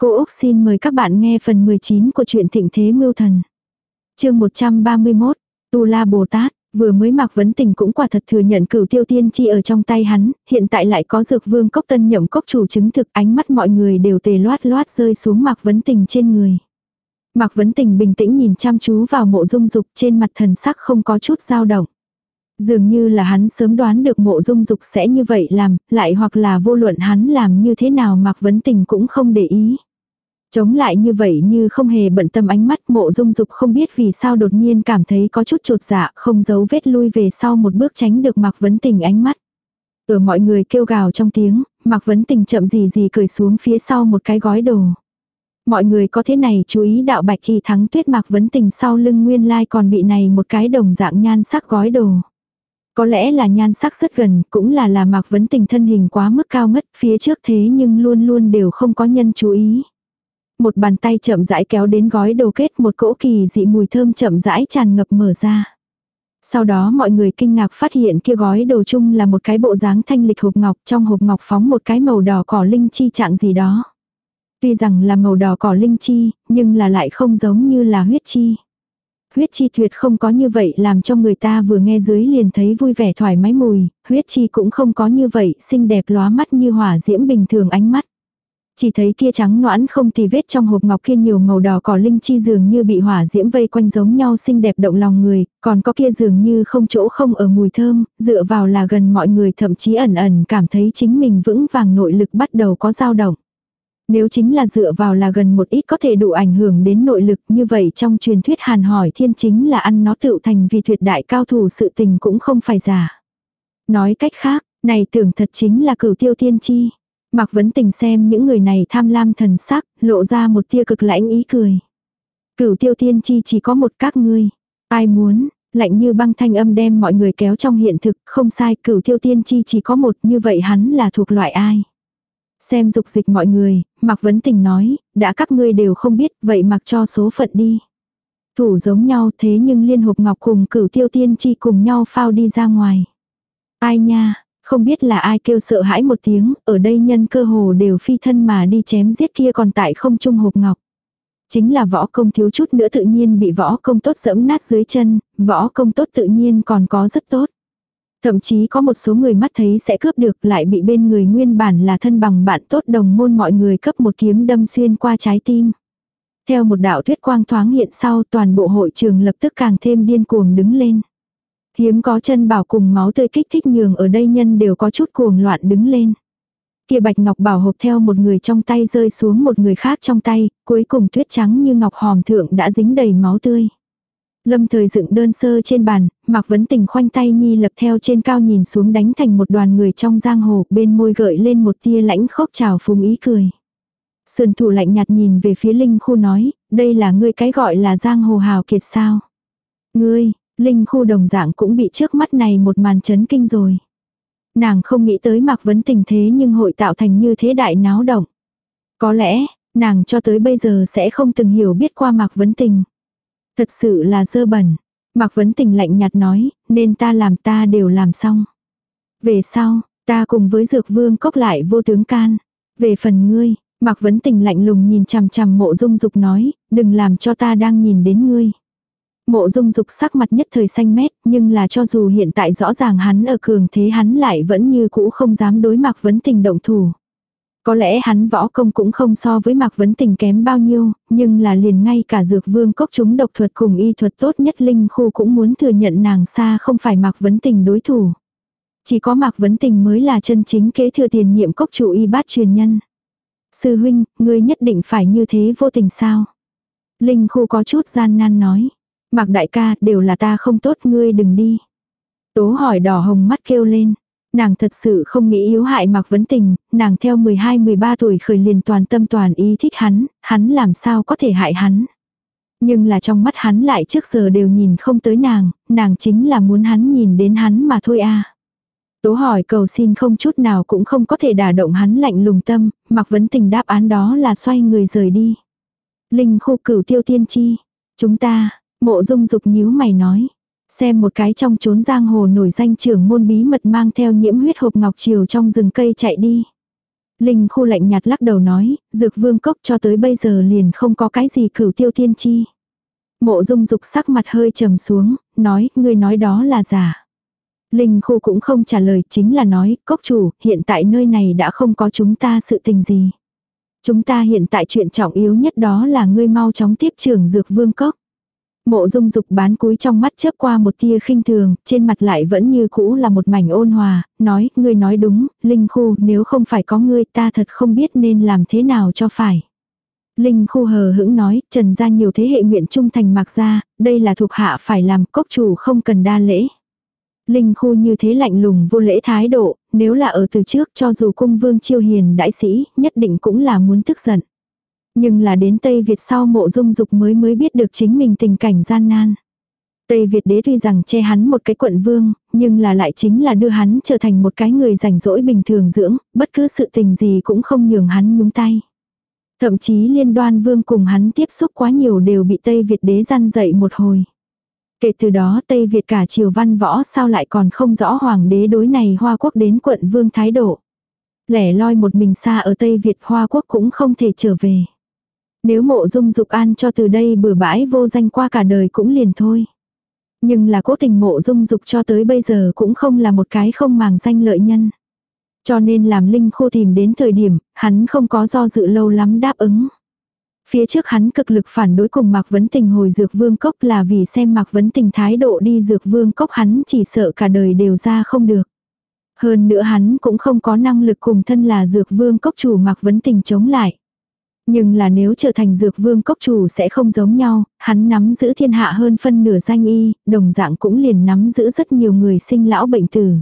Cô Úc xin mời các bạn nghe phần 19 của truyện Thịnh Thế Mưu Thần. chương 131, Tu La Bồ Tát, vừa mới Mạc Vấn Tình cũng quả thật thừa nhận cửu tiêu tiên chi ở trong tay hắn, hiện tại lại có dược vương cốc tân nhậm cốc chủ chứng thực ánh mắt mọi người đều tề loát loát rơi xuống Mạc Vấn Tình trên người. Mạc Vấn Tình bình tĩnh nhìn chăm chú vào mộ dung dục trên mặt thần sắc không có chút dao động. Dường như là hắn sớm đoán được mộ dung dục sẽ như vậy làm, lại hoặc là vô luận hắn làm như thế nào Mạc Vấn Tình cũng không để ý. Chống lại như vậy như không hề bận tâm ánh mắt mộ dung dục không biết vì sao đột nhiên cảm thấy có chút trột dạ không giấu vết lui về sau một bước tránh được Mạc Vấn Tình ánh mắt. Ở mọi người kêu gào trong tiếng, Mạc Vấn Tình chậm gì gì cười xuống phía sau một cái gói đồ. Mọi người có thế này chú ý đạo bạch thì thắng tuyết Mạc Vấn Tình sau lưng nguyên lai còn bị này một cái đồng dạng nhan sắc gói đồ. Có lẽ là nhan sắc rất gần, cũng là là Mạc Vấn Tình thân hình quá mức cao ngất phía trước thế nhưng luôn luôn đều không có nhân chú ý một bàn tay chậm rãi kéo đến gói đồ kết một cỗ kỳ dị mùi thơm chậm rãi tràn ngập mở ra. Sau đó mọi người kinh ngạc phát hiện kia gói đồ chung là một cái bộ dáng thanh lịch hộp ngọc trong hộp ngọc phóng một cái màu đỏ cỏ linh chi trạng gì đó. Tuy rằng là màu đỏ cỏ linh chi, nhưng là lại không giống như là huyết chi. Huyết chi tuyệt không có như vậy làm cho người ta vừa nghe dưới liền thấy vui vẻ thoải mái mùi, huyết chi cũng không có như vậy xinh đẹp lóa mắt như hỏa diễm bình thường ánh mắt. Chỉ thấy kia trắng noãn không tì vết trong hộp ngọc kia nhiều màu đỏ cỏ linh chi dường như bị hỏa diễm vây quanh giống nhau xinh đẹp động lòng người, còn có kia dường như không chỗ không ở mùi thơm, dựa vào là gần mọi người thậm chí ẩn ẩn cảm thấy chính mình vững vàng nội lực bắt đầu có dao động. Nếu chính là dựa vào là gần một ít có thể đủ ảnh hưởng đến nội lực như vậy trong truyền thuyết hàn hỏi thiên chính là ăn nó tự thành vì tuyệt đại cao thủ sự tình cũng không phải giả. Nói cách khác, này tưởng thật chính là cửu tiêu tiên chi. Mạc Vấn Tình xem những người này tham lam thần sắc, lộ ra một tia cực lãnh ý cười. Cửu tiêu tiên chi chỉ có một các ngươi. Ai muốn, lạnh như băng thanh âm đem mọi người kéo trong hiện thực, không sai, cửu tiêu tiên chi chỉ có một, như vậy hắn là thuộc loại ai. Xem dục dịch mọi người, Mạc Vấn Tình nói, đã các ngươi đều không biết, vậy mặc cho số phận đi. Thủ giống nhau thế nhưng liên hộp ngọc cùng cửu tiêu tiên chi cùng nhau phao đi ra ngoài. Ai nha, không biết là ai kêu sợ hãi một tiếng, ở đây nhân cơ hồ đều phi thân mà đi chém giết kia còn tại không trung hộp ngọc. Chính là võ công thiếu chút nữa tự nhiên bị võ công tốt dẫm nát dưới chân, võ công tốt tự nhiên còn có rất tốt. Thậm chí có một số người mắt thấy sẽ cướp được lại bị bên người nguyên bản là thân bằng bạn tốt đồng môn mọi người cấp một kiếm đâm xuyên qua trái tim. Theo một đạo thuyết quang thoáng hiện sau toàn bộ hội trường lập tức càng thêm điên cuồng đứng lên. Hiếm có chân bảo cùng máu tươi kích thích nhường ở đây nhân đều có chút cuồng loạn đứng lên. Kia bạch ngọc bảo hộp theo một người trong tay rơi xuống một người khác trong tay, cuối cùng tuyết trắng như ngọc hòm thượng đã dính đầy máu tươi. Lâm thời dựng đơn sơ trên bàn, Mạc Vấn Tình khoanh tay nhi lập theo trên cao nhìn xuống đánh thành một đoàn người trong giang hồ, bên môi gợi lên một tia lãnh khốc trào phúng ý cười. Sườn thủ lạnh nhạt nhìn về phía Linh Khu nói, đây là ngươi cái gọi là giang hồ hào kiệt sao. Ngươi, Linh khu đồng dạng cũng bị trước mắt này một màn chấn kinh rồi. Nàng không nghĩ tới Mạc Vấn Tình thế nhưng hội tạo thành như thế đại náo động. Có lẽ, nàng cho tới bây giờ sẽ không từng hiểu biết qua Mạc Vấn Tình. Thật sự là dơ bẩn. Mạc Vấn Tình lạnh nhạt nói, nên ta làm ta đều làm xong. Về sau, ta cùng với Dược Vương cốc lại vô tướng can. Về phần ngươi, Mạc Vấn Tình lạnh lùng nhìn chằm chằm mộ dung dục nói, đừng làm cho ta đang nhìn đến ngươi. Mộ dung dục sắc mặt nhất thời xanh mét, nhưng là cho dù hiện tại rõ ràng hắn ở cường thế hắn lại vẫn như cũ không dám đối mặt vấn tình động thủ. Có lẽ hắn võ công cũng không so với mạc vấn tình kém bao nhiêu, nhưng là liền ngay cả dược vương cốc chúng độc thuật cùng y thuật tốt nhất linh khu cũng muốn thừa nhận nàng xa không phải mạc vấn tình đối thủ. Chỉ có mạc vấn tình mới là chân chính kế thừa tiền nhiệm cốc chủ y bát truyền nhân. Sư huynh, ngươi nhất định phải như thế vô tình sao? Linh khu có chút gian nan nói. Mạc đại ca, đều là ta không tốt, ngươi đừng đi. Tố hỏi đỏ hồng mắt kêu lên. Nàng thật sự không nghĩ yếu hại Mạc Vấn Tình, nàng theo 12-13 tuổi khởi liền toàn tâm toàn ý thích hắn, hắn làm sao có thể hại hắn. Nhưng là trong mắt hắn lại trước giờ đều nhìn không tới nàng, nàng chính là muốn hắn nhìn đến hắn mà thôi a. Tố hỏi cầu xin không chút nào cũng không có thể đả động hắn lạnh lùng tâm, Mạc Vấn Tình đáp án đó là xoay người rời đi. Linh khu cửu tiêu tiên chi. Chúng ta, Mộ dung dục nhíu mày nói. Xem một cái trong chốn giang hồ nổi danh trưởng môn bí mật mang theo nhiễm huyết hộp ngọc chiều trong rừng cây chạy đi. Linh khu lạnh nhạt lắc đầu nói, dược vương cốc cho tới bây giờ liền không có cái gì cửu tiêu tiên chi. Mộ dung dục sắc mặt hơi trầm xuống, nói, ngươi nói đó là giả. Linh khu cũng không trả lời, chính là nói, cốc chủ, hiện tại nơi này đã không có chúng ta sự tình gì. Chúng ta hiện tại chuyện trọng yếu nhất đó là ngươi mau chóng tiếp trưởng dược vương cốc. Mộ dung dục bán cúi trong mắt chớp qua một tia khinh thường, trên mặt lại vẫn như cũ là một mảnh ôn hòa, nói, ngươi nói đúng, Linh Khu, nếu không phải có ngươi ta thật không biết nên làm thế nào cho phải. Linh Khu hờ hững nói, trần ra nhiều thế hệ nguyện trung thành mặc ra, đây là thuộc hạ phải làm, cốc chủ không cần đa lễ. Linh Khu như thế lạnh lùng vô lễ thái độ, nếu là ở từ trước cho dù cung vương chiêu hiền đại sĩ, nhất định cũng là muốn tức giận. Nhưng là đến Tây Việt sau mộ dung dục mới mới biết được chính mình tình cảnh gian nan. Tây Việt đế tuy rằng che hắn một cái quận vương, nhưng là lại chính là đưa hắn trở thành một cái người rảnh rỗi bình thường dưỡng, bất cứ sự tình gì cũng không nhường hắn nhúng tay. Thậm chí liên đoan vương cùng hắn tiếp xúc quá nhiều đều bị Tây Việt đế gian dậy một hồi. Kể từ đó Tây Việt cả triều văn võ sao lại còn không rõ hoàng đế đối này Hoa Quốc đến quận vương thái độ. Lẻ loi một mình xa ở Tây Việt Hoa Quốc cũng không thể trở về. Nếu mộ dung dục an cho từ đây bừa bãi vô danh qua cả đời cũng liền thôi. Nhưng là cố tình mộ dung dục cho tới bây giờ cũng không là một cái không màng danh lợi nhân. Cho nên làm linh khô tìm đến thời điểm, hắn không có do dự lâu lắm đáp ứng. Phía trước hắn cực lực phản đối cùng Mạc Vấn Tình hồi dược vương cốc là vì xem Mạc Vấn Tình thái độ đi dược vương cốc hắn chỉ sợ cả đời đều ra không được. Hơn nữa hắn cũng không có năng lực cùng thân là dược vương cốc chủ Mạc Vấn Tình chống lại. Nhưng là nếu trở thành dược vương cốc chủ sẽ không giống nhau, hắn nắm giữ thiên hạ hơn phân nửa danh y, đồng dạng cũng liền nắm giữ rất nhiều người sinh lão bệnh tử.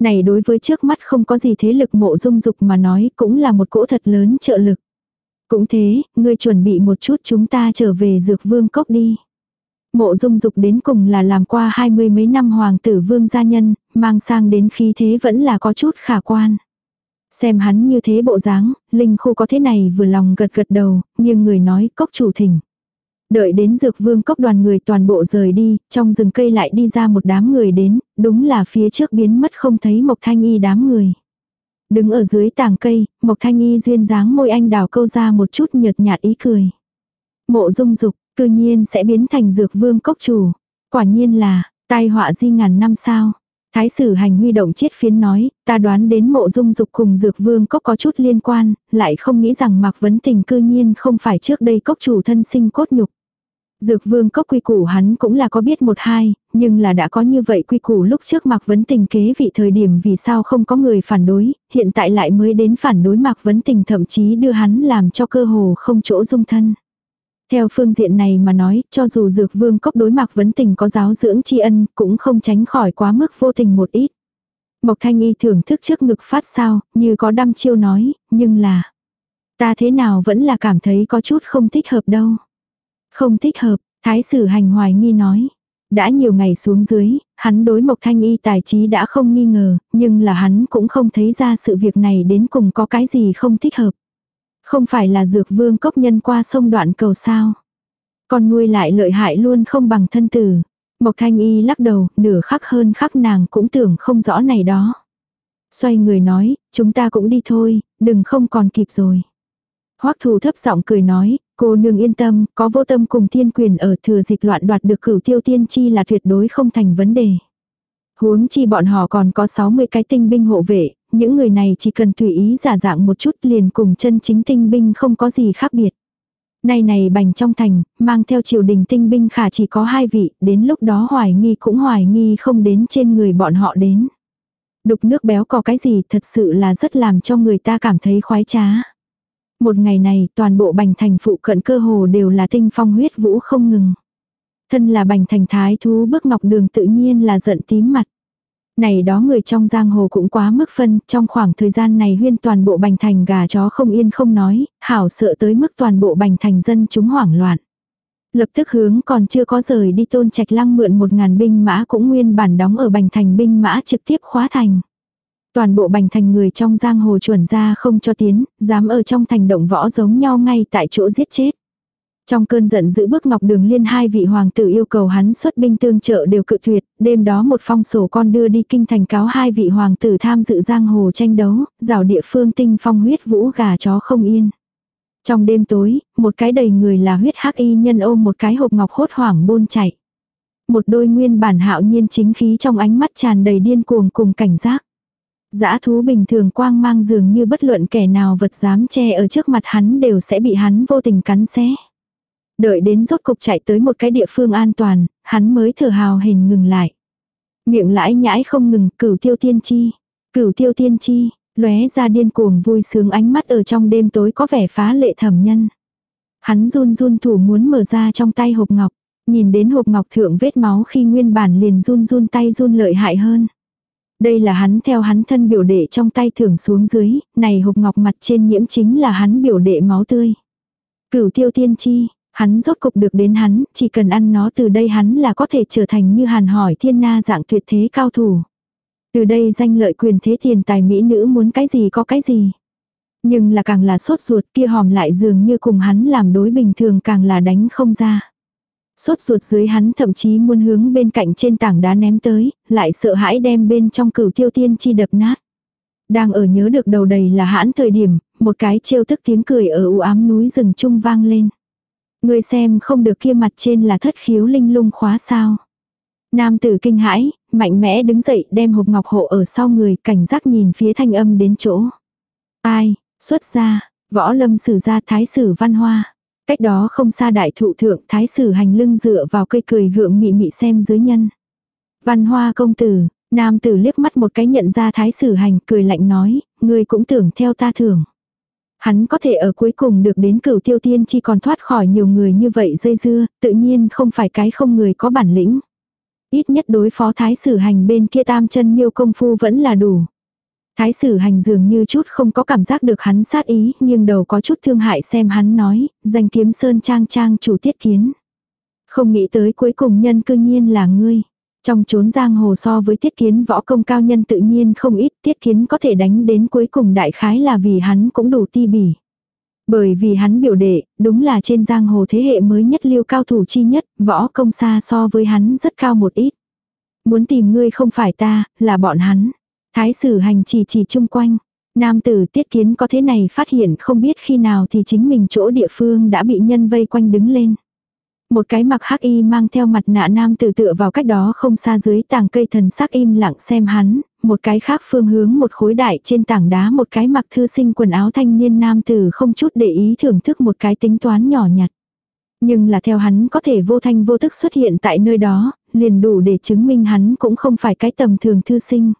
Này đối với trước mắt không có gì thế lực mộ dung dục mà nói cũng là một cỗ thật lớn trợ lực. Cũng thế, ngươi chuẩn bị một chút chúng ta trở về dược vương cốc đi. Mộ dung dục đến cùng là làm qua hai mươi mấy năm hoàng tử vương gia nhân, mang sang đến khi thế vẫn là có chút khả quan. Xem hắn như thế bộ dáng, Linh Khu có thế này vừa lòng gật gật đầu, nhưng người nói cốc chủ thỉnh. Đợi đến dược vương cốc đoàn người toàn bộ rời đi, trong rừng cây lại đi ra một đám người đến, đúng là phía trước biến mất không thấy Mộc Thanh Y đám người. Đứng ở dưới tàng cây, Mộc Thanh Y duyên dáng môi anh đào câu ra một chút nhợt nhạt ý cười. Mộ dung dục, cư nhiên sẽ biến thành dược vương cốc chủ. Quả nhiên là, tai họa di ngàn năm sao. Thái sử hành huy động chiết phiến nói, ta đoán đến mộ dung dục cùng dược vương cốc có chút liên quan, lại không nghĩ rằng mạc vấn tình cư nhiên không phải trước đây cốc chủ thân sinh cốt nhục. Dược vương cốc quy củ hắn cũng là có biết một hai, nhưng là đã có như vậy quy củ lúc trước Mạc Vấn Tình kế vị thời điểm vì sao không có người phản đối, hiện tại lại mới đến phản đối Mạc Vấn Tình thậm chí đưa hắn làm cho cơ hồ không chỗ dung thân. Theo phương diện này mà nói, cho dù dược vương cốc đối Mạc Vấn Tình có giáo dưỡng tri ân, cũng không tránh khỏi quá mức vô tình một ít. Mộc Thanh Y thưởng thức trước ngực phát sao, như có đăm chiêu nói, nhưng là... Ta thế nào vẫn là cảm thấy có chút không thích hợp đâu. Không thích hợp, thái sử hành hoài nghi nói. Đã nhiều ngày xuống dưới, hắn đối Mộc Thanh Y tài trí đã không nghi ngờ, nhưng là hắn cũng không thấy ra sự việc này đến cùng có cái gì không thích hợp. Không phải là dược vương cốc nhân qua sông đoạn cầu sao. Con nuôi lại lợi hại luôn không bằng thân tử. Mộc Thanh Y lắc đầu, nửa khắc hơn khắc nàng cũng tưởng không rõ này đó. Xoay người nói, chúng ta cũng đi thôi, đừng không còn kịp rồi. Hoắc thù thấp giọng cười nói, cô nương yên tâm, có vô tâm cùng thiên quyền ở thừa dịp loạn đoạt được cửu tiêu tiên chi là tuyệt đối không thành vấn đề. Huống chi bọn họ còn có 60 cái tinh binh hộ vệ, những người này chỉ cần tùy ý giả dạng một chút liền cùng chân chính tinh binh không có gì khác biệt. Nay này bành trong thành, mang theo triều đình tinh binh khả chỉ có hai vị, đến lúc đó hoài nghi cũng hoài nghi không đến trên người bọn họ đến. Đục nước béo có cái gì thật sự là rất làm cho người ta cảm thấy khoái trá. Một ngày này toàn bộ bành thành phụ cận cơ hồ đều là tinh phong huyết vũ không ngừng. Thân là bành thành thái thú bước ngọc đường tự nhiên là giận tím mặt. Này đó người trong giang hồ cũng quá mức phân, trong khoảng thời gian này huyên toàn bộ bành thành gà chó không yên không nói, hảo sợ tới mức toàn bộ bành thành dân chúng hoảng loạn. Lập tức hướng còn chưa có rời đi tôn trạch lăng mượn một ngàn binh mã cũng nguyên bản đóng ở bành thành binh mã trực tiếp khóa thành. Toàn bộ bành thành người trong giang hồ chuẩn ra không cho tiến, dám ở trong thành động võ giống nhau ngay tại chỗ giết chết. Trong cơn giận giữ bước Ngọc Đường Liên hai vị hoàng tử yêu cầu hắn xuất binh tương trợ đều cự tuyệt, đêm đó một phong sổ con đưa đi kinh thành cáo hai vị hoàng tử tham dự giang hồ tranh đấu, rào địa phương tinh phong huyết vũ gà chó không yên. Trong đêm tối, một cái đầy người là huyết hắc y nhân ôm một cái hộp ngọc hốt hoảng bôn chạy. Một đôi nguyên bản hạo nhiên chính khí trong ánh mắt tràn đầy điên cuồng cùng cảnh giác. Dã thú bình thường quang mang dường như bất luận kẻ nào vật dám che ở trước mặt hắn đều sẽ bị hắn vô tình cắn xé. Đợi đến rốt cục chạy tới một cái địa phương an toàn, hắn mới thở hào hình ngừng lại. Miệng lãi nhãi không ngừng, cửu tiêu tiên chi, cửu tiêu tiên chi, lóe ra điên cuồng vui sướng ánh mắt ở trong đêm tối có vẻ phá lệ thẩm nhân. Hắn run run thủ muốn mở ra trong tay hộp ngọc, nhìn đến hộp ngọc thượng vết máu khi nguyên bản liền run run tay run lợi hại hơn. Đây là hắn theo hắn thân biểu đệ trong tay thưởng xuống dưới, này hộp ngọc mặt trên nhiễm chính là hắn biểu đệ máu tươi. Cửu tiêu tiên chi, hắn rốt cục được đến hắn, chỉ cần ăn nó từ đây hắn là có thể trở thành như hàn hỏi thiên na dạng tuyệt thế cao thủ. Từ đây danh lợi quyền thế tiền tài mỹ nữ muốn cái gì có cái gì. Nhưng là càng là sốt ruột kia hòm lại dường như cùng hắn làm đối bình thường càng là đánh không ra. Sốt ruột dưới hắn thậm chí muốn hướng bên cạnh trên tảng đá ném tới, lại sợ hãi đem bên trong cửu tiêu tiên chi đập nát. Đang ở nhớ được đầu đầy là hãn thời điểm, một cái trêu tức tiếng cười ở u ám núi rừng trung vang lên. Người xem không được kia mặt trên là thất khiếu linh lung khóa sao. Nam tử kinh hãi, mạnh mẽ đứng dậy đem hộp ngọc hộ ở sau người cảnh giác nhìn phía thanh âm đến chỗ. Ai, xuất ra, võ lâm sử ra thái sử văn hoa. Cách đó không xa đại thụ thượng thái sử hành lưng dựa vào cây cười gượng mị mị xem dưới nhân. Văn hoa công tử, nam tử liếc mắt một cái nhận ra thái sử hành cười lạnh nói, ngươi cũng tưởng theo ta thưởng. Hắn có thể ở cuối cùng được đến cửu tiêu tiên chi còn thoát khỏi nhiều người như vậy dây dưa, tự nhiên không phải cái không người có bản lĩnh. Ít nhất đối phó thái sử hành bên kia tam chân miêu công phu vẫn là đủ. Thái sử hành dường như chút không có cảm giác được hắn sát ý, nhưng đầu có chút thương hại xem hắn nói, danh kiếm sơn trang trang chủ tiết kiến. Không nghĩ tới cuối cùng nhân cư nhiên là ngươi. Trong chốn giang hồ so với tiết kiến võ công cao nhân tự nhiên không ít, tiết kiến có thể đánh đến cuối cùng đại khái là vì hắn cũng đủ ti bỉ. Bởi vì hắn biểu đệ, đúng là trên giang hồ thế hệ mới nhất lưu cao thủ chi nhất, võ công xa so với hắn rất cao một ít. Muốn tìm ngươi không phải ta, là bọn hắn. Thái sử hành chỉ chỉ chung quanh. Nam tử tiết kiến có thế này phát hiện không biết khi nào thì chính mình chỗ địa phương đã bị nhân vây quanh đứng lên. Một cái mặc hắc y mang theo mặt nạ nam tử tựa vào cách đó không xa dưới tàng cây thần sắc im lặng xem hắn, một cái khác phương hướng một khối đại trên tảng đá một cái mặc thư sinh quần áo thanh niên nam tử không chút để ý thưởng thức một cái tính toán nhỏ nhặt. Nhưng là theo hắn có thể vô thanh vô thức xuất hiện tại nơi đó, liền đủ để chứng minh hắn cũng không phải cái tầm thường thư sinh.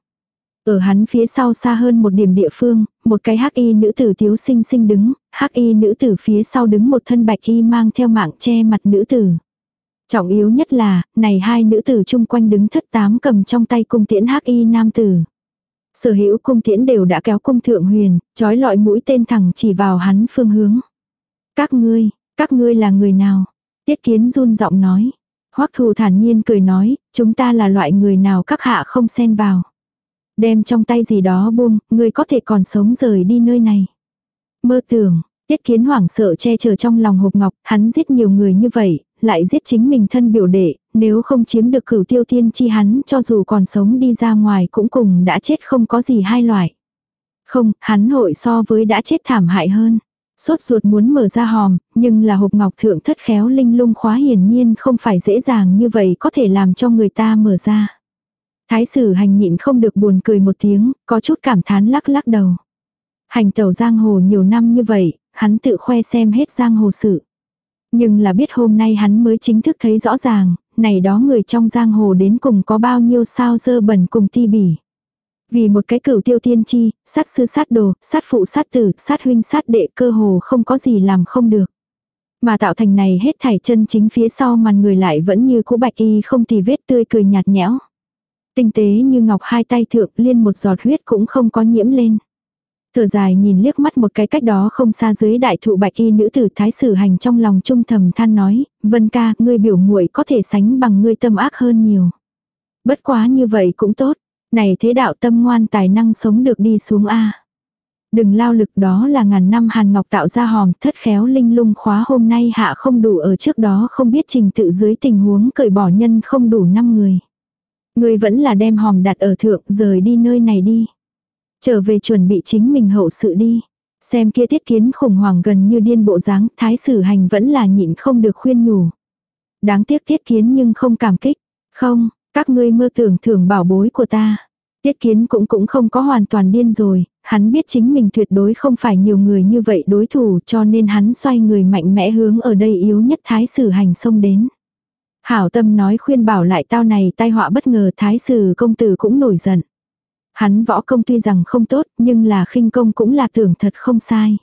Ở hắn phía sau xa hơn một điểm địa phương, một cái hắc y nữ tử thiếu sinh sinh đứng, hắc y nữ tử phía sau đứng một thân bạch y mang theo mạng che mặt nữ tử. Trọng yếu nhất là, này hai nữ tử chung quanh đứng thất tám cầm trong tay cung tiễn hắc y nam tử. Sở hữu cung tiễn đều đã kéo cung thượng huyền, trói lọi mũi tên thẳng chỉ vào hắn phương hướng. Các ngươi, các ngươi là người nào? Tiết kiến run giọng nói. Hoắc thù thản nhiên cười nói, chúng ta là loại người nào các hạ không xen vào. Đem trong tay gì đó buông, ngươi có thể còn sống rời đi nơi này. Mơ tưởng, tiết kiến hoảng sợ che chở trong lòng hộp ngọc, hắn giết nhiều người như vậy, lại giết chính mình thân biểu đệ, nếu không chiếm được cửu tiêu tiên chi hắn cho dù còn sống đi ra ngoài cũng cùng đã chết không có gì hai loại. Không, hắn hội so với đã chết thảm hại hơn. Sốt ruột muốn mở ra hòm, nhưng là hộp ngọc thượng thất khéo linh lung khóa hiển nhiên không phải dễ dàng như vậy có thể làm cho người ta mở ra. Thái sử hành nhịn không được buồn cười một tiếng, có chút cảm thán lắc lắc đầu. Hành tẩu giang hồ nhiều năm như vậy, hắn tự khoe xem hết giang hồ sự. Nhưng là biết hôm nay hắn mới chính thức thấy rõ ràng, này đó người trong giang hồ đến cùng có bao nhiêu sao dơ bẩn cùng ti bỉ. Vì một cái cửu tiêu tiên chi, sát sư sát đồ, sát phụ sát tử, sát huynh sát đệ cơ hồ không có gì làm không được. Mà tạo thành này hết thảy chân chính phía sau màn người lại vẫn như cũ bạch y không tì vết tươi cười nhạt nhẽo. Tinh tế như ngọc hai tay thượng liên một giọt huyết cũng không có nhiễm lên. Thở dài nhìn liếc mắt một cái cách đó không xa dưới đại thụ bạch y nữ tử thái sử hành trong lòng trung thầm than nói, vân ca, ngươi biểu muội có thể sánh bằng ngươi tâm ác hơn nhiều. Bất quá như vậy cũng tốt, này thế đạo tâm ngoan tài năng sống được đi xuống A. Đừng lao lực đó là ngàn năm hàn ngọc tạo ra hòm thất khéo linh lung khóa hôm nay hạ không đủ ở trước đó không biết trình tự dưới tình huống cởi bỏ nhân không đủ 5 người. Người vẫn là đem hòm đặt ở thượng rời đi nơi này đi. Trở về chuẩn bị chính mình hậu sự đi. Xem kia tiết kiến khủng hoảng gần như điên bộ dáng, thái sử hành vẫn là nhịn không được khuyên nhủ. Đáng tiếc tiết kiến nhưng không cảm kích. Không, các ngươi mơ tưởng thưởng bảo bối của ta. Tiết kiến cũng cũng không có hoàn toàn điên rồi, hắn biết chính mình tuyệt đối không phải nhiều người như vậy đối thủ cho nên hắn xoay người mạnh mẽ hướng ở đây yếu nhất thái sử hành xông đến. Hảo tâm nói khuyên bảo lại tao này tai họa bất ngờ thái sử công tử cũng nổi giận. Hắn võ công tuy rằng không tốt nhưng là khinh công cũng là tưởng thật không sai.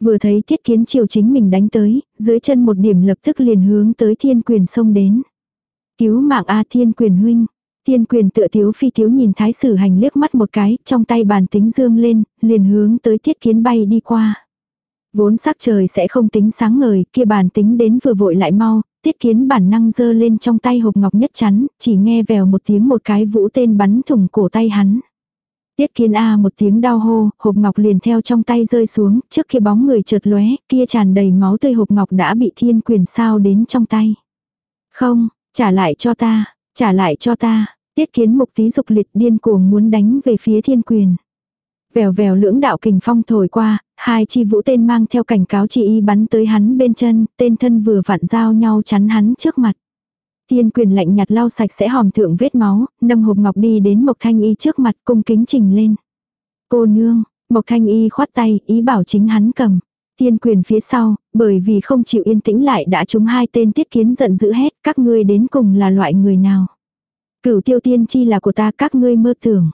Vừa thấy thiết kiến chiều chính mình đánh tới, dưới chân một điểm lập tức liền hướng tới thiên quyền xông đến. Cứu mạng A thiên quyền huynh. Thiên quyền tựa thiếu phi thiếu nhìn thái sử hành liếc mắt một cái, trong tay bàn tính dương lên, liền hướng tới thiết kiến bay đi qua. Vốn sắc trời sẽ không tính sáng ngời, kia bàn tính đến vừa vội lại mau, tiết kiến bản năng dơ lên trong tay hộp ngọc nhất chắn, chỉ nghe vèo một tiếng một cái vũ tên bắn thủng cổ tay hắn. Tiết kiến A một tiếng đau hô, hộp ngọc liền theo trong tay rơi xuống, trước khi bóng người chợt lóe, kia tràn đầy máu tươi hộp ngọc đã bị thiên quyền sao đến trong tay. Không, trả lại cho ta, trả lại cho ta, tiết kiến mục tí dục liệt điên cuồng muốn đánh về phía thiên quyền. Vèo vèo lưỡng đạo kình phong thổi qua, hai chi vũ tên mang theo cảnh cáo chỉ y bắn tới hắn bên chân, tên thân vừa vặn giao nhau chắn hắn trước mặt. Thiên quyền lạnh nhạt lau sạch sẽ hòm thượng vết máu, nâng hộp ngọc đi đến Mộc Thanh Y trước mặt cung kính trình lên. Cô nương, Mộc Thanh Y khoát tay, ý bảo chính hắn cầm. Thiên quyền phía sau, bởi vì không chịu yên tĩnh lại đã trúng hai tên tiết kiến giận dữ hết các ngươi đến cùng là loại người nào. Cửu tiêu tiên chi là của ta các ngươi mơ tưởng.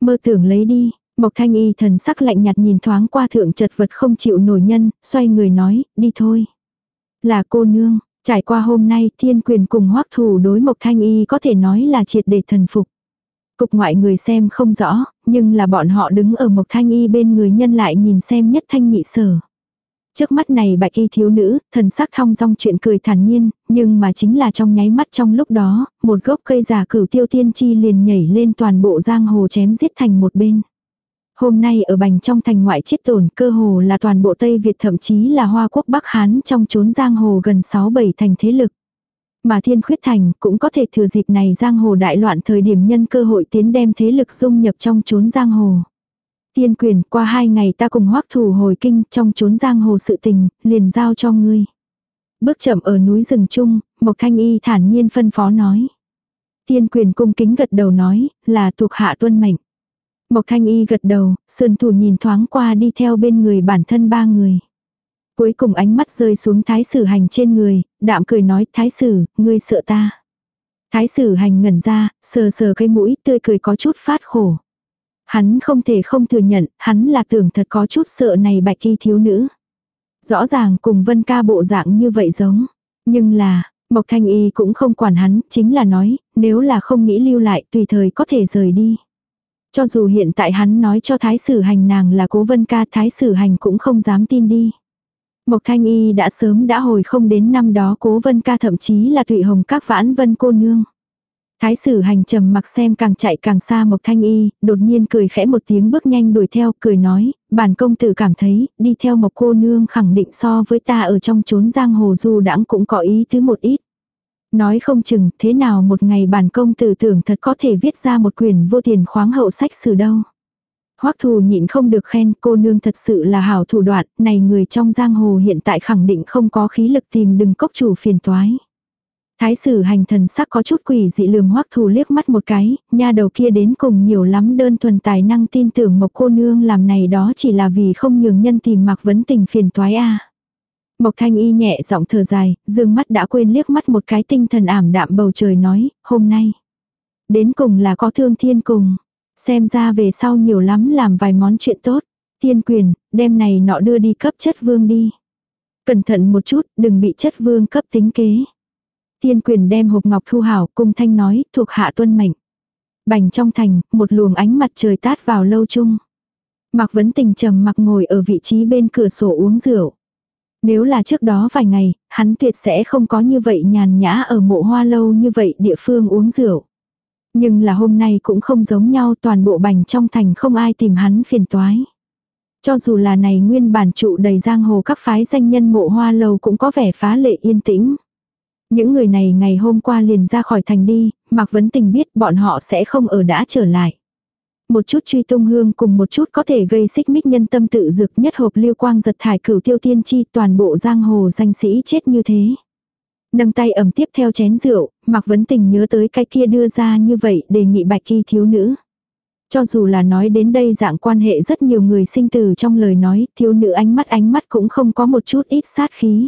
Mơ tưởng lấy đi, Mộc Thanh Y thần sắc lạnh nhạt nhìn thoáng qua thượng chật vật không chịu nổi nhân, xoay người nói, đi thôi. Là cô nương, Trải qua hôm nay thiên quyền cùng hoắc thủ đối Mộc Thanh Y có thể nói là triệt để thần phục. Cục ngoại người xem không rõ, nhưng là bọn họ đứng ở Mộc Thanh Y bên người nhân lại nhìn xem nhất thanh nhị sở. Trước mắt này bạch y thiếu nữ, thần sắc thong dong chuyện cười thản nhiên, nhưng mà chính là trong nháy mắt trong lúc đó, một gốc cây giả cửu tiêu tiên chi liền nhảy lên toàn bộ giang hồ chém giết thành một bên. Hôm nay ở bành trong thành ngoại chiết tổn cơ hồ là toàn bộ Tây Việt thậm chí là Hoa Quốc Bắc Hán trong chốn giang hồ gần 6-7 thành thế lực. Mà thiên khuyết thành cũng có thể thừa dịp này giang hồ đại loạn thời điểm nhân cơ hội tiến đem thế lực dung nhập trong chốn giang hồ. Tiên quyền qua hai ngày ta cùng hoắc thủ hồi kinh trong chốn giang hồ sự tình, liền giao cho ngươi. Bước chậm ở núi rừng chung, Mộc Thanh Y thản nhiên phân phó nói. Tiên quyền cung kính gật đầu nói, là thuộc hạ tuân mệnh. Mộc Thanh Y gật đầu, sườn thủ nhìn thoáng qua đi theo bên người bản thân ba người. Cuối cùng ánh mắt rơi xuống thái sử hành trên người, đạm cười nói thái sử, ngươi sợ ta. Thái sử hành ngẩn ra, sờ sờ cái mũi tươi cười có chút phát khổ. Hắn không thể không thừa nhận, hắn là tưởng thật có chút sợ này bạch thi thiếu nữ. Rõ ràng cùng vân ca bộ dạng như vậy giống. Nhưng là, Mộc Thanh Y cũng không quản hắn, chính là nói, nếu là không nghĩ lưu lại tùy thời có thể rời đi. Cho dù hiện tại hắn nói cho thái sử hành nàng là cố vân ca thái sử hành cũng không dám tin đi. Mộc Thanh Y đã sớm đã hồi không đến năm đó cố vân ca thậm chí là tụy hồng các vãn vân cô nương. Thái sử hành trầm mặc xem càng chạy càng xa Mộc Thanh Y, đột nhiên cười khẽ một tiếng bước nhanh đuổi theo, cười nói, bản công tử cảm thấy, đi theo Mộc cô nương khẳng định so với ta ở trong chốn giang hồ du đãng cũng có ý thứ một ít. Nói không chừng thế nào một ngày bản công tử tưởng thật có thể viết ra một quyển vô tiền khoáng hậu sách sử đâu. Hoắc thù nhịn không được khen cô nương thật sự là hảo thủ đoạn, này người trong giang hồ hiện tại khẳng định không có khí lực tìm đừng cốc chủ phiền toái. Thái sử hành thần sắc có chút quỷ dị lườm hoắc thù liếc mắt một cái, nha đầu kia đến cùng nhiều lắm đơn thuần tài năng tin tưởng một cô nương làm này đó chỉ là vì không nhường nhân tìm mặc vấn tình phiền toái a Mộc thanh y nhẹ giọng thở dài, dương mắt đã quên liếc mắt một cái tinh thần ảm đạm bầu trời nói, hôm nay. Đến cùng là có thương thiên cùng. Xem ra về sau nhiều lắm làm vài món chuyện tốt. Thiên quyền, đem này nọ đưa đi cấp chất vương đi. Cẩn thận một chút, đừng bị chất vương cấp tính kế. Thiên quyền đem hộp ngọc thu hảo cung thanh nói, thuộc hạ tuân mệnh. Bành trong thành, một luồng ánh mặt trời tát vào lâu chung. Mạc Vấn Tình trầm mặc ngồi ở vị trí bên cửa sổ uống rượu. Nếu là trước đó vài ngày, hắn tuyệt sẽ không có như vậy nhàn nhã ở mộ hoa lâu như vậy địa phương uống rượu. Nhưng là hôm nay cũng không giống nhau toàn bộ bành trong thành không ai tìm hắn phiền toái. Cho dù là này nguyên bản trụ đầy giang hồ các phái danh nhân mộ hoa lâu cũng có vẻ phá lệ yên tĩnh. Những người này ngày hôm qua liền ra khỏi thành đi, Mạc Vấn Tình biết bọn họ sẽ không ở đã trở lại. Một chút truy tung hương cùng một chút có thể gây xích mích nhân tâm tự dực nhất hộp lưu quang giật thải cửu tiêu tiên chi toàn bộ giang hồ danh sĩ chết như thế. Nâng tay ẩm tiếp theo chén rượu, Mạc Vấn Tình nhớ tới cái kia đưa ra như vậy đề nghị bạch kỳ thiếu nữ. Cho dù là nói đến đây dạng quan hệ rất nhiều người sinh từ trong lời nói, thiếu nữ ánh mắt ánh mắt cũng không có một chút ít sát khí.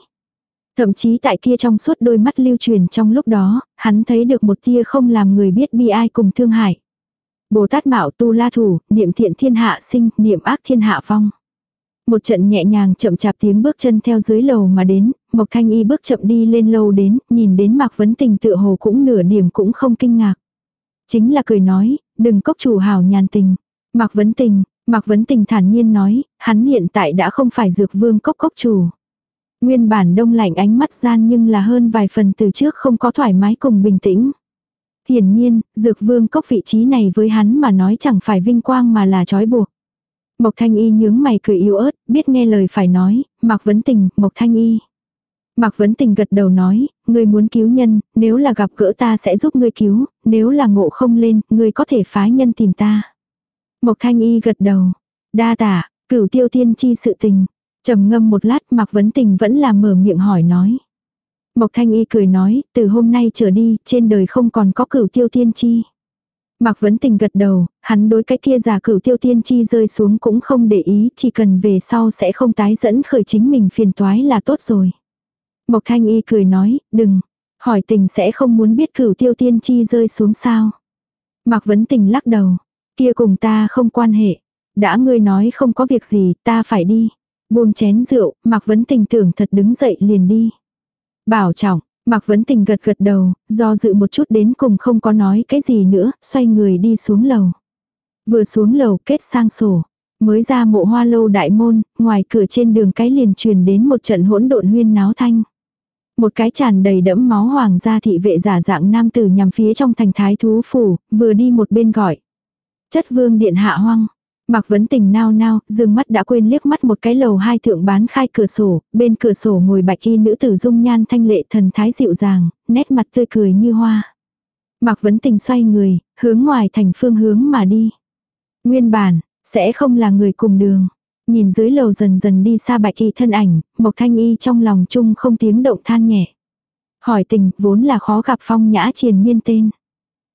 Thậm chí tại kia trong suốt đôi mắt lưu truyền trong lúc đó, hắn thấy được một tia không làm người biết bi ai cùng thương hại. Bồ Tát Mạo Tu La Thủ, niệm thiện thiên hạ sinh, niệm ác thiên hạ vong. Một trận nhẹ nhàng chậm chạp tiếng bước chân theo dưới lầu mà đến, Mộc Thanh Y bước chậm đi lên lâu đến, nhìn đến Mạc Vấn Tình tựa hồ cũng nửa điểm cũng không kinh ngạc. Chính là cười nói, đừng cốc chủ hào nhàn tình. Mạc Vấn Tình, Mạc Vấn Tình thản nhiên nói, hắn hiện tại đã không phải dược vương cốc cốc chủ. Nguyên bản đông lạnh ánh mắt gian nhưng là hơn vài phần từ trước không có thoải mái cùng bình tĩnh. Hiển nhiên, dược vương cốc vị trí này với hắn mà nói chẳng phải vinh quang mà là trói buộc. Mộc Thanh Y nhướng mày cười yếu ớt, biết nghe lời phải nói, Mạc Vấn Tình, Mộc Thanh Y. Mạc Vấn Tình gật đầu nói, ngươi muốn cứu nhân, nếu là gặp gỡ ta sẽ giúp ngươi cứu, nếu là ngộ không lên, ngươi có thể phái nhân tìm ta. Mộc Thanh Y gật đầu, đa tả, cửu tiêu tiên chi sự tình. trầm ngâm một lát Mạc Vấn Tình vẫn là mở miệng hỏi nói. Mộc Thanh Y cười nói, từ hôm nay trở đi, trên đời không còn có cửu tiêu tiên chi. Mạc Vấn Tình gật đầu, hắn đối cái kia giả cửu tiêu tiên chi rơi xuống cũng không để ý, chỉ cần về sau sẽ không tái dẫn khởi chính mình phiền toái là tốt rồi. Mộc Thanh Y cười nói, đừng, hỏi tình sẽ không muốn biết cửu tiêu tiên chi rơi xuống sao. Mạc Vấn Tình lắc đầu, kia cùng ta không quan hệ. Đã ngươi nói không có việc gì, ta phải đi. Buông chén rượu, Mạc Vấn Tình tưởng thật đứng dậy liền đi. Bảo trọng, Mạc Vấn Tình gật gật đầu, do dự một chút đến cùng không có nói cái gì nữa, xoay người đi xuống lầu. Vừa xuống lầu kết sang sổ. Mới ra mộ hoa lâu đại môn, ngoài cửa trên đường cái liền truyền đến một trận hỗn độn huyên náo thanh. Một cái tràn đầy đẫm máu hoàng gia thị vệ giả dạng nam tử nhằm phía trong thành thái thú phủ, vừa đi một bên gọi. Chất vương điện hạ hoang. Mạc Vấn Tình nao nao, dương mắt đã quên liếc mắt một cái lầu hai thượng bán khai cửa sổ, bên cửa sổ ngồi bạch y nữ tử dung nhan thanh lệ thần thái dịu dàng, nét mặt tươi cười như hoa. Mạc Vấn Tình xoay người, hướng ngoài thành phương hướng mà đi. Nguyên bản, sẽ không là người cùng đường. Nhìn dưới lầu dần dần đi xa bạch y thân ảnh, Mộc Thanh Y trong lòng chung không tiếng động than nhẹ. Hỏi tình, vốn là khó gặp phong nhã triền miên tên.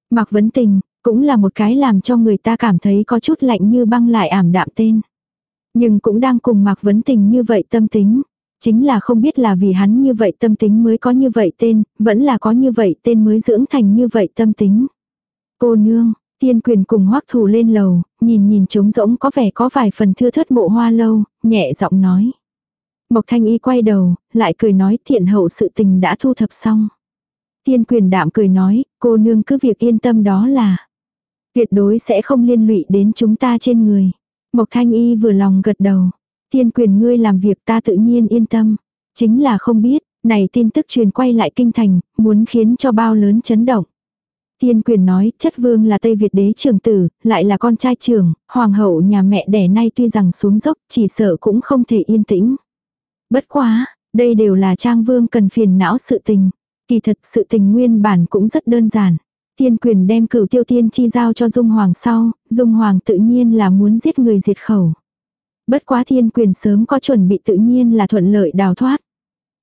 Mạc Vấn Tình, cũng là một cái làm cho người ta cảm thấy có chút lạnh như băng lại ảm đạm tên. Nhưng cũng đang cùng Mạc Vấn Tình như vậy tâm tính. Chính là không biết là vì hắn như vậy tâm tính mới có như vậy tên, vẫn là có như vậy tên mới dưỡng thành như vậy tâm tính. Cô nương, tiên quyền cùng hoắc thù lên lầu, nhìn nhìn trống rỗng có vẻ có vài phần thưa thớt mộ hoa lâu, nhẹ giọng nói. Mộc thanh y quay đầu, lại cười nói thiện hậu sự tình đã thu thập xong. Tiên quyền đạm cười nói, cô nương cứ việc yên tâm đó là. Tuyệt đối sẽ không liên lụy đến chúng ta trên người. Mộc thanh y vừa lòng gật đầu. Tiên quyền ngươi làm việc ta tự nhiên yên tâm. Chính là không biết, này tin tức truyền quay lại kinh thành, muốn khiến cho bao lớn chấn động. Tiên quyền nói, chất vương là Tây Việt đế trưởng tử, lại là con trai trưởng, hoàng hậu nhà mẹ đẻ nay tuy rằng xuống dốc, chỉ sợ cũng không thể yên tĩnh. Bất quá, đây đều là trang vương cần phiền não sự tình. Kỳ thật sự tình nguyên bản cũng rất đơn giản. Tiên quyền đem cửu tiêu tiên chi giao cho Dung Hoàng sau, Dung Hoàng tự nhiên là muốn giết người diệt khẩu. Bất quá thiên quyền sớm có chuẩn bị tự nhiên là thuận lợi đào thoát.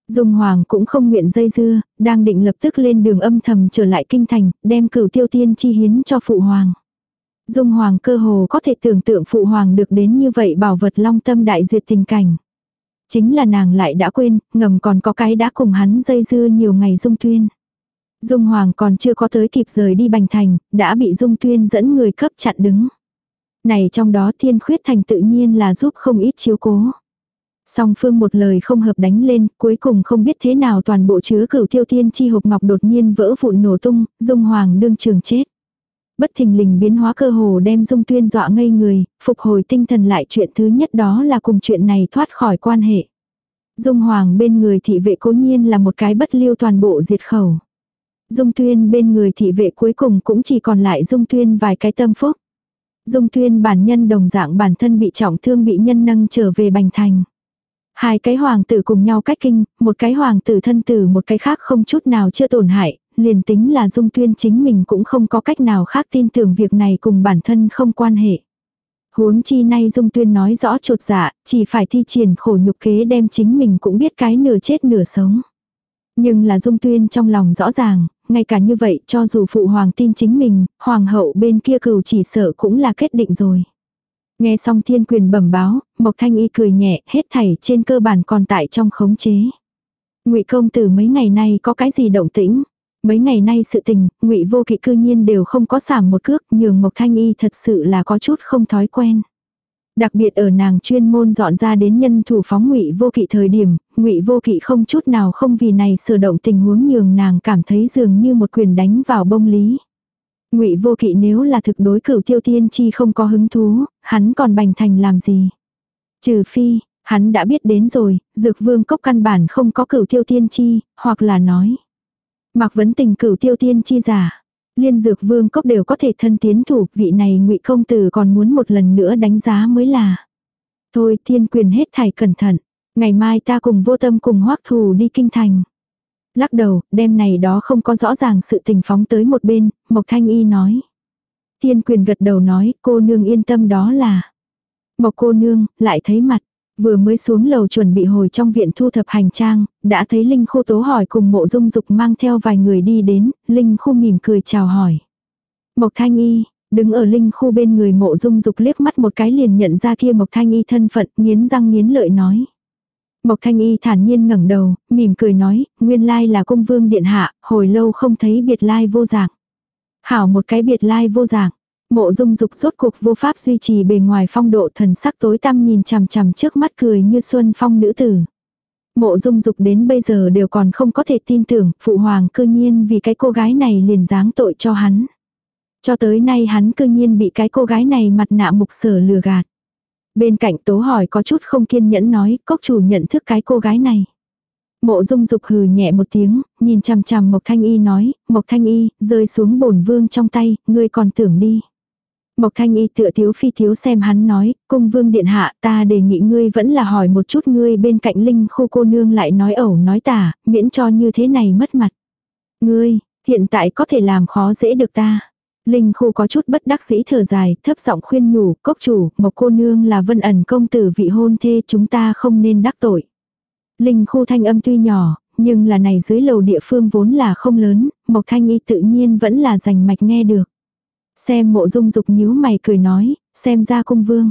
Dung Hoàng cũng không nguyện dây dưa, đang định lập tức lên đường âm thầm trở lại kinh thành, đem cửu tiêu tiên chi hiến cho Phụ Hoàng. Dung Hoàng cơ hồ có thể tưởng tượng Phụ Hoàng được đến như vậy bảo vật long tâm đại duyệt tình cảnh. Chính là nàng lại đã quên, ngầm còn có cái đã cùng hắn dây dưa nhiều ngày Dung Tuyên. Dung Hoàng còn chưa có tới kịp rời đi Bành Thành, đã bị Dung Tuyên dẫn người cấp chặn đứng. Này trong đó thiên khuyết thành tự nhiên là giúp không ít chiếu cố. Song phương một lời không hợp đánh lên, cuối cùng không biết thế nào toàn bộ chứa cửu tiêu tiên chi hộp ngọc đột nhiên vỡ vụn nổ tung, Dung Hoàng đương trường chết. Bất thình lình biến hóa cơ hồ đem Dung Tuyên dọa ngây người, phục hồi tinh thần lại chuyện thứ nhất đó là cùng chuyện này thoát khỏi quan hệ. Dung Hoàng bên người thị vệ cố nhiên là một cái bất lưu toàn bộ diệt khẩu. Dung Tuyên bên người thị vệ cuối cùng cũng chỉ còn lại Dung Tuyên vài cái tâm phúc. Dung tuyên bản nhân đồng dạng bản thân bị trọng thương bị nhân nâng trở về Bành Thành. Hai cái hoàng tử cùng nhau cách kinh, một cái hoàng tử thân tử một cái khác không chút nào chưa tổn hại, liền tính là dung tuyên chính mình cũng không có cách nào khác tin tưởng việc này cùng bản thân không quan hệ. Huống chi nay dung tuyên nói rõ trột dạ, chỉ phải thi triển khổ nhục kế đem chính mình cũng biết cái nửa chết nửa sống. Nhưng là dung tuyên trong lòng rõ ràng, ngay cả như vậy cho dù phụ hoàng tin chính mình, hoàng hậu bên kia cừu chỉ sợ cũng là kết định rồi. Nghe xong thiên quyền bẩm báo, Mộc Thanh Y cười nhẹ, hết thảy trên cơ bản còn tại trong khống chế. Ngụy công tử mấy ngày nay có cái gì động tĩnh? Mấy ngày nay sự tình, Ngụy Vô Kỵ cư nhiên đều không có giảm một cước, nhường Mộc Thanh Y thật sự là có chút không thói quen. Đặc biệt ở nàng chuyên môn dọn ra đến nhân thủ phóng Ngụy Vô Kỵ thời điểm, Ngụy Vô Kỵ không chút nào không vì này sửa động tình huống nhường nàng cảm thấy dường như một quyền đánh vào bông lý. Ngụy Vô Kỵ nếu là thực đối cửu Tiêu Tiên Chi không có hứng thú, hắn còn bành thành làm gì? Trừ phi, hắn đã biết đến rồi, Dược Vương cốc căn bản không có cửu Tiêu Tiên Chi, hoặc là nói. mặc Vấn Tình cửu Tiêu Tiên Chi giả. Liên Dược Vương cốc đều có thể thân tiến thủ, vị này Ngụy công tử còn muốn một lần nữa đánh giá mới là. Thôi, thiên quyền hết thảy cẩn thận. Ngày mai ta cùng vô tâm cùng hoắc thù đi kinh thành. Lắc đầu, đêm này đó không có rõ ràng sự tình phóng tới một bên, Mộc Thanh Y nói. thiên quyền gật đầu nói, cô nương yên tâm đó là. Mộc cô nương, lại thấy mặt. Vừa mới xuống lầu chuẩn bị hồi trong viện thu thập hành trang, đã thấy Linh Khu tố hỏi cùng mộ dung dục mang theo vài người đi đến, Linh Khu mỉm cười chào hỏi. Mộc Thanh Y, đứng ở Linh Khu bên người mộ dung dục liếc mắt một cái liền nhận ra kia Mộc Thanh Y thân phận, nghiến răng nghiến lợi nói. Mộc Thanh Y thản nhiên ngẩng đầu, mỉm cười nói, nguyên lai là cung vương điện hạ, hồi lâu không thấy biệt lai vô dạng. Hảo một cái biệt lai vô dạng. Mộ dung dục rốt cuộc vô pháp duy trì bề ngoài phong độ thần sắc tối tăm nhìn chằm chằm trước mắt cười như xuân phong nữ tử. Mộ dung dục đến bây giờ đều còn không có thể tin tưởng, phụ hoàng cư nhiên vì cái cô gái này liền giáng tội cho hắn. Cho tới nay hắn cư nhiên bị cái cô gái này mặt nạ mục sở lừa gạt. Bên cạnh tố hỏi có chút không kiên nhẫn nói, cốc chủ nhận thức cái cô gái này. Mộ dung dục hừ nhẹ một tiếng, nhìn chằm chằm Mộc Thanh Y nói, Mộc Thanh Y, rơi xuống bổn vương trong tay, ngươi còn tưởng đi. Mộc Thanh Y tựa thiếu phi thiếu xem hắn nói, cung vương điện hạ ta đề nghị ngươi vẫn là hỏi một chút ngươi bên cạnh linh khu cô nương lại nói ẩu nói tả, miễn cho như thế này mất mặt. Ngươi, hiện tại có thể làm khó dễ được ta. Linh khu có chút bất đắc dĩ thở dài, thấp giọng khuyên nhủ, cốc chủ, một cô nương là vân ẩn công tử vị hôn thê chúng ta không nên đắc tội. Linh khu thanh âm tuy nhỏ, nhưng là này dưới lầu địa phương vốn là không lớn, Mộc Thanh Y tự nhiên vẫn là rành mạch nghe được. Xem mộ dung dục nhíu mày cười nói, xem ra cung vương.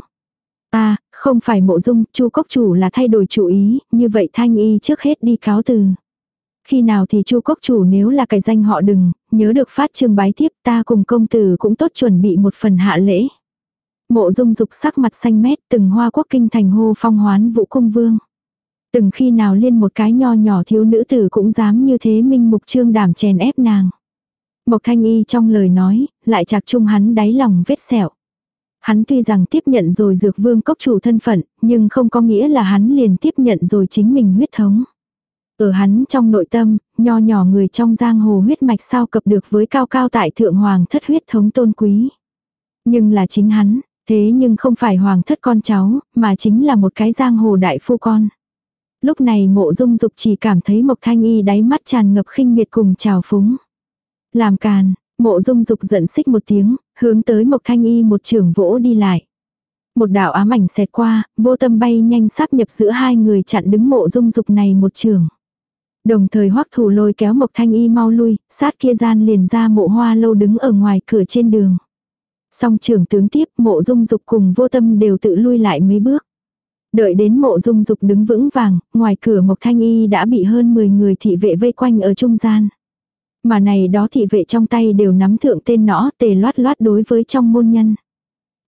À, không phải mộ dung, chu cốc chủ là thay đổi chủ ý, như vậy Thanh Y trước hết đi cáo từ. Khi nào thì chu cốc chủ nếu là cái danh họ đừng, nhớ được phát trương bái tiếp ta cùng công tử cũng tốt chuẩn bị một phần hạ lễ. Mộ dung dục sắc mặt xanh mét từng hoa quốc kinh thành hô phong hoán vũ cung vương. Từng khi nào liên một cái nho nhỏ thiếu nữ tử cũng dám như thế minh mục trương đảm chèn ép nàng. Mộc thanh y trong lời nói, lại chạc chung hắn đáy lòng vết sẹo. Hắn tuy rằng tiếp nhận rồi dược vương cốc chủ thân phận, nhưng không có nghĩa là hắn liền tiếp nhận rồi chính mình huyết thống. Ở hắn trong nội tâm, nho nhỏ người trong giang hồ huyết mạch sao cập được với cao cao tại thượng hoàng thất huyết thống tôn quý. Nhưng là chính hắn, thế nhưng không phải hoàng thất con cháu, mà chính là một cái giang hồ đại phu con. Lúc này mộ dung dục chỉ cảm thấy mộc thanh y đáy mắt tràn ngập khinh miệt cùng trào phúng. Làm càn, mộ dung dục giận xích một tiếng, hướng tới mộc thanh y một trường vỗ đi lại. Một đạo ám ảnh xẹt qua, vô tâm bay nhanh sắp nhập giữa hai người chặn đứng mộ dung dục này một trường. Đồng thời hoắc thủ lôi kéo Mộc Thanh Y mau lui, sát kia gian liền ra mộ hoa lâu đứng ở ngoài cửa trên đường. Song trưởng tướng tiếp mộ dung dục cùng vô tâm đều tự lui lại mấy bước. Đợi đến mộ dung dục đứng vững vàng, ngoài cửa Mộc Thanh Y đã bị hơn 10 người thị vệ vây quanh ở trung gian. Mà này đó thị vệ trong tay đều nắm thượng tên nõ tề loát loát đối với trong môn nhân.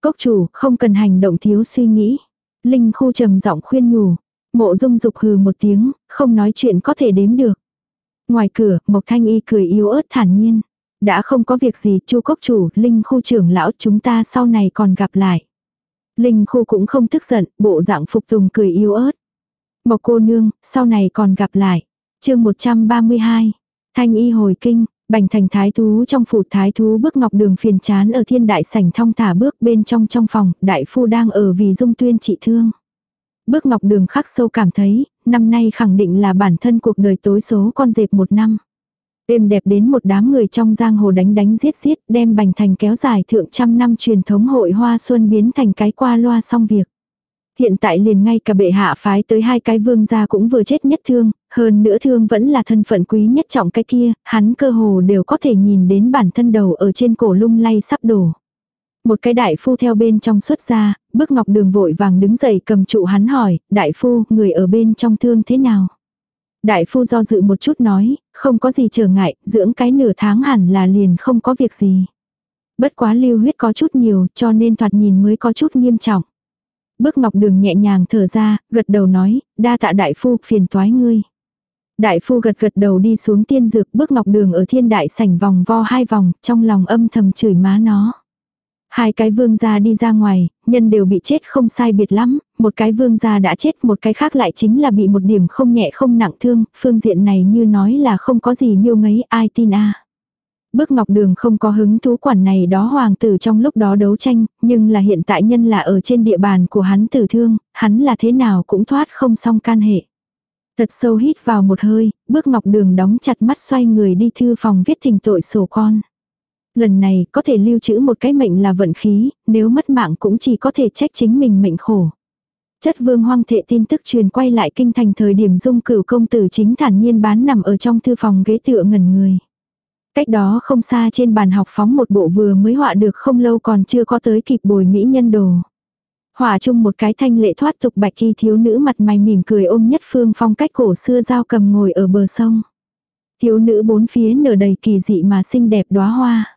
Cốc chủ không cần hành động thiếu suy nghĩ. Linh khu trầm giọng khuyên nhủ, Mộ dung dục hừ một tiếng, không nói chuyện có thể đếm được. Ngoài cửa, Mộc Thanh Y cười yếu ớt thản nhiên. Đã không có việc gì, chu cốc chủ, Linh khu trưởng lão chúng ta sau này còn gặp lại. Linh khu cũng không tức giận, bộ dạng phục tùng cười yếu ớt. Mộc cô nương, sau này còn gặp lại. chương 132. Thanh Y hồi kinh, Bành thành thái thú trong phủ thái thú bước ngọc đường phiền chán ở thiên đại sảnh thong thả bước bên trong trong phòng, đại phu đang ở vì dung tuyên trị thương. Bước ngọc đường khắc sâu cảm thấy, năm nay khẳng định là bản thân cuộc đời tối số con dẹp một năm. Êm đẹp đến một đám người trong giang hồ đánh đánh giết giết đem bành thành kéo dài thượng trăm năm truyền thống hội hoa xuân biến thành cái qua loa xong việc. Hiện tại liền ngay cả bệ hạ phái tới hai cái vương gia cũng vừa chết nhất thương, hơn nữa thương vẫn là thân phận quý nhất trọng cái kia, hắn cơ hồ đều có thể nhìn đến bản thân đầu ở trên cổ lung lay sắp đổ. Một cái đại phu theo bên trong xuất ra, bước ngọc đường vội vàng đứng dậy cầm trụ hắn hỏi, đại phu, người ở bên trong thương thế nào? Đại phu do dự một chút nói, không có gì trở ngại, dưỡng cái nửa tháng hẳn là liền không có việc gì. Bất quá lưu huyết có chút nhiều cho nên thoạt nhìn mới có chút nghiêm trọng. Bước ngọc đường nhẹ nhàng thở ra, gật đầu nói, đa tạ đại phu phiền toái ngươi. Đại phu gật gật đầu đi xuống tiên dược bước ngọc đường ở thiên đại sảnh vòng vo hai vòng, trong lòng âm thầm chửi má nó. Hai cái vương gia đi ra ngoài, nhân đều bị chết không sai biệt lắm, một cái vương gia đã chết một cái khác lại chính là bị một điểm không nhẹ không nặng thương, phương diện này như nói là không có gì miêu ngấy ai tin a Bước ngọc đường không có hứng thú quản này đó hoàng tử trong lúc đó đấu tranh, nhưng là hiện tại nhân là ở trên địa bàn của hắn tử thương, hắn là thế nào cũng thoát không xong can hệ. Thật sâu hít vào một hơi, bước ngọc đường đóng chặt mắt xoay người đi thư phòng viết thình tội sổ con. Lần này có thể lưu trữ một cái mệnh là vận khí, nếu mất mạng cũng chỉ có thể trách chính mình mệnh khổ. Chất vương hoang thệ tin tức truyền quay lại kinh thành thời điểm dung cửu công tử chính thản nhiên bán nằm ở trong thư phòng ghế tựa ngẩn người. Cách đó không xa trên bàn học phóng một bộ vừa mới họa được không lâu còn chưa có tới kịp bồi mỹ nhân đồ hòa chung một cái thanh lệ thoát tục bạch y thiếu nữ mặt mày mỉm cười ôm nhất phương phong cách cổ xưa giao cầm ngồi ở bờ sông. Thiếu nữ bốn phía nở đầy kỳ dị mà xinh đẹp đóa hoa.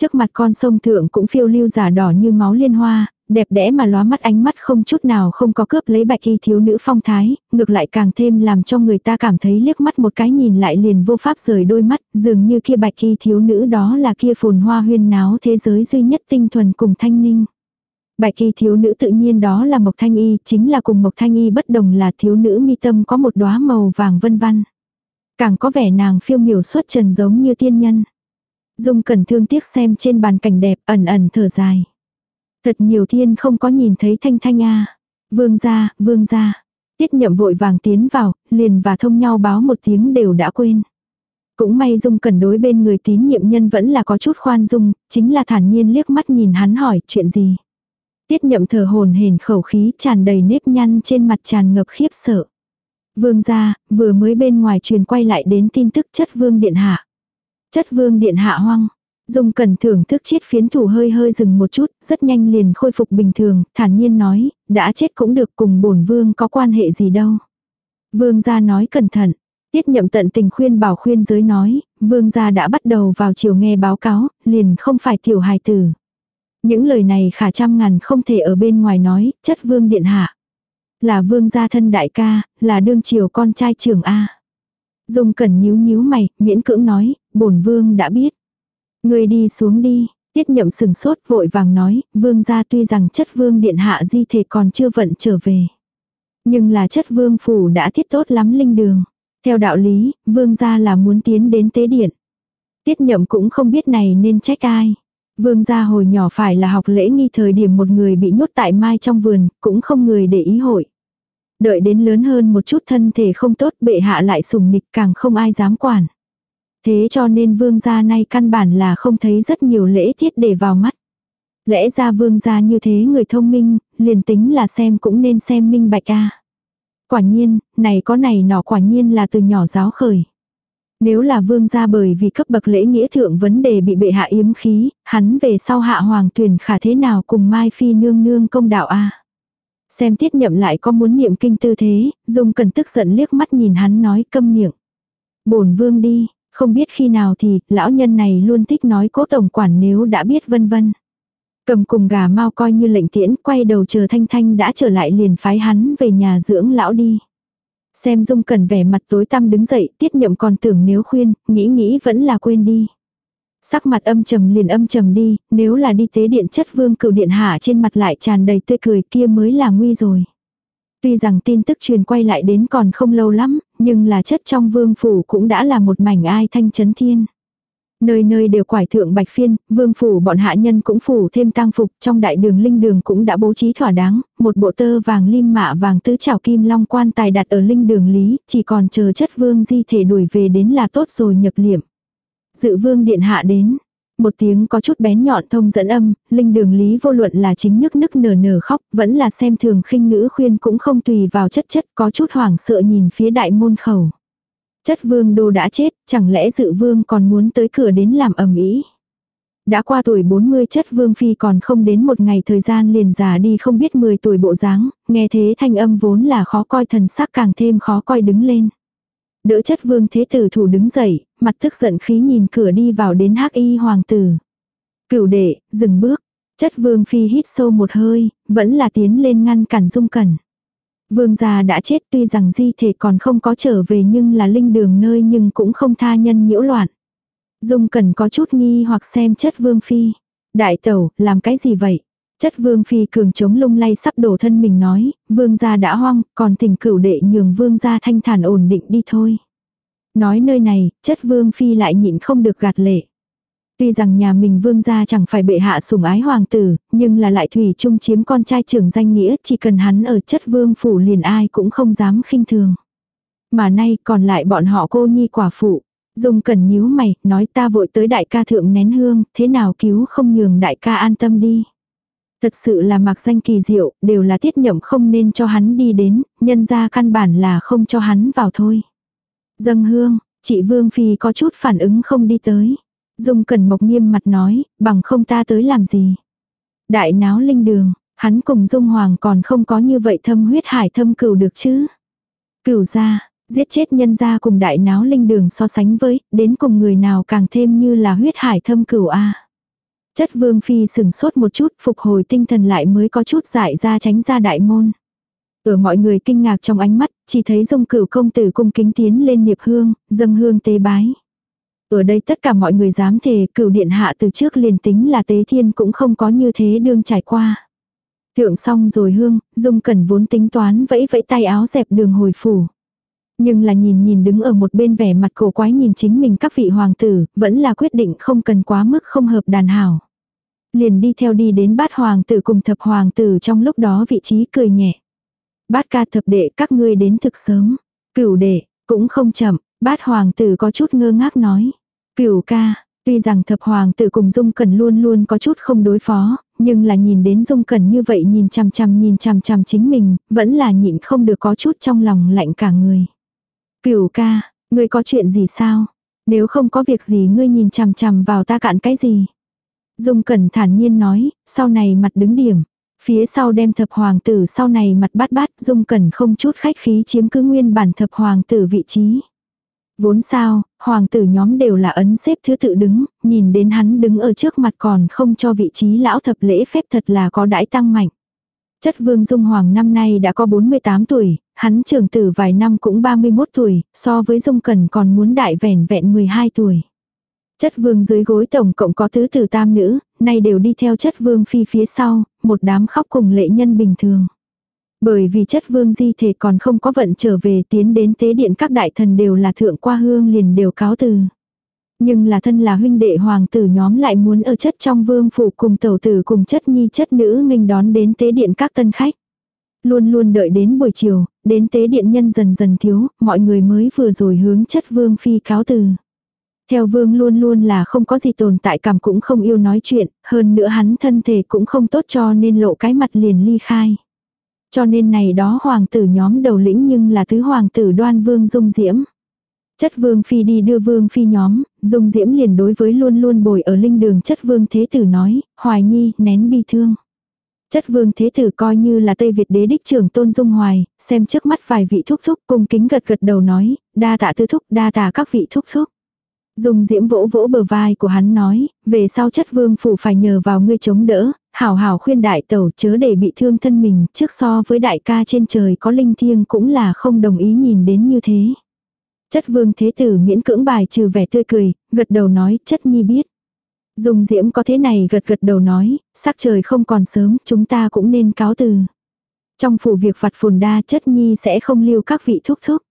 Trước mặt con sông thượng cũng phiêu lưu giả đỏ như máu liên hoa, đẹp đẽ mà lóa mắt ánh mắt không chút nào không có cướp lấy bạch y thiếu nữ phong thái, ngược lại càng thêm làm cho người ta cảm thấy liếc mắt một cái nhìn lại liền vô pháp rời đôi mắt, dường như kia bạch y thiếu nữ đó là kia phồn hoa huyên náo thế giới duy nhất tinh thuần cùng thanh ninh. Bài kỳ thiếu nữ tự nhiên đó là Mộc Thanh Y, chính là cùng Mộc Thanh Y bất đồng là thiếu nữ mi tâm có một đóa màu vàng vân văn. Càng có vẻ nàng phiêu miểu xuất trần giống như tiên nhân. Dung cẩn thương tiếc xem trên bàn cảnh đẹp ẩn ẩn thở dài. Thật nhiều thiên không có nhìn thấy thanh thanh a Vương gia, vương gia. Tiết nhậm vội vàng tiến vào, liền và thông nhau báo một tiếng đều đã quên. Cũng may Dung Cẩn đối bên người tín nhiệm nhân vẫn là có chút khoan dung, chính là thản nhiên liếc mắt nhìn hắn hỏi chuyện gì. Tiết nhậm thở hồn hển khẩu khí tràn đầy nếp nhăn trên mặt tràn ngập khiếp sợ. Vương gia, vừa mới bên ngoài truyền quay lại đến tin tức chất vương điện hạ. Chất vương điện hạ hoang. Dung cần thưởng thức chiết phiến thủ hơi hơi dừng một chút, rất nhanh liền khôi phục bình thường, thản nhiên nói, đã chết cũng được cùng bổn vương có quan hệ gì đâu. Vương gia nói cẩn thận, tiết nhậm tận tình khuyên bảo khuyên giới nói, vương gia đã bắt đầu vào chiều nghe báo cáo, liền không phải tiểu hài tử. Những lời này khả trăm ngàn không thể ở bên ngoài nói, chất vương điện hạ. Là vương gia thân đại ca, là đương triều con trai trưởng A. Dung cẩn nhíu nhíu mày, miễn cưỡng nói, bổn vương đã biết. Người đi xuống đi, tiết nhậm sừng sốt vội vàng nói, vương gia tuy rằng chất vương điện hạ di thể còn chưa vận trở về. Nhưng là chất vương phủ đã thiết tốt lắm linh đường. Theo đạo lý, vương gia là muốn tiến đến tế điện. Tiết nhậm cũng không biết này nên trách ai. Vương gia hồi nhỏ phải là học lễ nghi thời điểm một người bị nhốt tại mai trong vườn, cũng không người để ý hội. Đợi đến lớn hơn một chút thân thể không tốt bệ hạ lại sùng nịch càng không ai dám quản. Thế cho nên vương gia nay căn bản là không thấy rất nhiều lễ tiết để vào mắt. Lẽ ra vương gia như thế người thông minh, liền tính là xem cũng nên xem minh bạch a. Quả nhiên, này có này nọ quả nhiên là từ nhỏ giáo khởi. Nếu là vương gia bởi vì cấp bậc lễ nghĩa thượng vấn đề bị bệ hạ yếm khí, hắn về sau hạ hoàng tuyển khả thế nào cùng Mai Phi nương nương công đạo a Xem tiết nhậm lại có muốn niệm kinh tư thế, dùng cần tức giận liếc mắt nhìn hắn nói câm miệng. bổn vương đi, không biết khi nào thì, lão nhân này luôn thích nói cố tổng quản nếu đã biết vân vân. Cầm cùng gà mau coi như lệnh tiễn, quay đầu chờ Thanh Thanh đã trở lại liền phái hắn về nhà dưỡng lão đi. Xem Dung Cẩn vẻ mặt tối tăm đứng dậy, tiết nhậm còn tưởng nếu khuyên, nghĩ nghĩ vẫn là quên đi. Sắc mặt âm trầm liền âm trầm đi, nếu là đi tế điện chất vương cửu điện hạ trên mặt lại tràn đầy tươi cười kia mới là nguy rồi. Tuy rằng tin tức truyền quay lại đến còn không lâu lắm, nhưng là chất trong vương phủ cũng đã là một mảnh ai thanh chấn thiên. Nơi nơi đều quải thượng bạch phiên, vương phủ bọn hạ nhân cũng phủ thêm tang phục, trong đại đường linh đường cũng đã bố trí thỏa đáng, một bộ tơ vàng lim mạ vàng tứ trảo kim long quan tài đặt ở linh đường lý, chỉ còn chờ chất vương di thể đuổi về đến là tốt rồi nhập liệm. Dự vương điện hạ đến, một tiếng có chút bén nhọn thông dẫn âm, linh đường lý vô luận là chính nức nức nở nở khóc, vẫn là xem thường khinh ngữ khuyên cũng không tùy vào chất chất có chút hoảng sợ nhìn phía đại môn khẩu. Chất vương đô đã chết, chẳng lẽ dự vương còn muốn tới cửa đến làm ầm ĩ đã qua tuổi 40 chất vương phi còn không đến một ngày thời gian liền già đi không biết 10 tuổi bộ dáng, nghe thế thanh âm vốn là khó coi thần sắc càng thêm khó coi đứng lên. Đỡ chất vương thế tử thủ đứng dậy, mặt tức giận khí nhìn cửa đi vào đến hắc y hoàng tử. Cửu đệ, dừng bước. Chất vương phi hít sâu một hơi, vẫn là tiến lên ngăn cản dung cẩn. Vương gia đã chết tuy rằng di thể còn không có trở về nhưng là linh đường nơi nhưng cũng không tha nhân nhiễu loạn. Dung cần có chút nghi hoặc xem chất vương phi. Đại tẩu, làm cái gì vậy? Chất vương phi cường chống lung lay sắp đổ thân mình nói, vương gia đã hoang, còn tình cửu đệ nhường vương gia thanh thản ổn định đi thôi. Nói nơi này, chất vương phi lại nhịn không được gạt lệ. Tuy rằng nhà mình vương gia chẳng phải bệ hạ sủng ái hoàng tử, nhưng là lại thủy chung chiếm con trai trưởng danh nghĩa, chỉ cần hắn ở chất vương phủ liền ai cũng không dám khinh thường. Mà nay còn lại bọn họ cô nhi quả phụ. Dung cần nhíu mày, nói ta vội tới đại ca thượng nén hương, thế nào cứu không nhường đại ca an tâm đi. Thật sự là mặc danh kỳ diệu, đều là tiết nhậm không nên cho hắn đi đến, nhân ra căn bản là không cho hắn vào thôi. Dâng hương, chị Vương Phi có chút phản ứng không đi tới. Dung Cẩn Mộc nghiêm mặt nói, bằng không ta tới làm gì. Đại náo linh đường, hắn cùng Dung Hoàng còn không có như vậy thâm huyết hải thâm cửu được chứ. Cửu ra, giết chết nhân gia cùng đại náo linh đường so sánh với, đến cùng người nào càng thêm như là huyết hải thâm cửu a. Chất vương phi sừng sốt một chút, phục hồi tinh thần lại mới có chút giải ra tránh ra đại môn. Ở mọi người kinh ngạc trong ánh mắt, chỉ thấy dung cửu công tử cung kính tiến lên niệp hương, dâng hương tế bái. Ở đây tất cả mọi người dám thề cửu điện hạ từ trước liền tính là tế thiên cũng không có như thế đương trải qua. Thượng xong rồi hương, dung cẩn vốn tính toán vẫy vẫy tay áo dẹp đường hồi phủ. Nhưng là nhìn nhìn đứng ở một bên vẻ mặt cổ quái nhìn chính mình các vị hoàng tử, vẫn là quyết định không cần quá mức không hợp đàn hảo. Liền đi theo đi đến bát hoàng tử cùng thập hoàng tử trong lúc đó vị trí cười nhẹ. Bát ca thập đệ các ngươi đến thực sớm. Cửu đệ, cũng không chậm, bát hoàng tử có chút ngơ ngác nói. Cửu ca, tuy rằng thập hoàng tử cùng Dung Cẩn luôn luôn có chút không đối phó, nhưng là nhìn đến Dung Cẩn như vậy nhìn chằm chằm nhìn chằm chằm chính mình, vẫn là nhịn không được có chút trong lòng lạnh cả người. Cửu ca, ngươi có chuyện gì sao? Nếu không có việc gì ngươi nhìn chằm chằm vào ta cạn cái gì? Dung Cẩn thản nhiên nói, sau này mặt đứng điểm. Phía sau đem thập hoàng tử sau này mặt bát bát dung cẩn không chút khách khí chiếm cứ nguyên bản thập hoàng tử vị trí. Vốn sao, hoàng tử nhóm đều là ấn xếp thứ tự đứng, nhìn đến hắn đứng ở trước mặt còn không cho vị trí lão thập lễ phép thật là có đãi tăng mạnh. Chất vương dung hoàng năm nay đã có 48 tuổi, hắn trưởng tử vài năm cũng 31 tuổi, so với dung cần còn muốn đại vẻn vẹn 12 tuổi. Chất vương dưới gối tổng cộng có tứ tử tam nữ, nay đều đi theo chất vương phi phía sau, một đám khóc cùng lệ nhân bình thường. Bởi vì chất vương di thể còn không có vận trở về tiến đến tế điện các đại thần đều là thượng qua hương liền đều cáo từ. Nhưng là thân là huynh đệ hoàng tử nhóm lại muốn ở chất trong vương phủ cùng tẩu tử cùng chất nhi chất nữ nghênh đón đến tế điện các tân khách. Luôn luôn đợi đến buổi chiều, đến tế điện nhân dần dần thiếu, mọi người mới vừa rồi hướng chất vương phi cáo từ. Theo vương luôn luôn là không có gì tồn tại cảm cũng không yêu nói chuyện, hơn nữa hắn thân thể cũng không tốt cho nên lộ cái mặt liền ly khai. Cho nên này đó hoàng tử nhóm đầu lĩnh nhưng là thứ hoàng tử đoan vương dung diễm. Chất vương phi đi đưa vương phi nhóm, dung diễm liền đối với luôn luôn bồi ở linh đường chất vương thế tử nói, hoài nhi, nén bi thương. Chất vương thế tử coi như là Tây Việt đế đích trưởng tôn dung hoài, xem trước mắt vài vị thúc thúc cung kính gật gật đầu nói, đa tạ tư thúc, đa tạ các vị thúc thúc. Dung diễm vỗ vỗ bờ vai của hắn nói, về sau chất vương phủ phải nhờ vào ngươi chống đỡ, hảo hảo khuyên đại tẩu chớ để bị thương thân mình, trước so với đại ca trên trời có linh thiêng cũng là không đồng ý nhìn đến như thế. Chất vương thế tử miễn cưỡng bài trừ vẻ tươi cười, gật đầu nói, chất nhi biết. Dung diễm có thế này gật gật đầu nói, sắc trời không còn sớm, chúng ta cũng nên cáo từ. Trong phủ việc vặt phồn đa chất nhi sẽ không lưu các vị thúc thúc.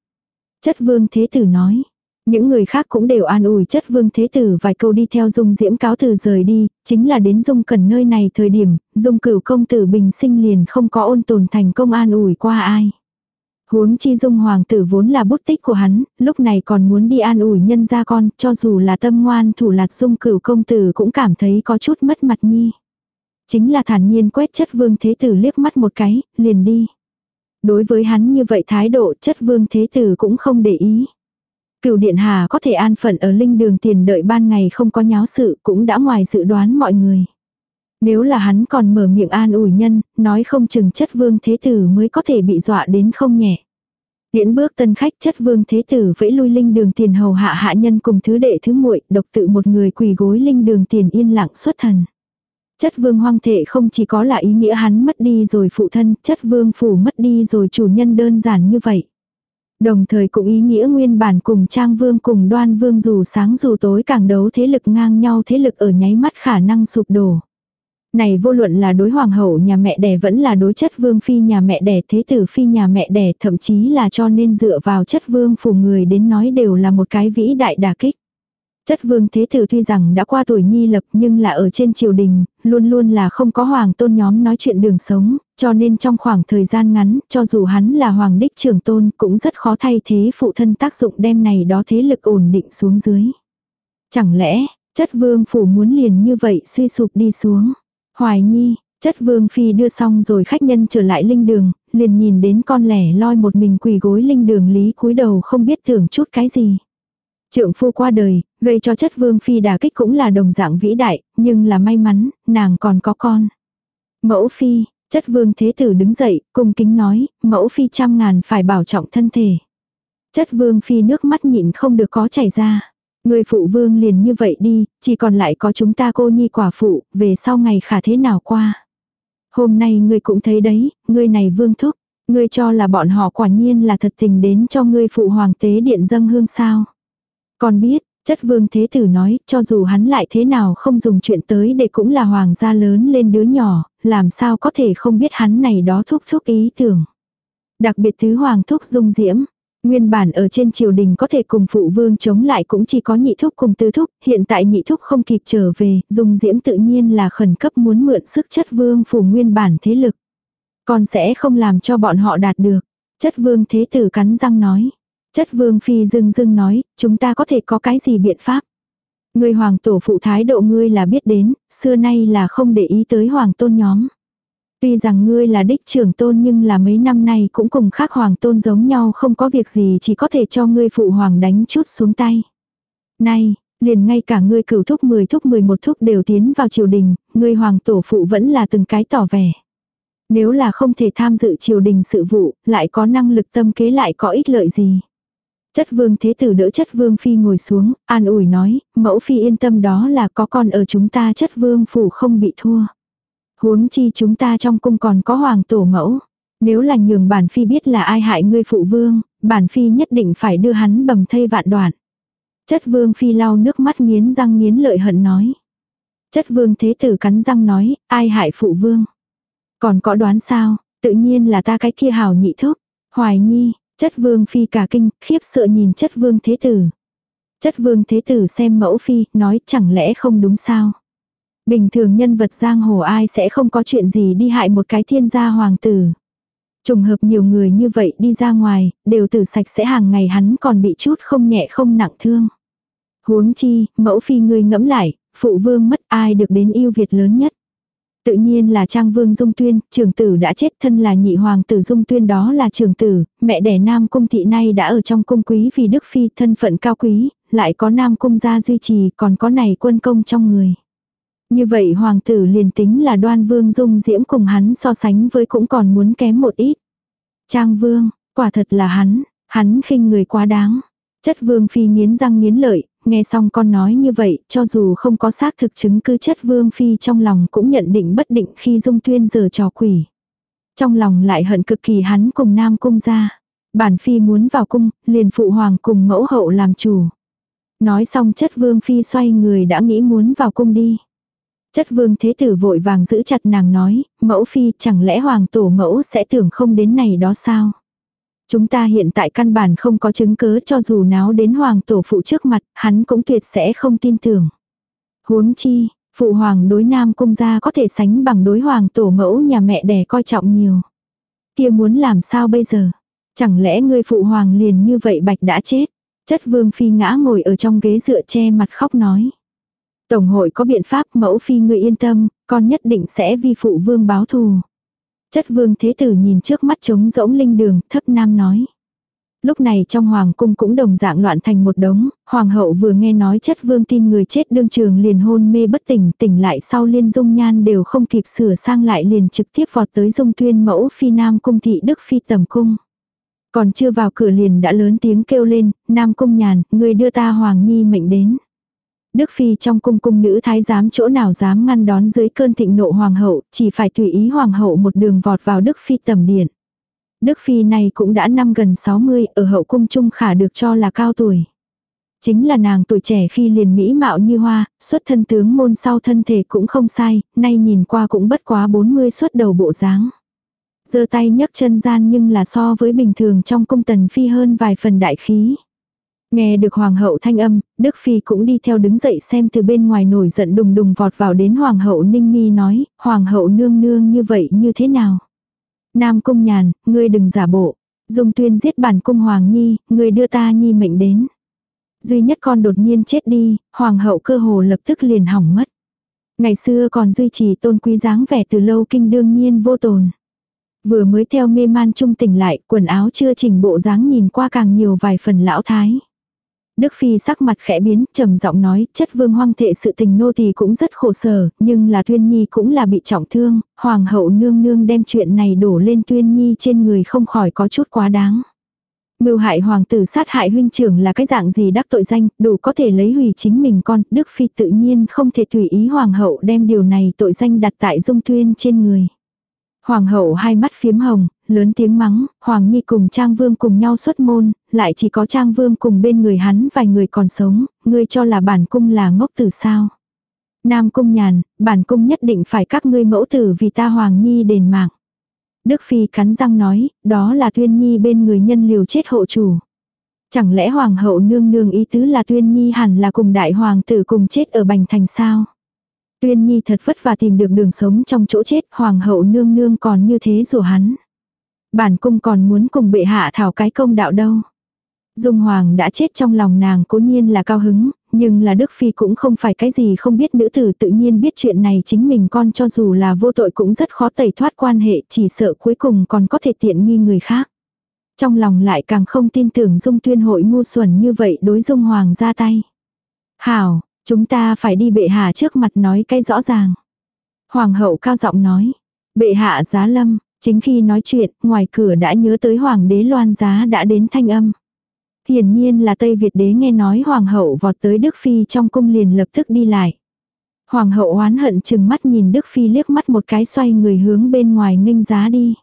Chất vương thế tử nói, những người khác cũng đều an ủi chất vương thế tử vài câu đi theo dung diễm cáo từ rời đi, chính là đến dung cần nơi này thời điểm, dung cửu công tử bình sinh liền không có ôn tồn thành công an ủi qua ai. Huống chi dung hoàng tử vốn là bút tích của hắn, lúc này còn muốn đi an ủi nhân gia con, cho dù là tâm ngoan thủ lạt dung cửu công tử cũng cảm thấy có chút mất mặt nhi. Chính là thản nhiên quét chất vương thế tử liếc mắt một cái, liền đi. Đối với hắn như vậy thái độ chất vương thế tử cũng không để ý. Cửu điện hà có thể an phận ở linh đường tiền đợi ban ngày không có nháo sự cũng đã ngoài dự đoán mọi người. Nếu là hắn còn mở miệng an ủi nhân, nói không chừng chất vương thế tử mới có thể bị dọa đến không nhẹ. Điễn bước tân khách chất vương thế tử vẫy lui linh đường tiền hầu hạ hạ nhân cùng thứ đệ thứ muội độc tự một người quỳ gối linh đường tiền yên lặng xuất thần. Chất vương hoang thể không chỉ có là ý nghĩa hắn mất đi rồi phụ thân, chất vương phủ mất đi rồi chủ nhân đơn giản như vậy. Đồng thời cũng ý nghĩa nguyên bản cùng trang vương cùng đoan vương dù sáng dù tối càng đấu thế lực ngang nhau thế lực ở nháy mắt khả năng sụp đổ. Này vô luận là đối hoàng hậu nhà mẹ đẻ vẫn là đối chất vương phi nhà mẹ đẻ, thế tử phi nhà mẹ đẻ, thậm chí là cho nên dựa vào chất vương phủ người đến nói đều là một cái vĩ đại đà kích. Chất vương thế tử tuy rằng đã qua tuổi nhi lập nhưng là ở trên triều đình, luôn luôn là không có hoàng tôn nhóm nói chuyện đường sống, cho nên trong khoảng thời gian ngắn, cho dù hắn là hoàng đích trưởng tôn cũng rất khó thay thế phụ thân tác dụng đem này đó thế lực ổn định xuống dưới. Chẳng lẽ, chất vương phủ muốn liền như vậy suy sụp đi xuống. Hoài nhi, chất vương phi đưa xong rồi khách nhân trở lại linh đường, liền nhìn đến con lẻ loi một mình quỳ gối linh đường lý cúi đầu không biết thưởng chút cái gì. Trượng phu qua đời, gây cho chất vương phi đả kích cũng là đồng dạng vĩ đại, nhưng là may mắn, nàng còn có con. Mẫu phi, chất vương thế tử đứng dậy, cung kính nói, mẫu phi trăm ngàn phải bảo trọng thân thể. Chất vương phi nước mắt nhịn không được có chảy ra. Người phụ vương liền như vậy đi, chỉ còn lại có chúng ta cô nhi quả phụ, về sau ngày khả thế nào qua. Hôm nay ngươi cũng thấy đấy, ngươi này vương thúc, ngươi cho là bọn họ quả nhiên là thật tình đến cho ngươi phụ hoàng tế điện dâng hương sao con biết, chất vương thế tử nói, cho dù hắn lại thế nào không dùng chuyện tới để cũng là hoàng gia lớn lên đứa nhỏ, làm sao có thể không biết hắn này đó thúc thúc ý tưởng. Đặc biệt thứ hoàng thúc dung diễm, Nguyên bản ở trên triều đình có thể cùng phụ vương chống lại cũng chỉ có nhị thúc cùng tứ thúc, hiện tại nhị thúc không kịp trở về, dung diễm tự nhiên là khẩn cấp muốn mượn sức chất vương phủ nguyên bản thế lực. Còn sẽ không làm cho bọn họ đạt được. Chất vương thế tử cắn răng nói. Chất vương phi dưng dưng nói, chúng ta có thể có cái gì biện pháp. Người hoàng tổ phụ thái độ ngươi là biết đến, xưa nay là không để ý tới hoàng tôn nhóm. Tuy rằng ngươi là đích trưởng tôn nhưng là mấy năm nay cũng cùng khác hoàng tôn giống nhau không có việc gì chỉ có thể cho ngươi phụ hoàng đánh chút xuống tay. nay liền ngay cả ngươi cửu thúc 10 thúc 11 thúc đều tiến vào triều đình, ngươi hoàng tổ phụ vẫn là từng cái tỏ vẻ. Nếu là không thể tham dự triều đình sự vụ, lại có năng lực tâm kế lại có ích lợi gì. Chất vương thế tử đỡ chất vương phi ngồi xuống, an ủi nói, mẫu phi yên tâm đó là có con ở chúng ta chất vương phủ không bị thua. Huống chi chúng ta trong cung còn có hoàng tổ mẫu. Nếu là nhường bản phi biết là ai hại ngươi phụ vương, bản phi nhất định phải đưa hắn bầm thây vạn đoạn. Chất vương phi lau nước mắt nghiến răng nghiến lợi hận nói. Chất vương thế tử cắn răng nói, ai hại phụ vương. Còn có đoán sao, tự nhiên là ta cái kia hào nhị thúc. Hoài nhi, chất vương phi cả kinh, khiếp sợ nhìn chất vương thế tử. Chất vương thế tử xem mẫu phi, nói chẳng lẽ không đúng sao. Bình thường nhân vật giang hồ ai sẽ không có chuyện gì đi hại một cái thiên gia hoàng tử. Trùng hợp nhiều người như vậy đi ra ngoài, đều tử sạch sẽ hàng ngày hắn còn bị chút không nhẹ không nặng thương. Huống chi, mẫu phi ngươi ngẫm lại, phụ vương mất ai được đến yêu Việt lớn nhất. Tự nhiên là Trang Vương Dung Tuyên, trưởng tử đã chết thân là nhị hoàng tử Dung Tuyên đó là trưởng tử, mẹ đẻ Nam Cung Thị nay đã ở trong cung quý vì Đức Phi thân phận cao quý, lại có Nam Cung gia duy trì còn có này quân công trong người. Như vậy hoàng tử liền tính là đoan vương dung diễm cùng hắn so sánh với cũng còn muốn kém một ít. Trang vương, quả thật là hắn, hắn khinh người quá đáng. Chất vương phi nghiến răng nghiến lợi, nghe xong con nói như vậy, cho dù không có xác thực chứng cứ chất vương phi trong lòng cũng nhận định bất định khi dung tuyên giờ trò quỷ. Trong lòng lại hận cực kỳ hắn cùng nam cung ra. Bản phi muốn vào cung, liền phụ hoàng cùng mẫu hậu làm chủ. Nói xong chất vương phi xoay người đã nghĩ muốn vào cung đi. Chất vương thế tử vội vàng giữ chặt nàng nói, mẫu phi chẳng lẽ hoàng tổ mẫu sẽ tưởng không đến này đó sao? Chúng ta hiện tại căn bản không có chứng cứ cho dù náo đến hoàng tổ phụ trước mặt, hắn cũng tuyệt sẽ không tin tưởng. Huống chi, phụ hoàng đối nam cung gia có thể sánh bằng đối hoàng tổ mẫu nhà mẹ đẻ coi trọng nhiều. Kia muốn làm sao bây giờ? Chẳng lẽ ngươi phụ hoàng liền như vậy bạch đã chết? Chất vương phi ngã ngồi ở trong ghế dựa che mặt khóc nói. Tổng hội có biện pháp mẫu phi ngươi yên tâm, con nhất định sẽ vi phụ vương báo thù. Chất vương thế tử nhìn trước mắt trống rỗng linh đường, thấp nam nói. Lúc này trong hoàng cung cũng đồng dạng loạn thành một đống, hoàng hậu vừa nghe nói chất vương tin người chết đương trường liền hôn mê bất tỉnh, tỉnh lại sau liên dung nhan đều không kịp sửa sang lại liền trực tiếp vọt tới dung tuyên mẫu phi nam cung thị đức phi tầm cung. Còn chưa vào cửa liền đã lớn tiếng kêu lên, nam cung nhàn, người đưa ta hoàng nhi mệnh đến. Đức Phi trong cung cung nữ thái giám chỗ nào dám ngăn đón dưới cơn thịnh nộ hoàng hậu, chỉ phải tùy ý hoàng hậu một đường vọt vào Đức Phi tầm điện. Đức Phi này cũng đã năm gần 60, ở hậu cung trung khả được cho là cao tuổi. Chính là nàng tuổi trẻ khi liền mỹ mạo như hoa, xuất thân tướng môn sau thân thể cũng không sai, nay nhìn qua cũng bất quá 40 xuất đầu bộ dáng. giơ tay nhấc chân gian nhưng là so với bình thường trong cung tần phi hơn vài phần đại khí. Nghe được hoàng hậu thanh âm, Đức Phi cũng đi theo đứng dậy xem từ bên ngoài nổi giận đùng đùng vọt vào đến hoàng hậu ninh mi nói, hoàng hậu nương nương như vậy như thế nào? Nam cung nhàn, ngươi đừng giả bộ. Dung tuyên giết bản cung hoàng nhi, ngươi đưa ta nhi mệnh đến. Duy nhất con đột nhiên chết đi, hoàng hậu cơ hồ lập tức liền hỏng mất. Ngày xưa còn duy trì tôn quý dáng vẻ từ lâu kinh đương nhiên vô tồn. Vừa mới theo mê man trung tỉnh lại, quần áo chưa chỉnh bộ dáng nhìn qua càng nhiều vài phần lão thái. Đức Phi sắc mặt khẽ biến, trầm giọng nói, chất vương hoang thệ sự tình nô tỳ cũng rất khổ sở, nhưng là Tuyên Nhi cũng là bị trọng thương, hoàng hậu nương nương đem chuyện này đổ lên Tuyên Nhi trên người không khỏi có chút quá đáng. Mưu hại hoàng tử sát hại huynh trưởng là cái dạng gì đắc tội danh, đủ có thể lấy hủy chính mình con, Đức Phi tự nhiên không thể tùy ý hoàng hậu đem điều này tội danh đặt tại dung tuyên trên người. Hoàng hậu hai mắt phiếm hồng, lớn tiếng mắng, Hoàng Nhi cùng Trang Vương cùng nhau xuất môn, lại chỉ có Trang Vương cùng bên người hắn vài người còn sống, ngươi cho là bản cung là ngốc tử sao. Nam cung nhàn, bản cung nhất định phải các ngươi mẫu tử vì ta Hoàng Nhi đền mạng. Đức Phi cắn răng nói, đó là Tuyên Nhi bên người nhân liều chết hộ chủ. Chẳng lẽ Hoàng hậu nương nương ý tứ là Tuyên Nhi hẳn là cùng đại hoàng tử cùng chết ở Bành Thành sao? Tuyên Nhi thật vất vả tìm được đường sống trong chỗ chết, Hoàng hậu nương nương còn như thế rủa hắn. Bản cung còn muốn cùng bệ hạ thảo cái công đạo đâu. Dung Hoàng đã chết trong lòng nàng cố nhiên là cao hứng, nhưng là Đức Phi cũng không phải cái gì không biết nữ tử tự nhiên biết chuyện này chính mình con cho dù là vô tội cũng rất khó tẩy thoát quan hệ chỉ sợ cuối cùng còn có thể tiện nghi người khác. Trong lòng lại càng không tin tưởng Dung Tuyên hội ngu xuẩn như vậy đối Dung Hoàng ra tay. Hảo, chúng ta phải đi bệ hạ trước mặt nói cái rõ ràng. Hoàng hậu cao giọng nói, bệ hạ giá lâm, Chính khi nói chuyện, ngoài cửa đã nhớ tới hoàng đế loan giá đã đến thanh âm. Hiển nhiên là Tây Việt đế nghe nói hoàng hậu vọt tới Đức Phi trong cung liền lập tức đi lại. Hoàng hậu oán hận chừng mắt nhìn Đức Phi liếc mắt một cái xoay người hướng bên ngoài nghênh giá đi.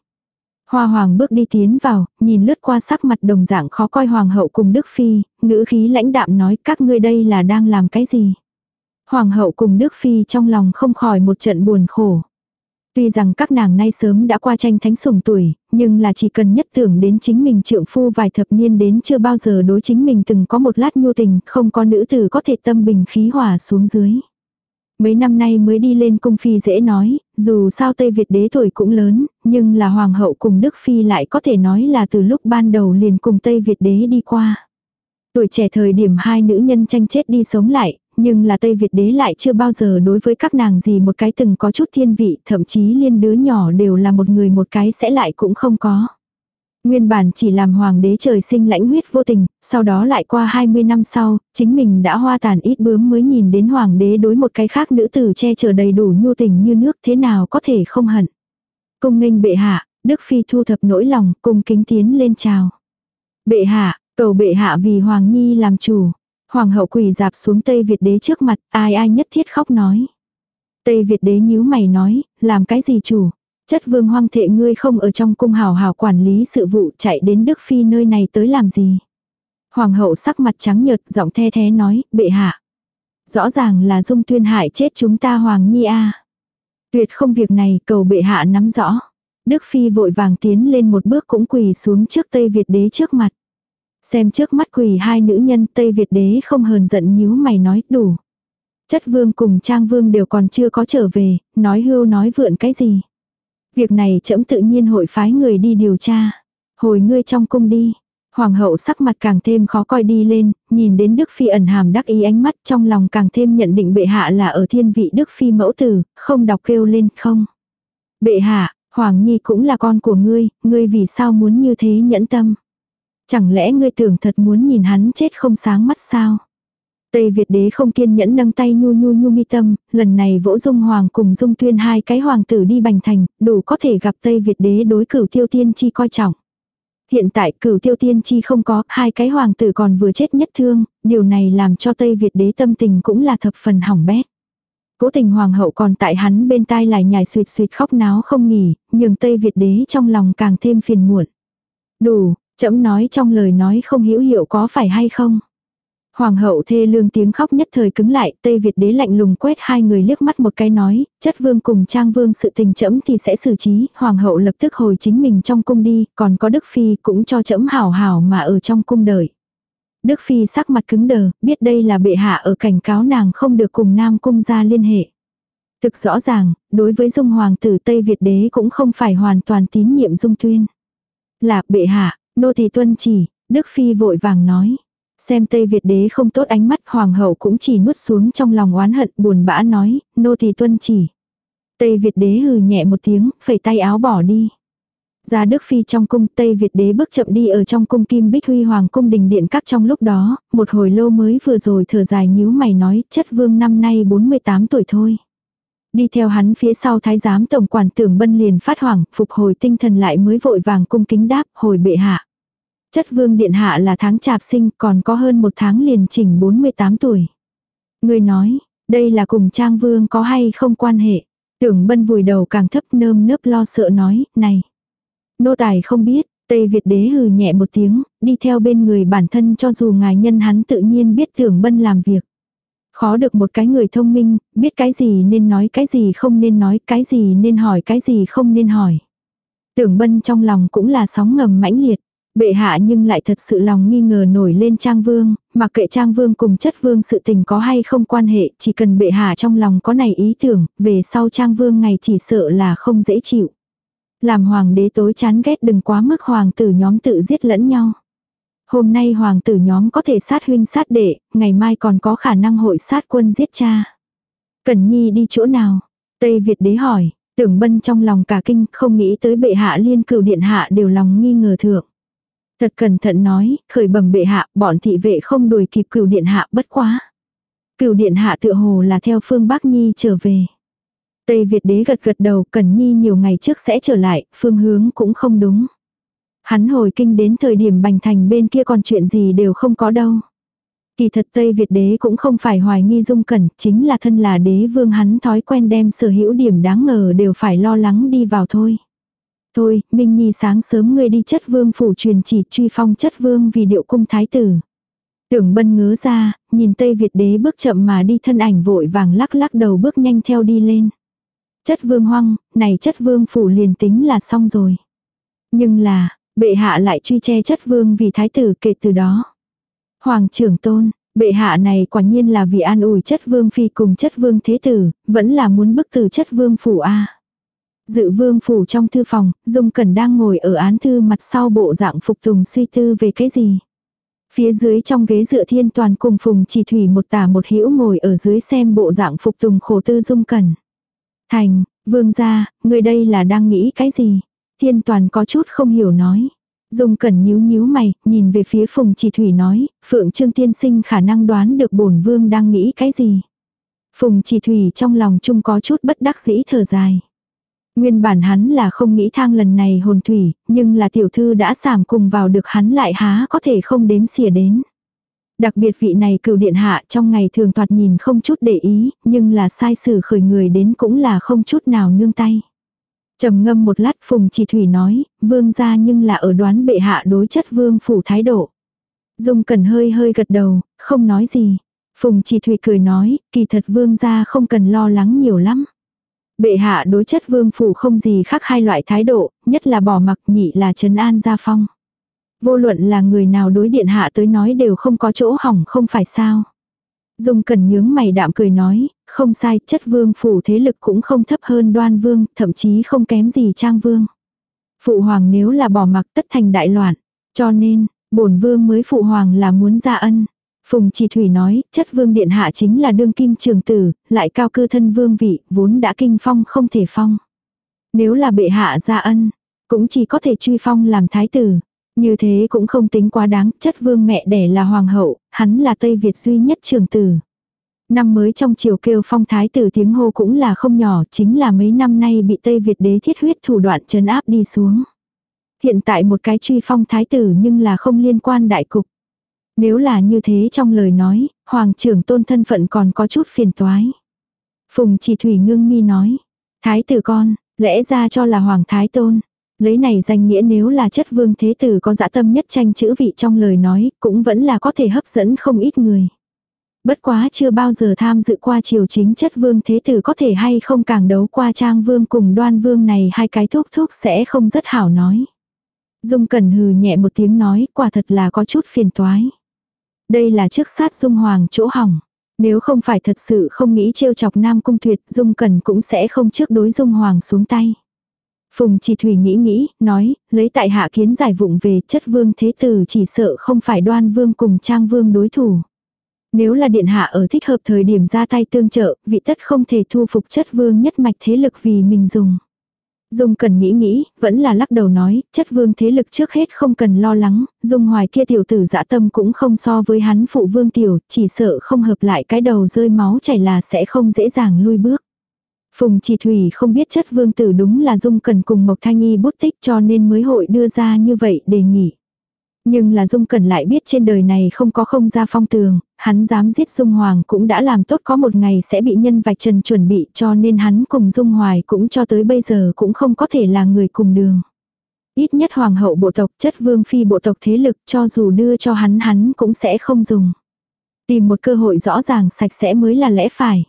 Hoa hoàng bước đi tiến vào, nhìn lướt qua sắc mặt đồng dạng khó coi hoàng hậu cùng Đức Phi, ngữ khí lãnh đạm nói các ngươi đây là đang làm cái gì. Hoàng hậu cùng Đức Phi trong lòng không khỏi một trận buồn khổ. Tuy rằng các nàng nay sớm đã qua tranh thánh sủng tuổi, nhưng là chỉ cần nhất tưởng đến chính mình trượng phu vài thập niên đến chưa bao giờ đối chính mình từng có một lát nhu tình, không có nữ tử có thể tâm bình khí hòa xuống dưới. Mấy năm nay mới đi lên cung phi dễ nói, dù sao Tây Việt đế tuổi cũng lớn, nhưng là hoàng hậu cùng Đức Phi lại có thể nói là từ lúc ban đầu liền cùng Tây Việt đế đi qua. Tuổi trẻ thời điểm hai nữ nhân tranh chết đi sống lại, nhưng là Tây Việt đế lại chưa bao giờ đối với các nàng gì một cái từng có chút thiên vị, thậm chí liên đứa nhỏ đều là một người một cái sẽ lại cũng không có. Nguyên bản chỉ làm hoàng đế trời sinh lãnh huyết vô tình, sau đó lại qua 20 năm sau, chính mình đã hoa tàn ít bướm mới nhìn đến hoàng đế đối một cái khác nữ tử che chở đầy đủ nhu tình như nước thế nào có thể không hận. Cung nghênh bệ hạ, Đức Phi thu thập nỗi lòng, cung kính tiến lên chào. Bệ hạ, cầu bệ hạ vì Hoàng Nhi làm chủ. Hoàng hậu quỳ dạp xuống Tây Việt đế trước mặt, ai ai nhất thiết khóc nói. Tây Việt đế nhíu mày nói, làm cái gì chủ? Chất vương hoang thệ ngươi không ở trong cung hào hào quản lý sự vụ chạy đến Đức Phi nơi này tới làm gì? Hoàng hậu sắc mặt trắng nhợt giọng the thế nói, bệ hạ. Rõ ràng là dung tuyên hại chết chúng ta Hoàng Nhi a Tuyệt không việc này cầu bệ hạ nắm rõ. Đức Phi vội vàng tiến lên một bước cũng quỳ xuống trước Tây Việt đế trước mặt. Xem trước mắt quỳ hai nữ nhân Tây Việt đế không hờn giận nhíu mày nói đủ. Chất vương cùng trang vương đều còn chưa có trở về, nói hưu nói vượn cái gì. Việc này trẫm tự nhiên hội phái người đi điều tra. Hồi ngươi trong cung đi. Hoàng hậu sắc mặt càng thêm khó coi đi lên, nhìn đến Đức Phi ẩn hàm đắc ý ánh mắt trong lòng càng thêm nhận định bệ hạ là ở thiên vị Đức Phi mẫu tử, không đọc kêu lên không. Bệ hạ, Hoàng Nhi cũng là con của ngươi, ngươi vì sao muốn như thế nhẫn tâm. Chẳng lẽ ngươi tưởng thật muốn nhìn hắn chết không sáng mắt sao? Tây Việt đế không kiên nhẫn nâng tay nhu nhu nhu mi tâm, lần này vỗ dung hoàng cùng dung tuyên hai cái hoàng tử đi bành thành, đủ có thể gặp Tây Việt đế đối cửu tiêu tiên chi coi trọng. Hiện tại cửu tiêu tiên chi không có, hai cái hoàng tử còn vừa chết nhất thương, điều này làm cho Tây Việt đế tâm tình cũng là thập phần hỏng bét. Cố tình hoàng hậu còn tại hắn bên tai lại nhảy suyệt suyệt khóc náo không nghỉ, nhưng Tây Việt đế trong lòng càng thêm phiền muộn. Đủ, chậm nói trong lời nói không hiểu hiệu có phải hay không. Hoàng hậu thê lương tiếng khóc nhất thời cứng lại, Tây Việt đế lạnh lùng quét hai người liếc mắt một cái nói, chất vương cùng trang vương sự tình chấm thì sẽ xử trí, hoàng hậu lập tức hồi chính mình trong cung đi, còn có Đức Phi cũng cho chấm hảo hảo mà ở trong cung đợi. Đức Phi sắc mặt cứng đờ, biết đây là bệ hạ ở cảnh cáo nàng không được cùng Nam cung ra liên hệ. Thực rõ ràng, đối với dung hoàng tử Tây Việt đế cũng không phải hoàn toàn tín nhiệm dung tuyên. Là bệ hạ, nô tỳ tuân chỉ, Đức Phi vội vàng nói. Xem Tây Việt đế không tốt ánh mắt hoàng hậu cũng chỉ nuốt xuống trong lòng oán hận buồn bã nói, nô tỳ tuân chỉ. Tây Việt đế hừ nhẹ một tiếng, phẩy tay áo bỏ đi. Ra Đức Phi trong cung Tây Việt đế bước chậm đi ở trong cung Kim Bích Huy Hoàng cung đình điện các trong lúc đó, một hồi lâu mới vừa rồi thở dài nhíu mày nói chất vương năm nay 48 tuổi thôi. Đi theo hắn phía sau thái giám tổng quản tưởng bân liền phát hoảng, phục hồi tinh thần lại mới vội vàng cung kính đáp hồi bệ hạ. Chất vương điện hạ là tháng chạp sinh còn có hơn một tháng liền chỉnh 48 tuổi. Người nói, đây là cùng trang vương có hay không quan hệ. Tưởng bân vùi đầu càng thấp nơm nớp lo sợ nói, này. Nô tài không biết, Tây Việt đế hừ nhẹ một tiếng, đi theo bên người bản thân cho dù ngài nhân hắn tự nhiên biết tưởng bân làm việc. Khó được một cái người thông minh, biết cái gì nên nói cái gì không nên nói, cái gì nên hỏi cái gì không nên hỏi. Tưởng bân trong lòng cũng là sóng ngầm mãnh liệt. Bệ hạ nhưng lại thật sự lòng nghi ngờ nổi lên Trang Vương, mặc kệ Trang Vương cùng chất Vương sự tình có hay không quan hệ, chỉ cần bệ hạ trong lòng có này ý tưởng, về sau Trang Vương ngày chỉ sợ là không dễ chịu. Làm hoàng đế tối chán ghét đừng quá mức hoàng tử nhóm tự giết lẫn nhau. Hôm nay hoàng tử nhóm có thể sát huynh sát đệ, ngày mai còn có khả năng hội sát quân giết cha. Cần Nhi đi chỗ nào? Tây Việt đế hỏi, tưởng bân trong lòng cả kinh không nghĩ tới bệ hạ liên cửu điện hạ đều lòng nghi ngờ thượng. Thật cẩn thận nói, khởi bẩm bệ hạ, bọn thị vệ không đuổi kịp cửu điện hạ bất quá. Cửu điện hạ tựa hồ là theo phương Bắc Nhi trở về. Tây Việt đế gật gật đầu, Cẩn Nhi nhiều ngày trước sẽ trở lại, phương hướng cũng không đúng. Hắn hồi kinh đến thời điểm bành thành bên kia còn chuyện gì đều không có đâu. Kỳ thật Tây Việt đế cũng không phải hoài nghi dung cẩn, chính là thân là đế vương hắn thói quen đem sở hữu điểm đáng ngờ đều phải lo lắng đi vào thôi. Thôi, Minh Nhi sáng sớm ngươi đi chất vương phủ truyền chỉ truy phong chất vương vì điệu cung thái tử. Tưởng bân ngớ ra, nhìn Tây Việt đế bước chậm mà đi thân ảnh vội vàng lắc lắc đầu bước nhanh theo đi lên. Chất vương hoang, này chất vương phủ liền tính là xong rồi. Nhưng là, bệ hạ lại truy che chất vương vì thái tử kể từ đó. Hoàng trưởng tôn, bệ hạ này quả nhiên là vì an ủi chất vương phi cùng chất vương thế tử, vẫn là muốn bức từ chất vương phủ a Dự vương phủ trong thư phòng, Dung Cẩn đang ngồi ở án thư mặt sau bộ dạng phục tùng suy tư về cái gì. Phía dưới trong ghế dựa thiên toàn cùng phùng chỉ thủy một tả một hữu ngồi ở dưới xem bộ dạng phục tùng khổ tư Dung Cẩn. Thành, vương gia, người đây là đang nghĩ cái gì? Thiên toàn có chút không hiểu nói. Dung cẩn nhíu nhíu mày, nhìn về phía phùng chỉ thủy nói, phượng trương tiên sinh khả năng đoán được bổn vương đang nghĩ cái gì. Phùng chỉ thủy trong lòng chung có chút bất đắc dĩ thở dài. Nguyên bản hắn là không nghĩ thang lần này hồn thủy, nhưng là tiểu thư đã sảm cùng vào được hắn lại há có thể không đếm xỉa đến. Đặc biệt vị này cựu điện hạ trong ngày thường thoạt nhìn không chút để ý, nhưng là sai sử khởi người đến cũng là không chút nào nương tay trầm ngâm một lát Phùng Chỉ Thủy nói, vương gia nhưng là ở đoán bệ hạ đối chất vương phủ thái độ. Dung cần hơi hơi gật đầu, không nói gì. Phùng Chỉ Thủy cười nói, kỳ thật vương gia không cần lo lắng nhiều lắm. Bệ hạ đối chất vương phủ không gì khác hai loại thái độ, nhất là bỏ mặc nhị là trấn an gia phong. Vô luận là người nào đối điện hạ tới nói đều không có chỗ hỏng không phải sao. Dung cần nhướng mày đạm cười nói, không sai, chất vương phủ thế lực cũng không thấp hơn đoan vương, thậm chí không kém gì trang vương. Phụ hoàng nếu là bỏ mặc tất thành đại loạn, cho nên, bổn vương mới phụ hoàng là muốn ra ân. Phùng Chỉ Thủy nói, chất vương điện hạ chính là đương kim trường tử, lại cao cư thân vương vị, vốn đã kinh phong không thể phong. Nếu là bệ hạ ra ân, cũng chỉ có thể truy phong làm thái tử. Như thế cũng không tính quá đáng, chất vương mẹ đẻ là hoàng hậu, hắn là Tây Việt duy nhất trường tử. Năm mới trong chiều kêu phong thái tử tiếng hô cũng là không nhỏ, chính là mấy năm nay bị Tây Việt đế thiết huyết thủ đoạn trấn áp đi xuống. Hiện tại một cái truy phong thái tử nhưng là không liên quan đại cục. Nếu là như thế trong lời nói, hoàng trưởng tôn thân phận còn có chút phiền toái. Phùng chỉ thủy ngưng mi nói, thái tử con, lẽ ra cho là hoàng thái tôn. Lấy này danh nghĩa nếu là chất vương thế tử có dã tâm nhất tranh chữ vị trong lời nói, cũng vẫn là có thể hấp dẫn không ít người. Bất quá chưa bao giờ tham dự qua triều chính chất vương thế tử có thể hay không càng đấu qua trang vương cùng đoan vương này hai cái thúc thúc sẽ không rất hảo nói. Dung Cẩn hừ nhẹ một tiếng nói quả thật là có chút phiền toái. Đây là trước sát Dung Hoàng chỗ hỏng. Nếu không phải thật sự không nghĩ trêu chọc Nam Cung Tuyệt, Dung Cẩn cũng sẽ không trước đối Dung Hoàng xuống tay. Phùng chỉ thủy nghĩ nghĩ, nói, lấy tại hạ kiến giải vụng về chất vương thế tử chỉ sợ không phải đoan vương cùng trang vương đối thủ. Nếu là điện hạ ở thích hợp thời điểm ra tay tương trợ, vị tất không thể thu phục chất vương nhất mạch thế lực vì mình dùng. Dung cần nghĩ nghĩ, vẫn là lắc đầu nói, chất vương thế lực trước hết không cần lo lắng, Dung hoài kia tiểu tử dã tâm cũng không so với hắn phụ vương tiểu, chỉ sợ không hợp lại cái đầu rơi máu chảy là sẽ không dễ dàng lui bước. Phùng chỉ thủy không biết chất vương tử đúng là Dung cần cùng Mộc Thanh Y bút tích cho nên mới hội đưa ra như vậy đề nghị. Nhưng là Dung Cẩn lại biết trên đời này không có không ra phong tường, hắn dám giết Dung Hoàng cũng đã làm tốt có một ngày sẽ bị nhân vạch trần chuẩn bị cho nên hắn cùng Dung Hoài cũng cho tới bây giờ cũng không có thể là người cùng đường. Ít nhất Hoàng hậu bộ tộc chất vương phi bộ tộc thế lực cho dù đưa cho hắn hắn cũng sẽ không dùng. Tìm một cơ hội rõ ràng sạch sẽ mới là lẽ phải.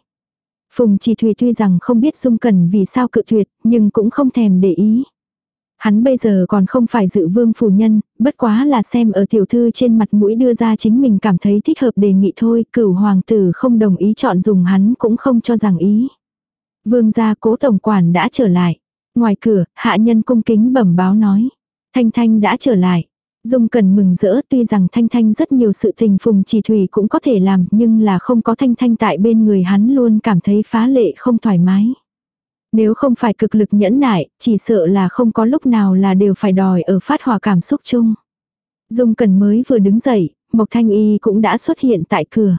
Phùng chỉ thủy tuy rằng không biết Dung Cẩn vì sao cự tuyệt nhưng cũng không thèm để ý. Hắn bây giờ còn không phải dự vương phủ nhân, bất quá là xem ở tiểu thư trên mặt mũi đưa ra chính mình cảm thấy thích hợp đề nghị thôi, cửu hoàng tử không đồng ý chọn dùng hắn cũng không cho rằng ý. Vương gia cố tổng quản đã trở lại. Ngoài cửa, hạ nhân cung kính bẩm báo nói. Thanh Thanh đã trở lại. Dung cần mừng rỡ tuy rằng Thanh Thanh rất nhiều sự tình phùng chỉ thủy cũng có thể làm nhưng là không có Thanh Thanh tại bên người hắn luôn cảm thấy phá lệ không thoải mái. Nếu không phải cực lực nhẫn nại, chỉ sợ là không có lúc nào là đều phải đòi ở phát hòa cảm xúc chung. Dung Cần mới vừa đứng dậy, Mộc Thanh Y cũng đã xuất hiện tại cửa.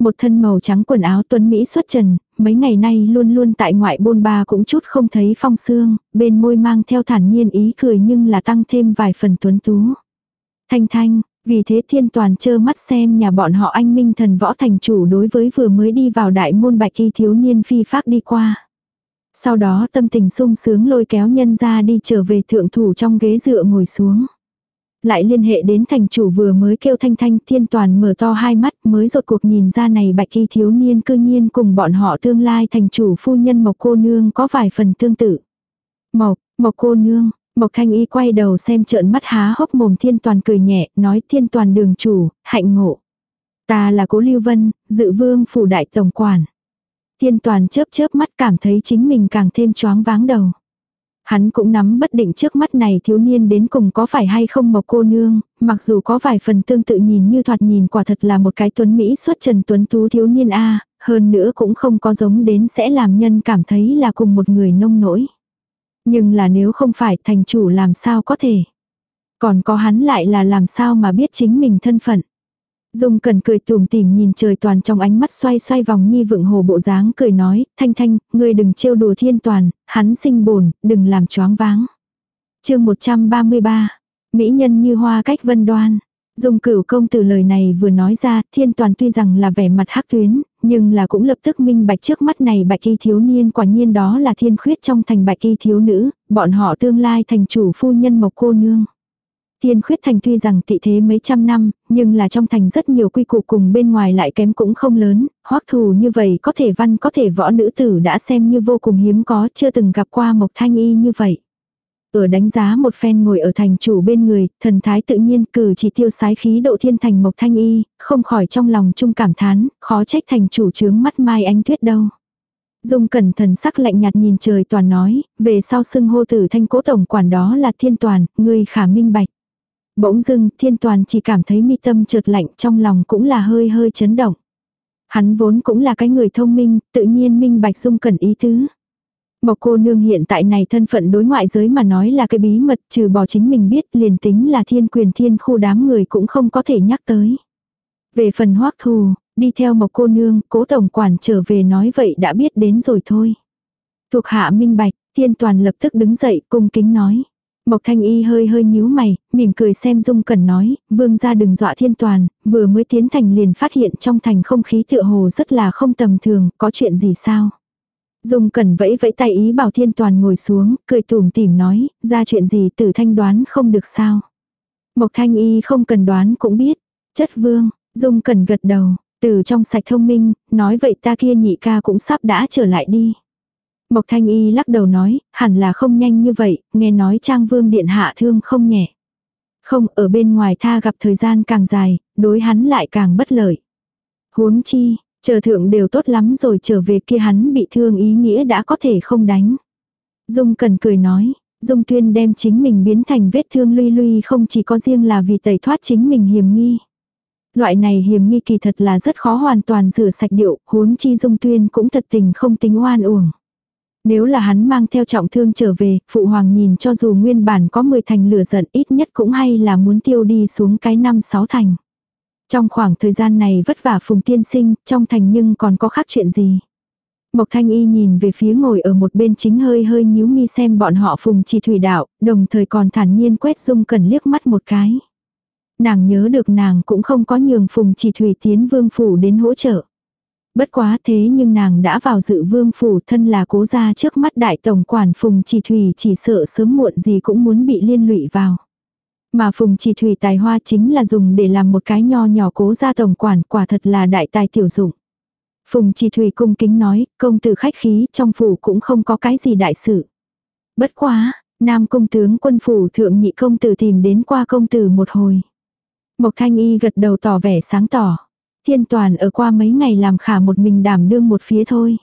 Một thân màu trắng quần áo tuấn Mỹ xuất trần, mấy ngày nay luôn luôn tại ngoại bôn ba cũng chút không thấy phong sương, bên môi mang theo thản nhiên ý cười nhưng là tăng thêm vài phần tuấn tú. Thanh thanh, vì thế thiên toàn chơ mắt xem nhà bọn họ anh minh thần võ thành chủ đối với vừa mới đi vào đại môn bạch thi thiếu niên phi phác đi qua. Sau đó tâm tình sung sướng lôi kéo nhân ra đi trở về thượng thủ trong ghế dựa ngồi xuống. Lại liên hệ đến thành chủ vừa mới kêu thanh thanh thiên toàn mở to hai mắt mới rột cuộc nhìn ra này bạch y thiếu niên cư nhiên cùng bọn họ tương lai thành chủ phu nhân mộc cô nương có vài phần tương tự. Mộc, mộc cô nương, mộc thanh y quay đầu xem trợn mắt há hốc mồm thiên toàn cười nhẹ nói thiên toàn đường chủ, hạnh ngộ. Ta là cố lưu vân, dự vương phủ đại tổng quản. Thiên toàn chớp chớp mắt cảm thấy chính mình càng thêm choáng váng đầu. Hắn cũng nắm bất định trước mắt này thiếu niên đến cùng có phải hay không một cô nương, mặc dù có vài phần tương tự nhìn như thoạt nhìn quả thật là một cái tuấn Mỹ xuất trần tuấn tú thiếu niên A, hơn nữa cũng không có giống đến sẽ làm nhân cảm thấy là cùng một người nông nỗi. Nhưng là nếu không phải thành chủ làm sao có thể. Còn có hắn lại là làm sao mà biết chính mình thân phận. Dung cần cười tùm tìm nhìn trời toàn trong ánh mắt xoay xoay vòng nhi vượng hồ bộ dáng cười nói, thanh thanh, ngươi đừng trêu đùa thiên toàn, hắn sinh bồn, đừng làm choáng váng. chương 133, Mỹ nhân như hoa cách vân đoan. Dung cửu công từ lời này vừa nói ra, thiên toàn tuy rằng là vẻ mặt hắc tuyến, nhưng là cũng lập tức minh bạch trước mắt này bạch y thiếu niên quả nhiên đó là thiên khuyết trong thành bạch y thiếu nữ, bọn họ tương lai thành chủ phu nhân mộc cô nương. Thiên khuyết thành tuy rằng tị thế mấy trăm năm, nhưng là trong thành rất nhiều quy củ cùng bên ngoài lại kém cũng không lớn, hoắc thù như vậy có thể văn có thể võ nữ tử đã xem như vô cùng hiếm có, chưa từng gặp qua Mộc Thanh Y như vậy. Ở đánh giá một phen ngồi ở thành chủ bên người, thần thái tự nhiên cử chỉ tiêu sái khí độ thiên thành Mộc Thanh Y, không khỏi trong lòng chung cảm thán, khó trách thành chủ chướng mắt mai ánh tuyết đâu. Dung cẩn thần sắc lạnh nhạt nhìn trời toàn nói, về sau xưng hô tử thanh cố tổng quản đó là thiên toàn, người khả minh bạch. Bỗng dưng, thiên toàn chỉ cảm thấy mi tâm trượt lạnh trong lòng cũng là hơi hơi chấn động. Hắn vốn cũng là cái người thông minh, tự nhiên minh bạch dung cẩn ý tứ. Mộc cô nương hiện tại này thân phận đối ngoại giới mà nói là cái bí mật trừ bỏ chính mình biết liền tính là thiên quyền thiên khu đám người cũng không có thể nhắc tới. Về phần hoắc thù, đi theo mộc cô nương, cố tổng quản trở về nói vậy đã biết đến rồi thôi. Thuộc hạ minh bạch, thiên toàn lập tức đứng dậy cung kính nói. Mộc Thanh Y hơi hơi nhíu mày, mỉm cười xem Dung Cẩn nói, vương gia đừng dọa thiên toàn, vừa mới tiến thành liền phát hiện trong thành không khí tựa hồ rất là không tầm thường, có chuyện gì sao? Dung Cẩn vẫy vẫy tay ý bảo thiên toàn ngồi xuống, cười tủm tỉm nói, ra chuyện gì tử thanh đoán không được sao? Mộc Thanh Y không cần đoán cũng biết, chất vương, Dung Cẩn gật đầu, từ trong sạch thông minh, nói vậy ta kia nhị ca cũng sắp đã trở lại đi. Mộc Thanh Y lắc đầu nói, hẳn là không nhanh như vậy, nghe nói Trang Vương Điện hạ thương không nhẹ. Không, ở bên ngoài tha gặp thời gian càng dài, đối hắn lại càng bất lợi. Huống chi, chờ thượng đều tốt lắm rồi trở về kia hắn bị thương ý nghĩa đã có thể không đánh. Dung cần cười nói, Dung Tuyên đem chính mình biến thành vết thương luy luy không chỉ có riêng là vì tẩy thoát chính mình hiểm nghi. Loại này hiểm nghi kỳ thật là rất khó hoàn toàn rửa sạch điệu, huống chi Dung Tuyên cũng thật tình không tính oan uổng. Nếu là hắn mang theo trọng thương trở về, phụ hoàng nhìn cho dù nguyên bản có 10 thành lửa giận ít nhất cũng hay là muốn tiêu đi xuống cái năm sáu thành. Trong khoảng thời gian này vất vả phùng tiên sinh, trong thành nhưng còn có khác chuyện gì. Mộc thanh y nhìn về phía ngồi ở một bên chính hơi hơi nhíu mi xem bọn họ phùng trì thủy đạo, đồng thời còn thản nhiên quét dung cần liếc mắt một cái. Nàng nhớ được nàng cũng không có nhường phùng trì thủy tiến vương phủ đến hỗ trợ. Bất quá thế nhưng nàng đã vào dự vương phủ thân là cố gia trước mắt đại tổng quản Phùng Chỉ Thủy chỉ sợ sớm muộn gì cũng muốn bị liên lụy vào. Mà Phùng Chỉ Thủy tài hoa chính là dùng để làm một cái nho nhỏ cố gia tổng quản quả thật là đại tài tiểu dụng. Phùng Chỉ Thủy cung kính nói, công tử khách khí trong phủ cũng không có cái gì đại sự. Bất quá, nam công tướng quân phủ thượng nhị công tử tìm đến qua công tử một hồi. Mộc Thanh Y gật đầu tỏ vẻ sáng tỏ. Thiên toàn ở qua mấy ngày làm khả một mình đảm đương một phía thôi.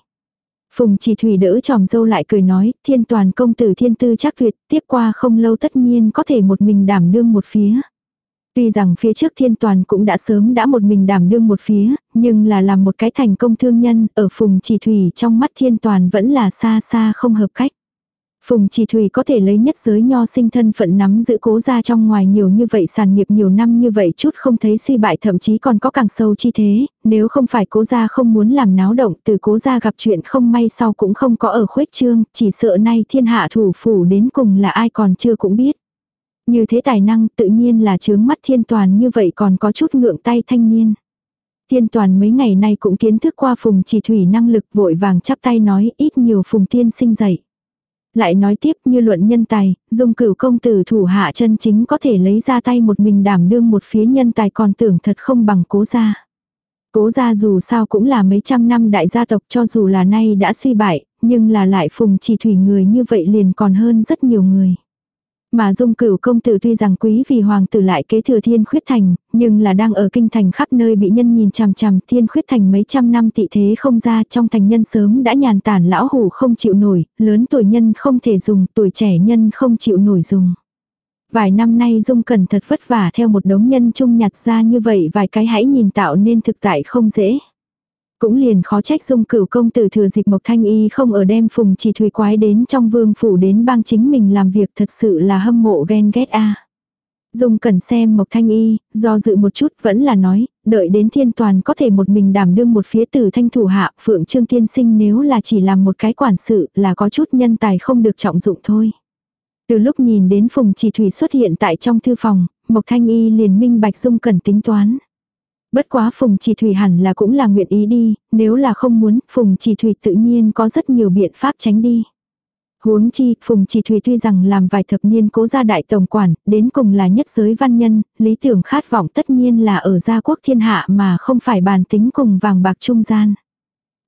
Phùng chỉ thủy đỡ tròm dâu lại cười nói, thiên toàn công tử thiên tư chắc tuyệt, tiếp qua không lâu tất nhiên có thể một mình đảm đương một phía. Tuy rằng phía trước thiên toàn cũng đã sớm đã một mình đảm đương một phía, nhưng là làm một cái thành công thương nhân, ở phùng chỉ thủy trong mắt thiên toàn vẫn là xa xa không hợp cách. Phùng Chỉ Thủy có thể lấy nhất giới nho sinh thân phận nắm giữ cố gia trong ngoài nhiều như vậy sản nghiệp nhiều năm như vậy chút không thấy suy bại thậm chí còn có càng sâu chi thế, nếu không phải cố gia không muốn làm náo động từ cố gia gặp chuyện không may sau cũng không có ở khuếch trương, chỉ sợ nay thiên hạ thủ phủ đến cùng là ai còn chưa cũng biết. Như thế tài năng tự nhiên là chướng mắt thiên toàn như vậy còn có chút ngượng tay thanh niên. Thiên toàn mấy ngày nay cũng kiến thức qua phùng chỉ thủy năng lực vội vàng chắp tay nói ít nhiều phùng tiên sinh dậy. Lại nói tiếp như luận nhân tài, dung cửu công tử thủ hạ chân chính có thể lấy ra tay một mình đảm đương một phía nhân tài còn tưởng thật không bằng cố gia. Cố gia dù sao cũng là mấy trăm năm đại gia tộc cho dù là nay đã suy bại, nhưng là lại phùng chỉ thủy người như vậy liền còn hơn rất nhiều người. Mà dung cửu công tử tuy rằng quý vì hoàng tử lại kế thừa thiên khuyết thành, nhưng là đang ở kinh thành khắp nơi bị nhân nhìn chằm chằm thiên khuyết thành mấy trăm năm tị thế không ra trong thành nhân sớm đã nhàn tản lão hủ không chịu nổi, lớn tuổi nhân không thể dùng, tuổi trẻ nhân không chịu nổi dùng. Vài năm nay dung cẩn thật vất vả theo một đống nhân chung nhặt ra như vậy vài cái hãy nhìn tạo nên thực tại không dễ. Cũng liền khó trách dung cửu công tử thừa dịp Mộc Thanh Y không ở đem phùng chỉ thủy quái đến trong vương phủ đến bang chính mình làm việc thật sự là hâm mộ ghen ghét a Dung cần xem Mộc Thanh Y, do dự một chút vẫn là nói, đợi đến thiên toàn có thể một mình đảm đương một phía tử thanh thủ hạ, phượng trương tiên sinh nếu là chỉ làm một cái quản sự là có chút nhân tài không được trọng dụng thôi. Từ lúc nhìn đến Phùng Chỉ Thủy xuất hiện tại trong thư phòng, Mộc Thanh Y liền minh bạch Dung cần tính toán. Bất quá Phùng Chỉ Thủy hẳn là cũng là nguyện ý đi, nếu là không muốn, Phùng Chỉ Thủy tự nhiên có rất nhiều biện pháp tránh đi. Huống chi, Phùng Chỉ Thủy tuy rằng làm vài thập niên cố gia đại tổng quản, đến cùng là nhất giới văn nhân, lý tưởng khát vọng tất nhiên là ở gia quốc thiên hạ mà không phải bàn tính cùng vàng bạc trung gian.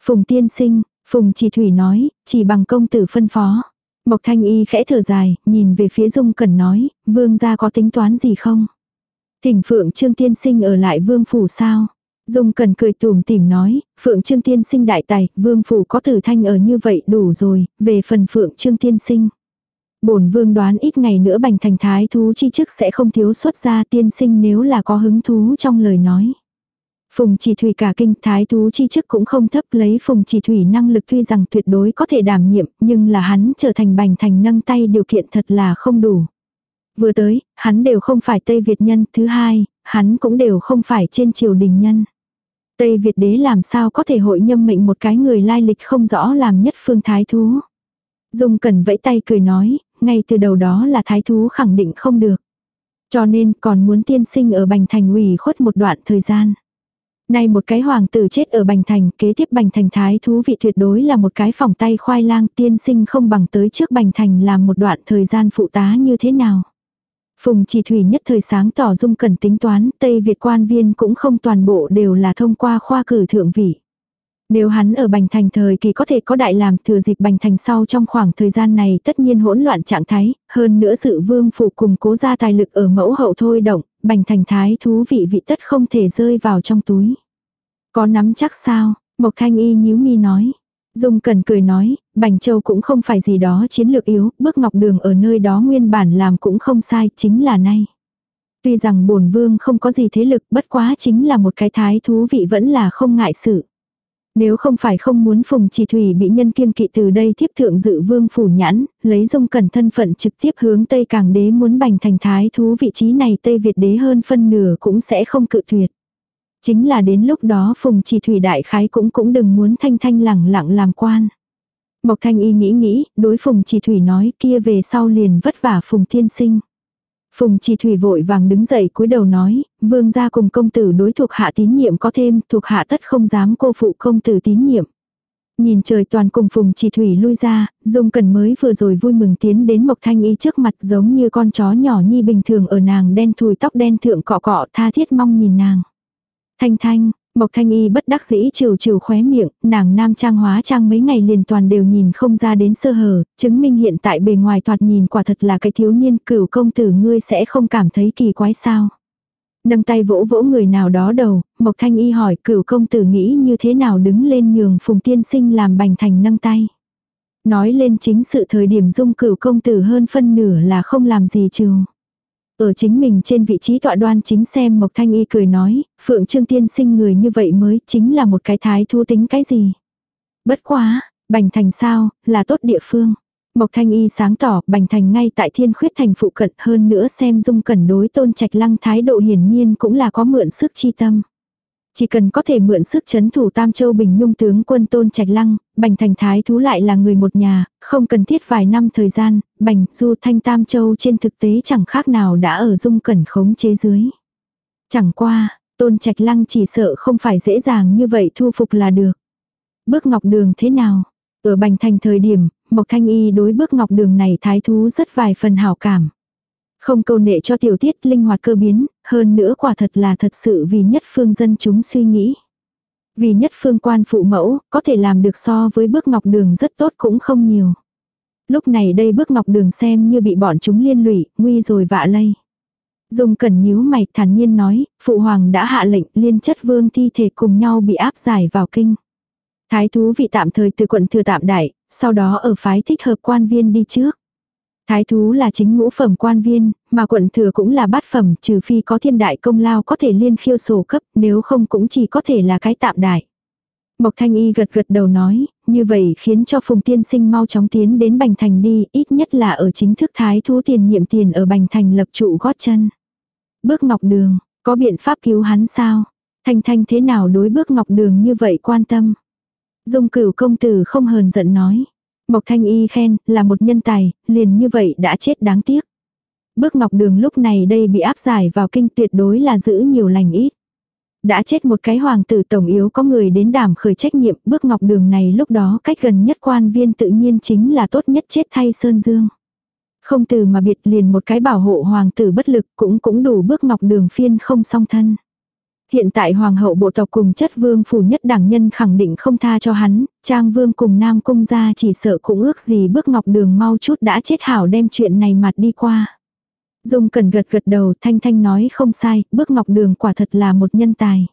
Phùng tiên sinh, Phùng Chỉ Thủy nói, chỉ bằng công tử phân phó. Mộc Thanh Y khẽ thở dài, nhìn về phía Dung Cẩn nói, vương gia có tính toán gì không? Thỉnh Phượng Trương Tiên Sinh ở lại vương phủ sao? Dung cần cười tùm tìm nói, Phượng Trương Tiên Sinh đại tài, vương phủ có tử thanh ở như vậy đủ rồi, về phần Phượng Trương Tiên Sinh. bổn vương đoán ít ngày nữa bành thành thái thú chi chức sẽ không thiếu xuất ra tiên sinh nếu là có hứng thú trong lời nói. Phùng chỉ thủy cả kinh thái thú chi chức cũng không thấp lấy phùng chỉ thủy năng lực tuy rằng tuyệt đối có thể đảm nhiệm nhưng là hắn trở thành bành thành nâng tay điều kiện thật là không đủ. Vừa tới, hắn đều không phải Tây Việt nhân, thứ hai, hắn cũng đều không phải trên triều đình nhân. Tây Việt đế làm sao có thể hội nhâm mệnh một cái người lai lịch không rõ làm nhất phương thái thú. Dung cẩn vẫy tay cười nói, ngay từ đầu đó là thái thú khẳng định không được. Cho nên còn muốn tiên sinh ở Bành Thành ủy khuất một đoạn thời gian. Nay một cái hoàng tử chết ở Bành Thành, kế tiếp Bành Thành thái thú vị tuyệt đối là một cái phòng tay khoai lang tiên sinh không bằng tới trước Bành Thành làm một đoạn thời gian phụ tá như thế nào. Phùng chỉ thủy nhất thời sáng tỏ dung cần tính toán, Tây Việt quan viên cũng không toàn bộ đều là thông qua khoa cử thượng vị. Nếu hắn ở Bành Thành thời kỳ có thể có đại làm thừa dịp Bành Thành sau trong khoảng thời gian này tất nhiên hỗn loạn trạng thái, hơn nữa sự vương phủ cùng cố ra tài lực ở mẫu hậu thôi động, Bành Thành thái thú vị vị tất không thể rơi vào trong túi. Có nắm chắc sao? Mộc Thanh Y nhíu mi nói. Dung Cần cười nói, Bành Châu cũng không phải gì đó chiến lược yếu, bước ngọc đường ở nơi đó nguyên bản làm cũng không sai, chính là nay. Tuy rằng bổn vương không có gì thế lực, bất quá chính là một cái thái thú vị vẫn là không ngại sự. Nếu không phải không muốn Phùng Chỉ Thủy bị nhân kiêng kỵ từ đây tiếp thượng dự vương phủ nhãn, lấy dung cẩn thân phận trực tiếp hướng Tây Càng đế muốn bành thành thái thú vị trí này Tây Việt đế hơn phân nửa cũng sẽ không cự tuyệt. Chính là đến lúc đó Phùng Chỉ Thủy đại khái cũng cũng đừng muốn thanh thanh lẳng lặng làm quan. Mộc Thanh Y nghĩ nghĩ, đối Phùng Chỉ Thủy nói kia về sau liền vất vả Phùng thiên Sinh. Phùng Chỉ Thủy vội vàng đứng dậy cúi đầu nói, vương gia cùng công tử đối thuộc hạ tín nhiệm có thêm, thuộc hạ tất không dám cô phụ công tử tín nhiệm. Nhìn trời toàn cùng Phùng Chỉ Thủy lui ra, Dung Cần mới vừa rồi vui mừng tiến đến Mộc Thanh Y trước mặt giống như con chó nhỏ nhi bình thường ở nàng đen thùi tóc đen thượng cọ cọ tha thiết mong nhìn nàng. Thanh Thanh, Mộc Thanh Y bất đắc dĩ trừ trừ khóe miệng, nàng nam trang hóa trang mấy ngày liền toàn đều nhìn không ra đến sơ hở, chứng minh hiện tại bề ngoài thoạt nhìn quả thật là cái thiếu niên cửu công tử ngươi sẽ không cảm thấy kỳ quái sao. Nâng tay vỗ vỗ người nào đó đầu, Mộc Thanh Y hỏi cửu công tử nghĩ như thế nào đứng lên nhường phùng tiên sinh làm bành thành nâng tay. Nói lên chính sự thời điểm dung cửu công tử hơn phân nửa là không làm gì trừ. Ở chính mình trên vị trí tọa đoan chính xem Mộc Thanh Y cười nói, Phượng Trương Tiên sinh người như vậy mới chính là một cái thái thu tính cái gì. Bất quá, Bành Thành sao, là tốt địa phương. Mộc Thanh Y sáng tỏ, Bành Thành ngay tại Thiên Khuyết Thành phụ cận hơn nữa xem dung cẩn đối tôn trạch lăng thái độ hiển nhiên cũng là có mượn sức chi tâm. Chỉ cần có thể mượn sức chấn thủ Tam Châu Bình Nhung tướng quân Tôn Trạch Lăng, Bành Thành Thái Thú lại là người một nhà, không cần thiết vài năm thời gian, Bành Du Thanh Tam Châu trên thực tế chẳng khác nào đã ở dung cẩn khống chế dưới. Chẳng qua, Tôn Trạch Lăng chỉ sợ không phải dễ dàng như vậy thu phục là được. Bước ngọc đường thế nào? Ở Bành Thành thời điểm, Mộc Thanh Y đối bước ngọc đường này thái thú rất vài phần hảo cảm. Không câu nệ cho tiểu tiết linh hoạt cơ biến, hơn nữa quả thật là thật sự vì nhất phương dân chúng suy nghĩ. Vì nhất phương quan phụ mẫu, có thể làm được so với bước ngọc đường rất tốt cũng không nhiều. Lúc này đây bước ngọc đường xem như bị bọn chúng liên lụy, nguy rồi vạ lây. dùng cẩn nhíu mày thản nhiên nói, phụ hoàng đã hạ lệnh liên chất vương thi thể cùng nhau bị áp giải vào kinh. Thái thú vị tạm thời từ quận thừa tạm đại, sau đó ở phái thích hợp quan viên đi trước. Thái thú là chính ngũ phẩm quan viên, mà quận thừa cũng là bát phẩm, trừ phi có thiên đại công lao có thể liên khiêu sổ cấp, nếu không cũng chỉ có thể là cái tạm đại. Mộc Thanh Y gật gật đầu nói, như vậy khiến cho Phùng Tiên Sinh mau chóng tiến đến Bành Thành đi, ít nhất là ở chính thức thái thú tiền nhiệm tiền ở Bành Thành lập trụ gót chân. Bước Ngọc Đường, có biện pháp cứu hắn sao? Thanh Thanh thế nào đối bước Ngọc Đường như vậy quan tâm? Dung cửu công tử không hờn giận nói. Mộc Thanh Y khen, là một nhân tài, liền như vậy đã chết đáng tiếc. Bước ngọc đường lúc này đây bị áp giải vào kinh tuyệt đối là giữ nhiều lành ít. Đã chết một cái hoàng tử tổng yếu có người đến đảm khởi trách nhiệm bước ngọc đường này lúc đó cách gần nhất quan viên tự nhiên chính là tốt nhất chết thay Sơn Dương. Không từ mà biệt liền một cái bảo hộ hoàng tử bất lực cũng cũng đủ bước ngọc đường phiên không song thân. Hiện tại hoàng hậu bộ tộc cùng chất vương phủ nhất đảng nhân khẳng định không tha cho hắn, trang vương cùng nam cung gia chỉ sợ cũng ước gì bước ngọc đường mau chút đã chết hảo đem chuyện này mặt đi qua. Dung cần gật gật đầu thanh thanh nói không sai, bước ngọc đường quả thật là một nhân tài.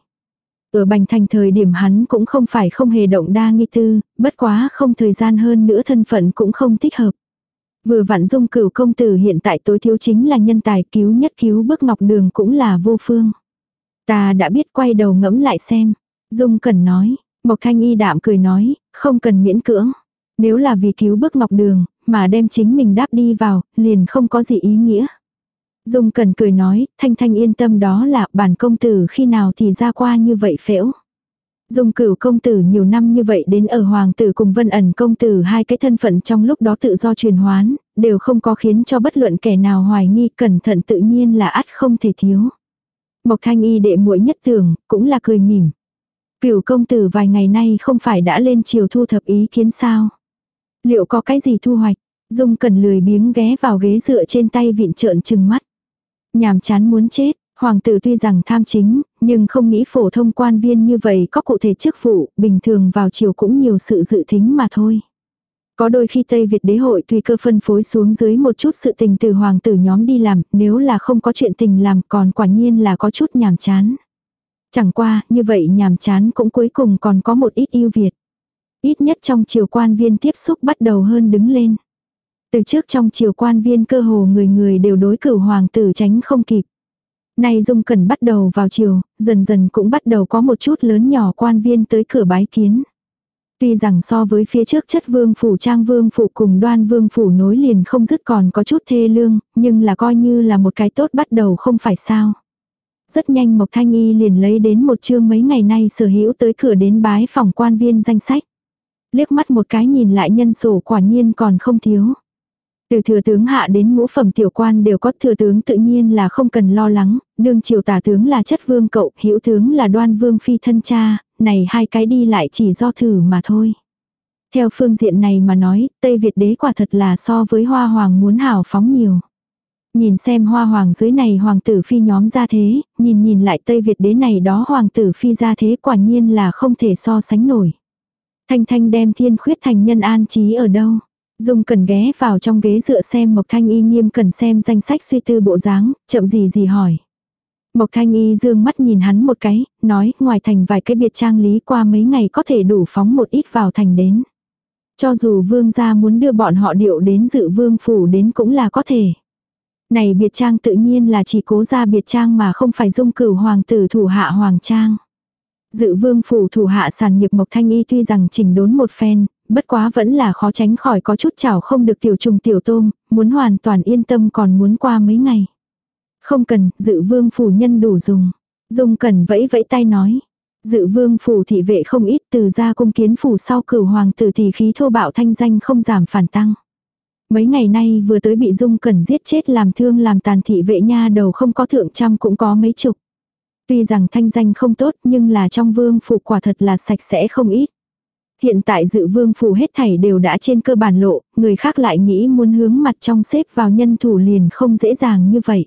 Ở bành thành thời điểm hắn cũng không phải không hề động đa nghi tư, bất quá không thời gian hơn nữa thân phận cũng không thích hợp. Vừa vặn dung cửu công tử hiện tại tối thiếu chính là nhân tài cứu nhất cứu bước ngọc đường cũng là vô phương. Ta đã biết quay đầu ngẫm lại xem. Dung cần nói, Mộc Thanh Y đạm cười nói, không cần miễn cưỡng. Nếu là vì cứu bước ngọc đường, mà đem chính mình đáp đi vào, liền không có gì ý nghĩa. Dung cần cười nói, Thanh Thanh yên tâm đó là bản công tử khi nào thì ra qua như vậy phễu. Dung cửu công tử nhiều năm như vậy đến ở hoàng tử cùng vân ẩn công tử hai cái thân phận trong lúc đó tự do truyền hoán, đều không có khiến cho bất luận kẻ nào hoài nghi cẩn thận tự nhiên là ắt không thể thiếu. Mộc thanh y đệ muội nhất tưởng, cũng là cười mỉm. Cửu công tử vài ngày nay không phải đã lên chiều thu thập ý kiến sao? Liệu có cái gì thu hoạch? Dung cần lười biếng ghé vào ghế dựa trên tay vịn trợn trừng mắt. Nhàm chán muốn chết, hoàng tử tuy rằng tham chính, nhưng không nghĩ phổ thông quan viên như vậy có cụ thể chức vụ, bình thường vào chiều cũng nhiều sự dự thính mà thôi. Có đôi khi Tây Việt đế hội tùy cơ phân phối xuống dưới một chút sự tình từ hoàng tử nhóm đi làm, nếu là không có chuyện tình làm còn quả nhiên là có chút nhàm chán. Chẳng qua, như vậy nhàm chán cũng cuối cùng còn có một ít ưu việt. Ít nhất trong triều quan viên tiếp xúc bắt đầu hơn đứng lên. Từ trước trong triều quan viên cơ hồ người người đều đối cửu hoàng tử tránh không kịp. Nay Dung Cẩn bắt đầu vào chiều, dần dần cũng bắt đầu có một chút lớn nhỏ quan viên tới cửa bái kiến. Tuy rằng so với phía trước chất vương phủ trang vương phủ cùng đoan vương phủ nối liền không dứt còn có chút thê lương, nhưng là coi như là một cái tốt bắt đầu không phải sao. Rất nhanh Mộc Thanh Y liền lấy đến một chương mấy ngày nay sở hữu tới cửa đến bái phòng quan viên danh sách. Liếc mắt một cái nhìn lại nhân sổ quả nhiên còn không thiếu. Từ thừa tướng hạ đến ngũ phẩm tiểu quan đều có thừa tướng tự nhiên là không cần lo lắng, đương triều tả tướng là chất vương cậu, hữu tướng là đoan vương phi thân cha, này hai cái đi lại chỉ do thử mà thôi. Theo phương diện này mà nói, Tây Việt đế quả thật là so với hoa hoàng muốn hào phóng nhiều. Nhìn xem hoa hoàng dưới này hoàng tử phi nhóm ra thế, nhìn nhìn lại Tây Việt đế này đó hoàng tử phi ra thế quả nhiên là không thể so sánh nổi. Thanh Thanh đem thiên khuyết thành nhân an trí ở đâu. Dung cần ghé vào trong ghế dựa xem Mộc Thanh Y nghiêm cần xem danh sách suy tư bộ dáng, chậm gì gì hỏi. Mộc Thanh Y dương mắt nhìn hắn một cái, nói ngoài thành vài cái biệt trang lý qua mấy ngày có thể đủ phóng một ít vào thành đến. Cho dù vương gia muốn đưa bọn họ điệu đến dự vương phủ đến cũng là có thể. Này biệt trang tự nhiên là chỉ cố ra biệt trang mà không phải dung cửu hoàng tử thủ hạ hoàng trang. Dự vương phủ thủ hạ sản nghiệp Mộc Thanh Y tuy rằng chỉnh đốn một phen, bất quá vẫn là khó tránh khỏi có chút chảo không được tiểu trùng tiểu tôm, muốn hoàn toàn yên tâm còn muốn qua mấy ngày. Không cần, dự vương phủ nhân đủ dùng. Dung cần vẫy vẫy tay nói. Dự vương phủ thị vệ không ít từ ra cung kiến phủ sau cửu hoàng tử thì khí thô bạo thanh danh không giảm phản tăng. Mấy ngày nay vừa tới bị Dung cần giết chết làm thương làm tàn thị vệ nha đầu không có thượng trăm cũng có mấy chục. Tuy rằng thanh danh không tốt nhưng là trong vương phủ quả thật là sạch sẽ không ít. Hiện tại dự vương phủ hết thảy đều đã trên cơ bản lộ, người khác lại nghĩ muốn hướng mặt trong xếp vào nhân thủ liền không dễ dàng như vậy.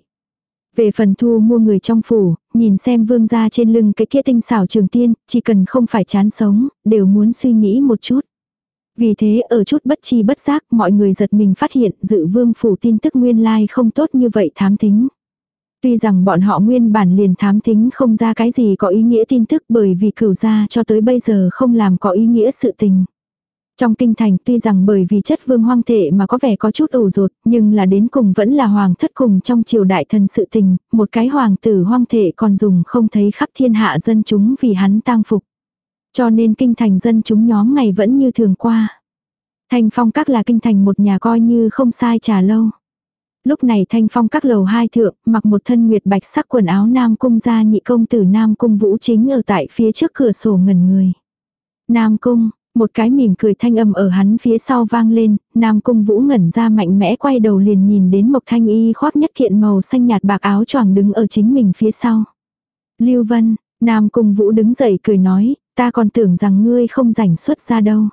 Về phần thu mua người trong phủ, nhìn xem vương gia trên lưng cái kia tinh xảo trường tiên, chỉ cần không phải chán sống, đều muốn suy nghĩ một chút. Vì thế ở chút bất chi bất giác mọi người giật mình phát hiện dự vương phủ tin tức nguyên lai không tốt như vậy thám thính. Tuy rằng bọn họ nguyên bản liền thám thính không ra cái gì có ý nghĩa tin tức bởi vì cửu gia cho tới bây giờ không làm có ý nghĩa sự tình. Trong kinh thành tuy rằng bởi vì chất vương hoang thể mà có vẻ có chút ủ rột, nhưng là đến cùng vẫn là hoàng thất cùng trong triều đại thần sự tình, một cái hoàng tử hoang thể còn dùng không thấy khắp thiên hạ dân chúng vì hắn tang phục. Cho nên kinh thành dân chúng nhóm ngày vẫn như thường qua. Thanh phong các là kinh thành một nhà coi như không sai trà lâu. Lúc này thanh phong các lầu hai thượng, mặc một thân nguyệt bạch sắc quần áo nam cung gia nhị công tử nam cung vũ chính ở tại phía trước cửa sổ ngần người. Nam cung, một cái mỉm cười thanh âm ở hắn phía sau vang lên, Nam Cung Vũ ngẩn ra mạnh mẽ quay đầu liền nhìn đến Mộc Thanh Y khoác nhất kiện màu xanh nhạt bạc áo choàng đứng ở chính mình phía sau. Lưu Vân, Nam Cung Vũ đứng dậy cười nói, ta còn tưởng rằng ngươi không rảnh xuất ra đâu.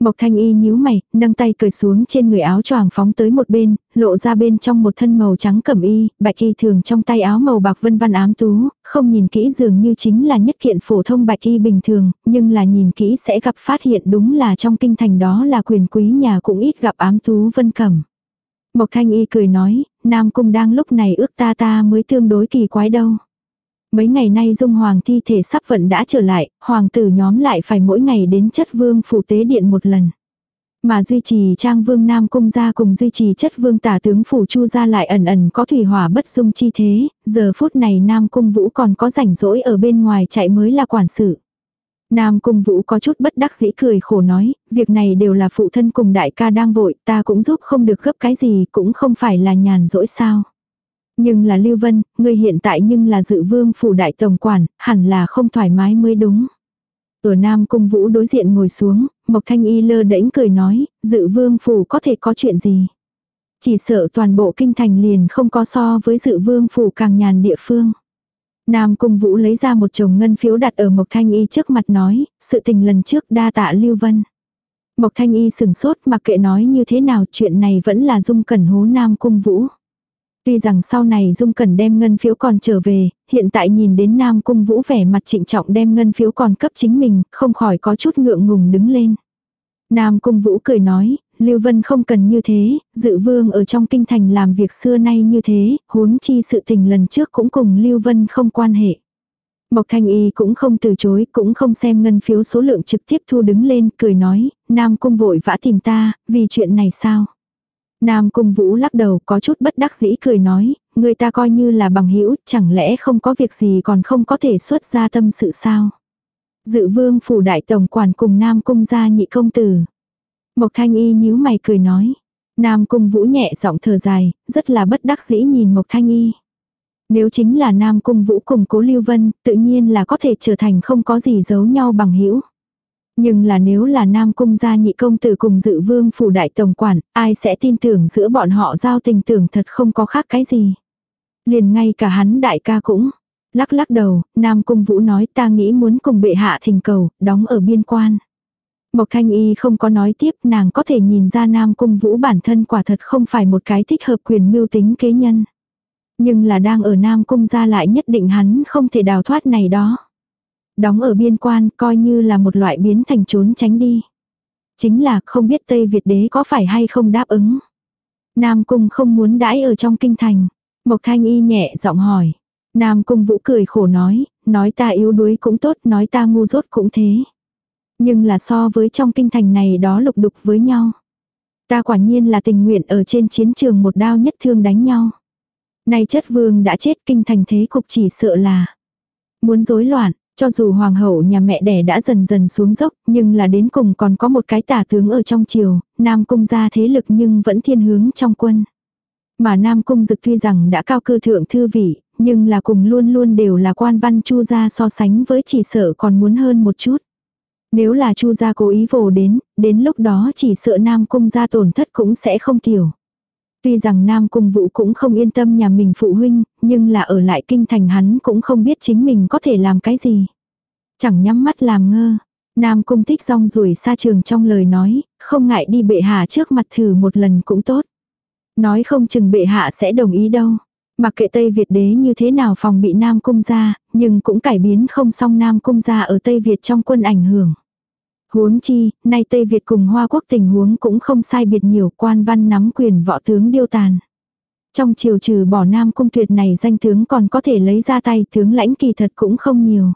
Mộc thanh y nhíu mày, nâng tay cởi xuống trên người áo choàng phóng tới một bên, lộ ra bên trong một thân màu trắng cẩm y, bạch y thường trong tay áo màu bạc vân văn ám tú, không nhìn kỹ dường như chính là nhất kiện phổ thông bạch y bình thường, nhưng là nhìn kỹ sẽ gặp phát hiện đúng là trong kinh thành đó là quyền quý nhà cũng ít gặp ám tú vân cẩm. Mộc thanh y cười nói, Nam Cung đang lúc này ước ta ta mới tương đối kỳ quái đâu. Mấy ngày nay dung hoàng thi thể sắp vận đã trở lại, hoàng tử nhóm lại phải mỗi ngày đến chất vương phủ tế điện một lần. Mà duy trì trang vương nam cung gia cùng duy trì chất vương tả tướng phủ chu gia lại ẩn ẩn có thủy hỏa bất dung chi thế, giờ phút này nam cung vũ còn có rảnh rỗi ở bên ngoài chạy mới là quản sự. Nam cung vũ có chút bất đắc dĩ cười khổ nói, việc này đều là phụ thân cùng đại ca đang vội, ta cũng giúp không được gấp cái gì, cũng không phải là nhàn rỗi sao. Nhưng là Lưu Vân, ngươi hiện tại nhưng là dự vương phủ đại tổng quản, hẳn là không thoải mái mới đúng. Ở Nam Cung Vũ đối diện ngồi xuống, Mộc Thanh Y lơ đễnh cười nói, dự vương phủ có thể có chuyện gì. Chỉ sợ toàn bộ kinh thành liền không có so với dự vương phủ càng nhàn địa phương. Nam Cung Vũ lấy ra một chồng ngân phiếu đặt ở Mộc Thanh Y trước mặt nói, sự tình lần trước đa tạ Lưu Vân. Mộc Thanh Y sừng sốt mặc kệ nói như thế nào chuyện này vẫn là dung cẩn hố Nam Cung Vũ. Tuy rằng sau này Dung Cẩn đem ngân phiếu còn trở về, hiện tại nhìn đến Nam Cung Vũ vẻ mặt trịnh trọng đem ngân phiếu còn cấp chính mình, không khỏi có chút ngượng ngùng đứng lên. Nam Cung Vũ cười nói, Lưu Vân không cần như thế, dự vương ở trong kinh thành làm việc xưa nay như thế, huống chi sự tình lần trước cũng cùng Lưu Vân không quan hệ. Mộc Thanh Y cũng không từ chối, cũng không xem ngân phiếu số lượng trực tiếp thu đứng lên, cười nói, Nam Cung vội vã tìm ta, vì chuyện này sao? Nam Cung Vũ lắc đầu có chút bất đắc dĩ cười nói, người ta coi như là bằng hữu chẳng lẽ không có việc gì còn không có thể xuất ra tâm sự sao. Dự vương phủ đại tổng quản cùng Nam Cung gia nhị công tử. Mộc Thanh Y nhíu mày cười nói. Nam Cung Vũ nhẹ giọng thở dài, rất là bất đắc dĩ nhìn Mộc Thanh Y. Nếu chính là Nam Cung Vũ cùng Cố Lưu Vân, tự nhiên là có thể trở thành không có gì giấu nhau bằng hữu. Nhưng là nếu là Nam Cung gia nhị công tử cùng dự vương phủ đại tổng quản, ai sẽ tin tưởng giữa bọn họ giao tình tưởng thật không có khác cái gì. Liền ngay cả hắn đại ca cũng. Lắc lắc đầu, Nam Cung Vũ nói ta nghĩ muốn cùng bệ hạ thình cầu, đóng ở biên quan. Mộc Thanh Y không có nói tiếp nàng có thể nhìn ra Nam Cung Vũ bản thân quả thật không phải một cái thích hợp quyền mưu tính kế nhân. Nhưng là đang ở Nam Cung ra lại nhất định hắn không thể đào thoát này đó đóng ở biên quan coi như là một loại biến thành trốn tránh đi. Chính là không biết Tây Việt đế có phải hay không đáp ứng. Nam Cung không muốn đãi ở trong kinh thành. Mộc Thanh Y nhẹ giọng hỏi. Nam Cung Vũ cười khổ nói, nói ta yếu đuối cũng tốt, nói ta ngu dốt cũng thế. Nhưng là so với trong kinh thành này đó lục đục với nhau. Ta quả nhiên là tình nguyện ở trên chiến trường một đao nhất thương đánh nhau. Nay chất vương đã chết kinh thành thế cục chỉ sợ là muốn rối loạn, cho dù hoàng hậu nhà mẹ đẻ đã dần dần xuống dốc, nhưng là đến cùng còn có một cái tả tướng ở trong triều, Nam Cung ra thế lực nhưng vẫn thiên hướng trong quân. Mà Nam Cung dực tuy rằng đã cao cư thượng thư vị, nhưng là cùng luôn luôn đều là quan văn chu gia so sánh với chỉ sợ còn muốn hơn một chút. Nếu là chu gia cố ý vồ đến, đến lúc đó chỉ sợ Nam Cung gia tổn thất cũng sẽ không tiểu. Tuy rằng Nam Cung Vũ cũng không yên tâm nhà mình phụ huynh, nhưng là ở lại kinh thành hắn cũng không biết chính mình có thể làm cái gì. Chẳng nhắm mắt làm ngơ. Nam Cung thích rong rủi xa trường trong lời nói, không ngại đi bệ hạ trước mặt thử một lần cũng tốt. Nói không chừng bệ hạ sẽ đồng ý đâu. Mặc kệ Tây Việt đế như thế nào phòng bị Nam Cung ra, nhưng cũng cải biến không xong Nam Cung ra ở Tây Việt trong quân ảnh hưởng. Huống chi, nay Tây Việt cùng Hoa Quốc tình huống cũng không sai biệt nhiều quan văn nắm quyền võ tướng điêu tàn. Trong triều trừ bỏ nam cung tuyệt này danh tướng còn có thể lấy ra tay tướng lãnh kỳ thật cũng không nhiều.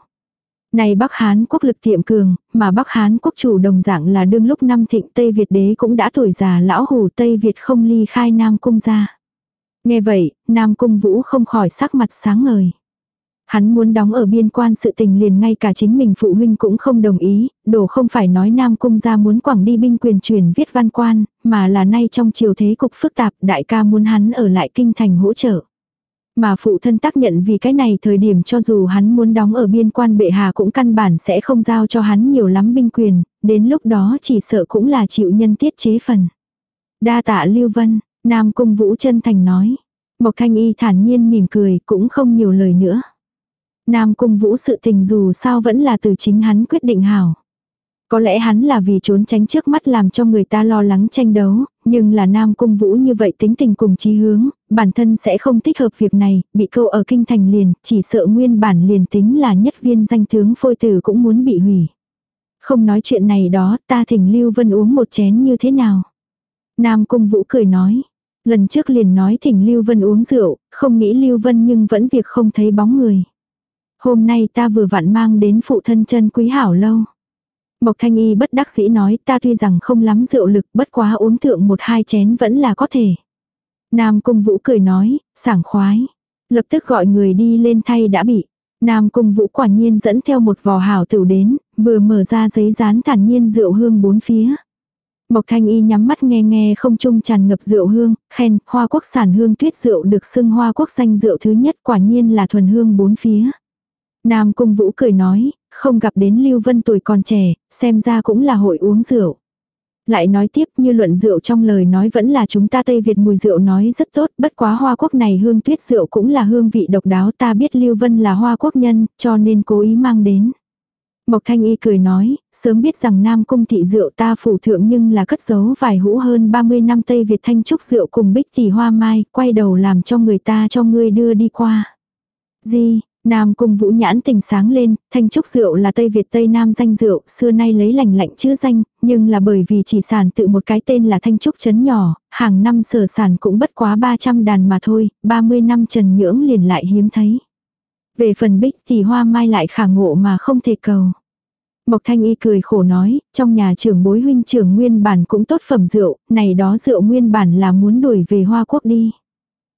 Này Bắc Hán quốc lực tiệm cường, mà Bắc Hán quốc chủ đồng dạng là đương lúc năm thịnh Tây Việt đế cũng đã tuổi già lão hủ Tây Việt không ly khai Nam cung ra. Nghe vậy, Nam cung vũ không khỏi sắc mặt sáng ngời. Hắn muốn đóng ở biên quan sự tình liền ngay cả chính mình phụ huynh cũng không đồng ý, đổ không phải nói Nam Cung ra muốn quảng đi binh quyền truyền viết văn quan, mà là nay trong triều thế cục phức tạp đại ca muốn hắn ở lại kinh thành hỗ trợ. Mà phụ thân tác nhận vì cái này thời điểm cho dù hắn muốn đóng ở biên quan bệ hà cũng căn bản sẽ không giao cho hắn nhiều lắm binh quyền, đến lúc đó chỉ sợ cũng là chịu nhân tiết chế phần. Đa tạ Lưu Vân, Nam Cung Vũ chân thành nói. Mộc Thanh Y thản nhiên mỉm cười cũng không nhiều lời nữa. Nam Cung Vũ sự tình dù sao vẫn là từ chính hắn quyết định hảo. Có lẽ hắn là vì trốn tránh trước mắt làm cho người ta lo lắng tranh đấu, nhưng là Nam Cung Vũ như vậy tính tình cùng chí hướng, bản thân sẽ không thích hợp việc này, bị câu ở kinh thành liền, chỉ sợ nguyên bản liền tính là nhất viên danh tướng phôi tử cũng muốn bị hủy. Không nói chuyện này đó, ta thỉnh Lưu Vân uống một chén như thế nào. Nam Cung Vũ cười nói. Lần trước liền nói thỉnh Lưu Vân uống rượu, không nghĩ Lưu Vân nhưng vẫn việc không thấy bóng người. Hôm nay ta vừa vặn mang đến phụ thân chân quý hảo lâu. Mộc Thanh Y bất đắc dĩ nói ta tuy rằng không lắm rượu lực bất quá uống thượng một hai chén vẫn là có thể. Nam Cung Vũ cười nói, sảng khoái. Lập tức gọi người đi lên thay đã bị. Nam Cung Vũ quả nhiên dẫn theo một vò hảo tửu đến, vừa mở ra giấy dán thản nhiên rượu hương bốn phía. Mộc Thanh Y nhắm mắt nghe nghe không trung tràn ngập rượu hương, khen, hoa quốc sản hương tuyết rượu được xưng hoa quốc danh rượu thứ nhất quả nhiên là thuần hương bốn phía. Nam Cung Vũ cười nói, không gặp đến Lưu Vân tuổi còn trẻ, xem ra cũng là hội uống rượu. Lại nói tiếp như luận rượu trong lời nói vẫn là chúng ta Tây Việt mùi rượu nói rất tốt, bất quá hoa quốc này hương tuyết rượu cũng là hương vị độc đáo ta biết Lưu Vân là hoa quốc nhân, cho nên cố ý mang đến. Mộc Thanh Y cười nói, sớm biết rằng Nam Cung thị rượu ta phủ thượng nhưng là cất giấu vài hũ hơn 30 năm Tây Việt thanh trúc rượu cùng bích tỷ hoa mai, quay đầu làm cho người ta cho ngươi đưa đi qua. Gì, Nam Cung Vũ nhãn tình sáng lên, thanh trúc rượu là Tây Việt Tây Nam danh rượu, xưa nay lấy lành lạnh chữ danh, nhưng là bởi vì chỉ sản tự một cái tên là thanh trúc chấn nhỏ, hàng năm sở sản cũng bất quá 300 đàn mà thôi, 30 năm trần nhưỡng liền lại hiếm thấy. Về phần bích thì hoa mai lại khả ngộ mà không thể cầu. Mộc Thanh Y cười khổ nói, trong nhà trưởng bối huynh trưởng nguyên bản cũng tốt phẩm rượu, này đó rượu nguyên bản là muốn đuổi về Hoa Quốc đi.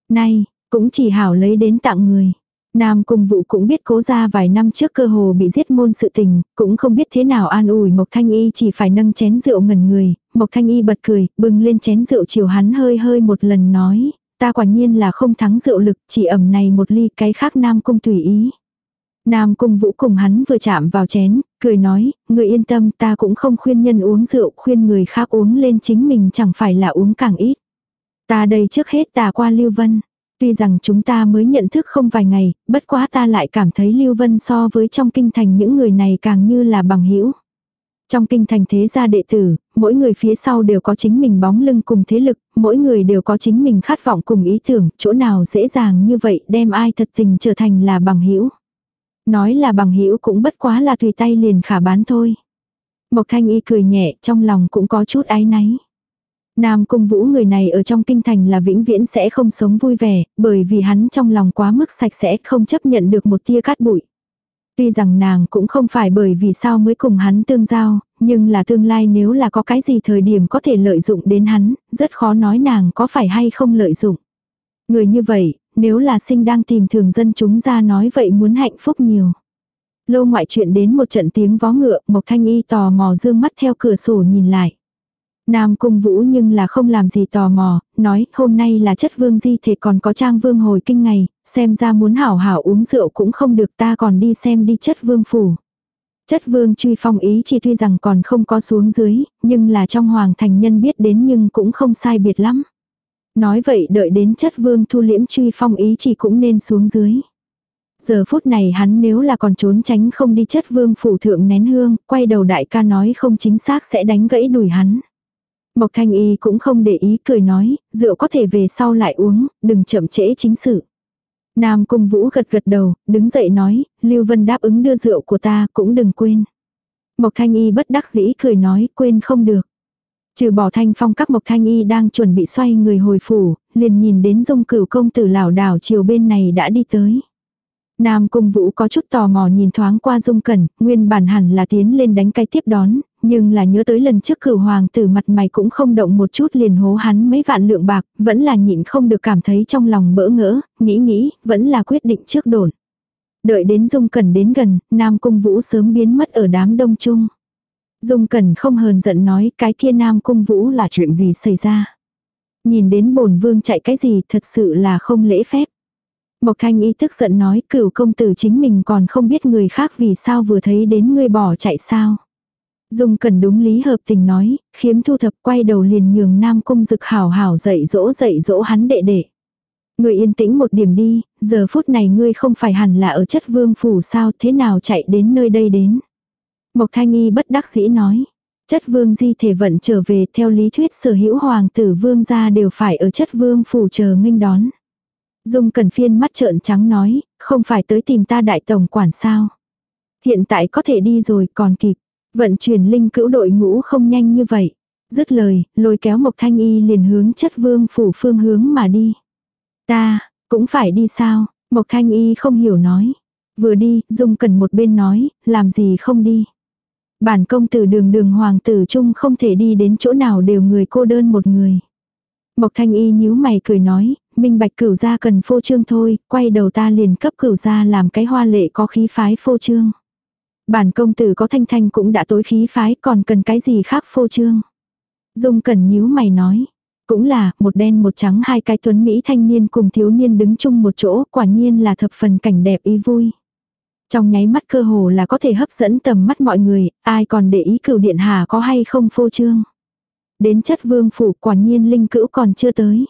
Nay, cũng chỉ hảo lấy đến tặng người. Nam Cung Vũ cũng biết cố ra vài năm trước cơ hồ bị giết môn sự tình, cũng không biết thế nào an ủi Mộc Thanh Y chỉ phải nâng chén rượu ngẩn người, Mộc Thanh Y bật cười, bừng lên chén rượu chiều hắn hơi hơi một lần nói, ta quả nhiên là không thắng rượu lực, chỉ ẩm này một ly cái khác Nam Cung tùy ý. Nam Cung Vũ cùng hắn vừa chạm vào chén, cười nói, người yên tâm ta cũng không khuyên nhân uống rượu, khuyên người khác uống lên chính mình chẳng phải là uống càng ít. Ta đây trước hết ta qua Lưu Vân. Tuy rằng chúng ta mới nhận thức không vài ngày, bất quá ta lại cảm thấy Lưu Vân so với trong kinh thành những người này càng như là bằng hữu Trong kinh thành thế gia đệ tử, mỗi người phía sau đều có chính mình bóng lưng cùng thế lực, mỗi người đều có chính mình khát vọng cùng ý tưởng, chỗ nào dễ dàng như vậy đem ai thật tình trở thành là bằng hữu Nói là bằng hữu cũng bất quá là tùy tay liền khả bán thôi. Mộc Thanh Y cười nhẹ, trong lòng cũng có chút áy náy. Nam Cung Vũ người này ở trong kinh thành là vĩnh viễn sẽ không sống vui vẻ, bởi vì hắn trong lòng quá mức sạch sẽ không chấp nhận được một tia cát bụi. Tuy rằng nàng cũng không phải bởi vì sao mới cùng hắn tương giao, nhưng là tương lai nếu là có cái gì thời điểm có thể lợi dụng đến hắn, rất khó nói nàng có phải hay không lợi dụng. Người như vậy, nếu là sinh đang tìm thường dân chúng ra nói vậy muốn hạnh phúc nhiều. Lâu ngoại chuyện đến một trận tiếng vó ngựa, Mộc Thanh Y tò mò dương mắt theo cửa sổ nhìn lại. Nam cung vũ nhưng là không làm gì tò mò, nói hôm nay là chất vương di thể còn có trang vương hồi kinh ngày, xem ra muốn hảo hảo uống rượu cũng không được ta còn đi xem đi chất vương phủ. Chất vương truy phong ý chỉ tuy rằng còn không có xuống dưới, nhưng là trong hoàng thành nhân biết đến nhưng cũng không sai biệt lắm. Nói vậy đợi đến chất vương thu liễm truy phong ý chỉ cũng nên xuống dưới. Giờ phút này hắn nếu là còn trốn tránh không đi chất vương phủ thượng nén hương, quay đầu đại ca nói không chính xác sẽ đánh gãy đùi hắn. Mộc Thanh Y cũng không để ý cười nói, rượu có thể về sau lại uống, đừng chậm trễ chính sự. Nam Cung Vũ gật gật đầu, đứng dậy nói, Lưu Vân đáp ứng đưa rượu của ta, cũng đừng quên. Mộc Thanh Y bất đắc dĩ cười nói, quên không được. Trừ bỏ thanh phong các Mộc Thanh Y đang chuẩn bị xoay người hồi phủ, liền nhìn đến dung cửu công tử lảo đảo chiều bên này đã đi tới. Nam Cung Vũ có chút tò mò nhìn thoáng qua Dung Cẩn, nguyên bản hẳn là tiến lên đánh cái tiếp đón, nhưng là nhớ tới lần trước cửu hoàng tử mặt mày cũng không động một chút liền hố hắn mấy vạn lượng bạc, vẫn là nhịn không được cảm thấy trong lòng bỡ ngỡ, nghĩ nghĩ, vẫn là quyết định trước đồn. Đợi đến Dung Cẩn đến gần, Nam Cung Vũ sớm biến mất ở đám đông chung. Dung Cẩn không hờn giận nói cái kia Nam Cung Vũ là chuyện gì xảy ra. Nhìn đến bổn vương chạy cái gì thật sự là không lễ phép. Mộc Thanh ý tức giận nói cửu công tử chính mình còn không biết người khác vì sao vừa thấy đến ngươi bỏ chạy sao. Dung cần đúng lý hợp tình nói, khiếm thu thập quay đầu liền nhường nam cung dực hảo hảo dạy dỗ dạy dỗ hắn đệ đệ. Người yên tĩnh một điểm đi, giờ phút này ngươi không phải hẳn là ở chất vương phủ sao thế nào chạy đến nơi đây đến. Mộc Thanh Y bất đắc dĩ nói. Chất vương di thể vận trở về theo lý thuyết sở hữu hoàng tử vương gia đều phải ở chất vương phủ chờ nghênh đón. Dung Cần Phiên mắt trợn trắng nói, không phải tới tìm ta đại tổng quản sao. Hiện tại có thể đi rồi còn kịp, vận chuyển linh cữu đội ngũ không nhanh như vậy. Dứt lời, lôi kéo Mộc Thanh Y liền hướng chất vương phủ phương hướng mà đi. Ta, cũng phải đi sao, Mộc Thanh Y không hiểu nói. Vừa đi, Dung cần một bên nói, làm gì không đi. Bản công tử đường đường hoàng tử chung không thể đi đến chỗ nào đều người cô đơn một người. Mộc thanh y nhíu mày cười nói, minh bạch cửu gia cần phô trương thôi, quay đầu ta liền cấp cửu gia làm cái hoa lệ có khí phái phô trương. Bản công tử có thanh thanh cũng đã tối khí phái còn cần cái gì khác phô trương. Dung cẩn nhíu mày nói, cũng là một đen một trắng hai cái tuấn Mỹ thanh niên cùng thiếu niên đứng chung một chỗ quả nhiên là thập phần cảnh đẹp ý vui. Trong nháy mắt cơ hồ là có thể hấp dẫn tầm mắt mọi người, ai còn để ý cửu điện hà có hay không phô trương. Đến chất vương phủ quả nhiên linh cữu còn chưa tới.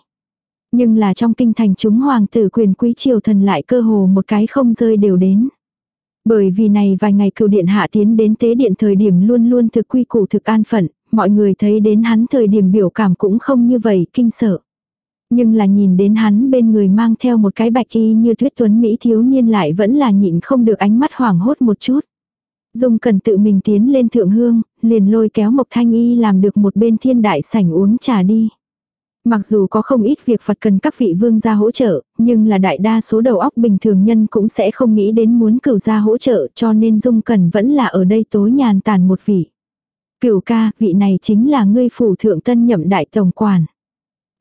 Nhưng là trong kinh thành chúng hoàng tử quyền quý triều thần lại cơ hồ một cái không rơi đều đến. Bởi vì này vài ngày cựu điện hạ tiến đến tế điện thời điểm luôn luôn thực quy củ thực an phận, mọi người thấy đến hắn thời điểm biểu cảm cũng không như vậy kinh sợ. Nhưng là nhìn đến hắn bên người mang theo một cái bạch y như tuyết tuấn Mỹ thiếu niên lại vẫn là nhịn không được ánh mắt hoảng hốt một chút. Dung cần tự mình tiến lên thượng hương, liền lôi kéo Mộc Thanh Y làm được một bên thiên đại sảnh uống trà đi. Mặc dù có không ít việc Phật cần các vị vương gia hỗ trợ, nhưng là đại đa số đầu óc bình thường nhân cũng sẽ không nghĩ đến muốn cửu gia hỗ trợ cho nên Dung Cần vẫn là ở đây tối nhàn tàn một vị. Cửu ca, vị này chính là ngươi phủ thượng tân nhậm đại tổng quản.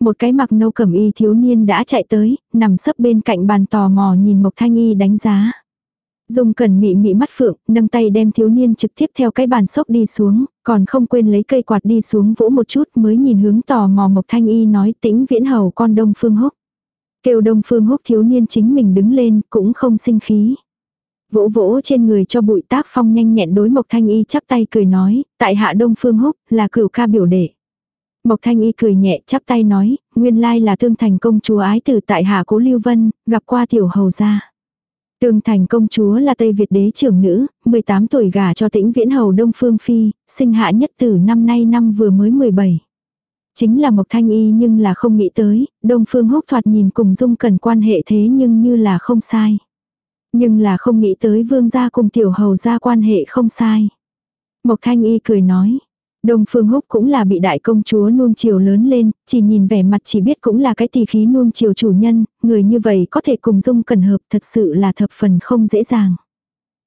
Một cái mặc nâu cẩm y thiếu niên đã chạy tới, nằm sấp bên cạnh bàn tò mò nhìn Mộc Thanh Y đánh giá. Dung cần mị mị mắt phượng, nâng tay đem thiếu niên trực tiếp theo cái bàn sốc đi xuống, còn không quên lấy cây quạt đi xuống vỗ một chút mới nhìn hướng tò mò Mộc Thanh Y nói tĩnh viễn hầu con Đông Phương Húc. Kêu Đông Phương Húc thiếu niên chính mình đứng lên, cũng không sinh khí. Vỗ vỗ trên người cho bụi tác phong nhanh nhẹn đối Mộc Thanh Y chắp tay cười nói, tại hạ Đông Phương Húc, là cửu ca biểu đệ. Mộc Thanh Y cười nhẹ chắp tay nói, nguyên lai là thương thành công chúa ái tử tại hạ cố Lưu Vân, gặp qua tiểu hầu gia. Tương thành công chúa là Tây Việt đế trưởng nữ, 18 tuổi gả cho tĩnh viễn hầu Đông Phương Phi, sinh hạ nhất tử năm nay năm vừa mới 17. Chính là Mộc Thanh Y nhưng là không nghĩ tới, Đông Phương húc thoạt nhìn cùng dung cần quan hệ thế nhưng như là không sai. Nhưng là không nghĩ tới vương gia cùng tiểu hầu gia quan hệ không sai. Mộc Thanh Y cười nói, Đông Phương Húc cũng là bị đại công chúa nuông chiều lớn lên, chỉ nhìn vẻ mặt chỉ biết cũng là cái tỷ khí nuông chiều chủ nhân, người như vậy có thể cùng Dung Cẩn hợp thật sự là thập phần không dễ dàng.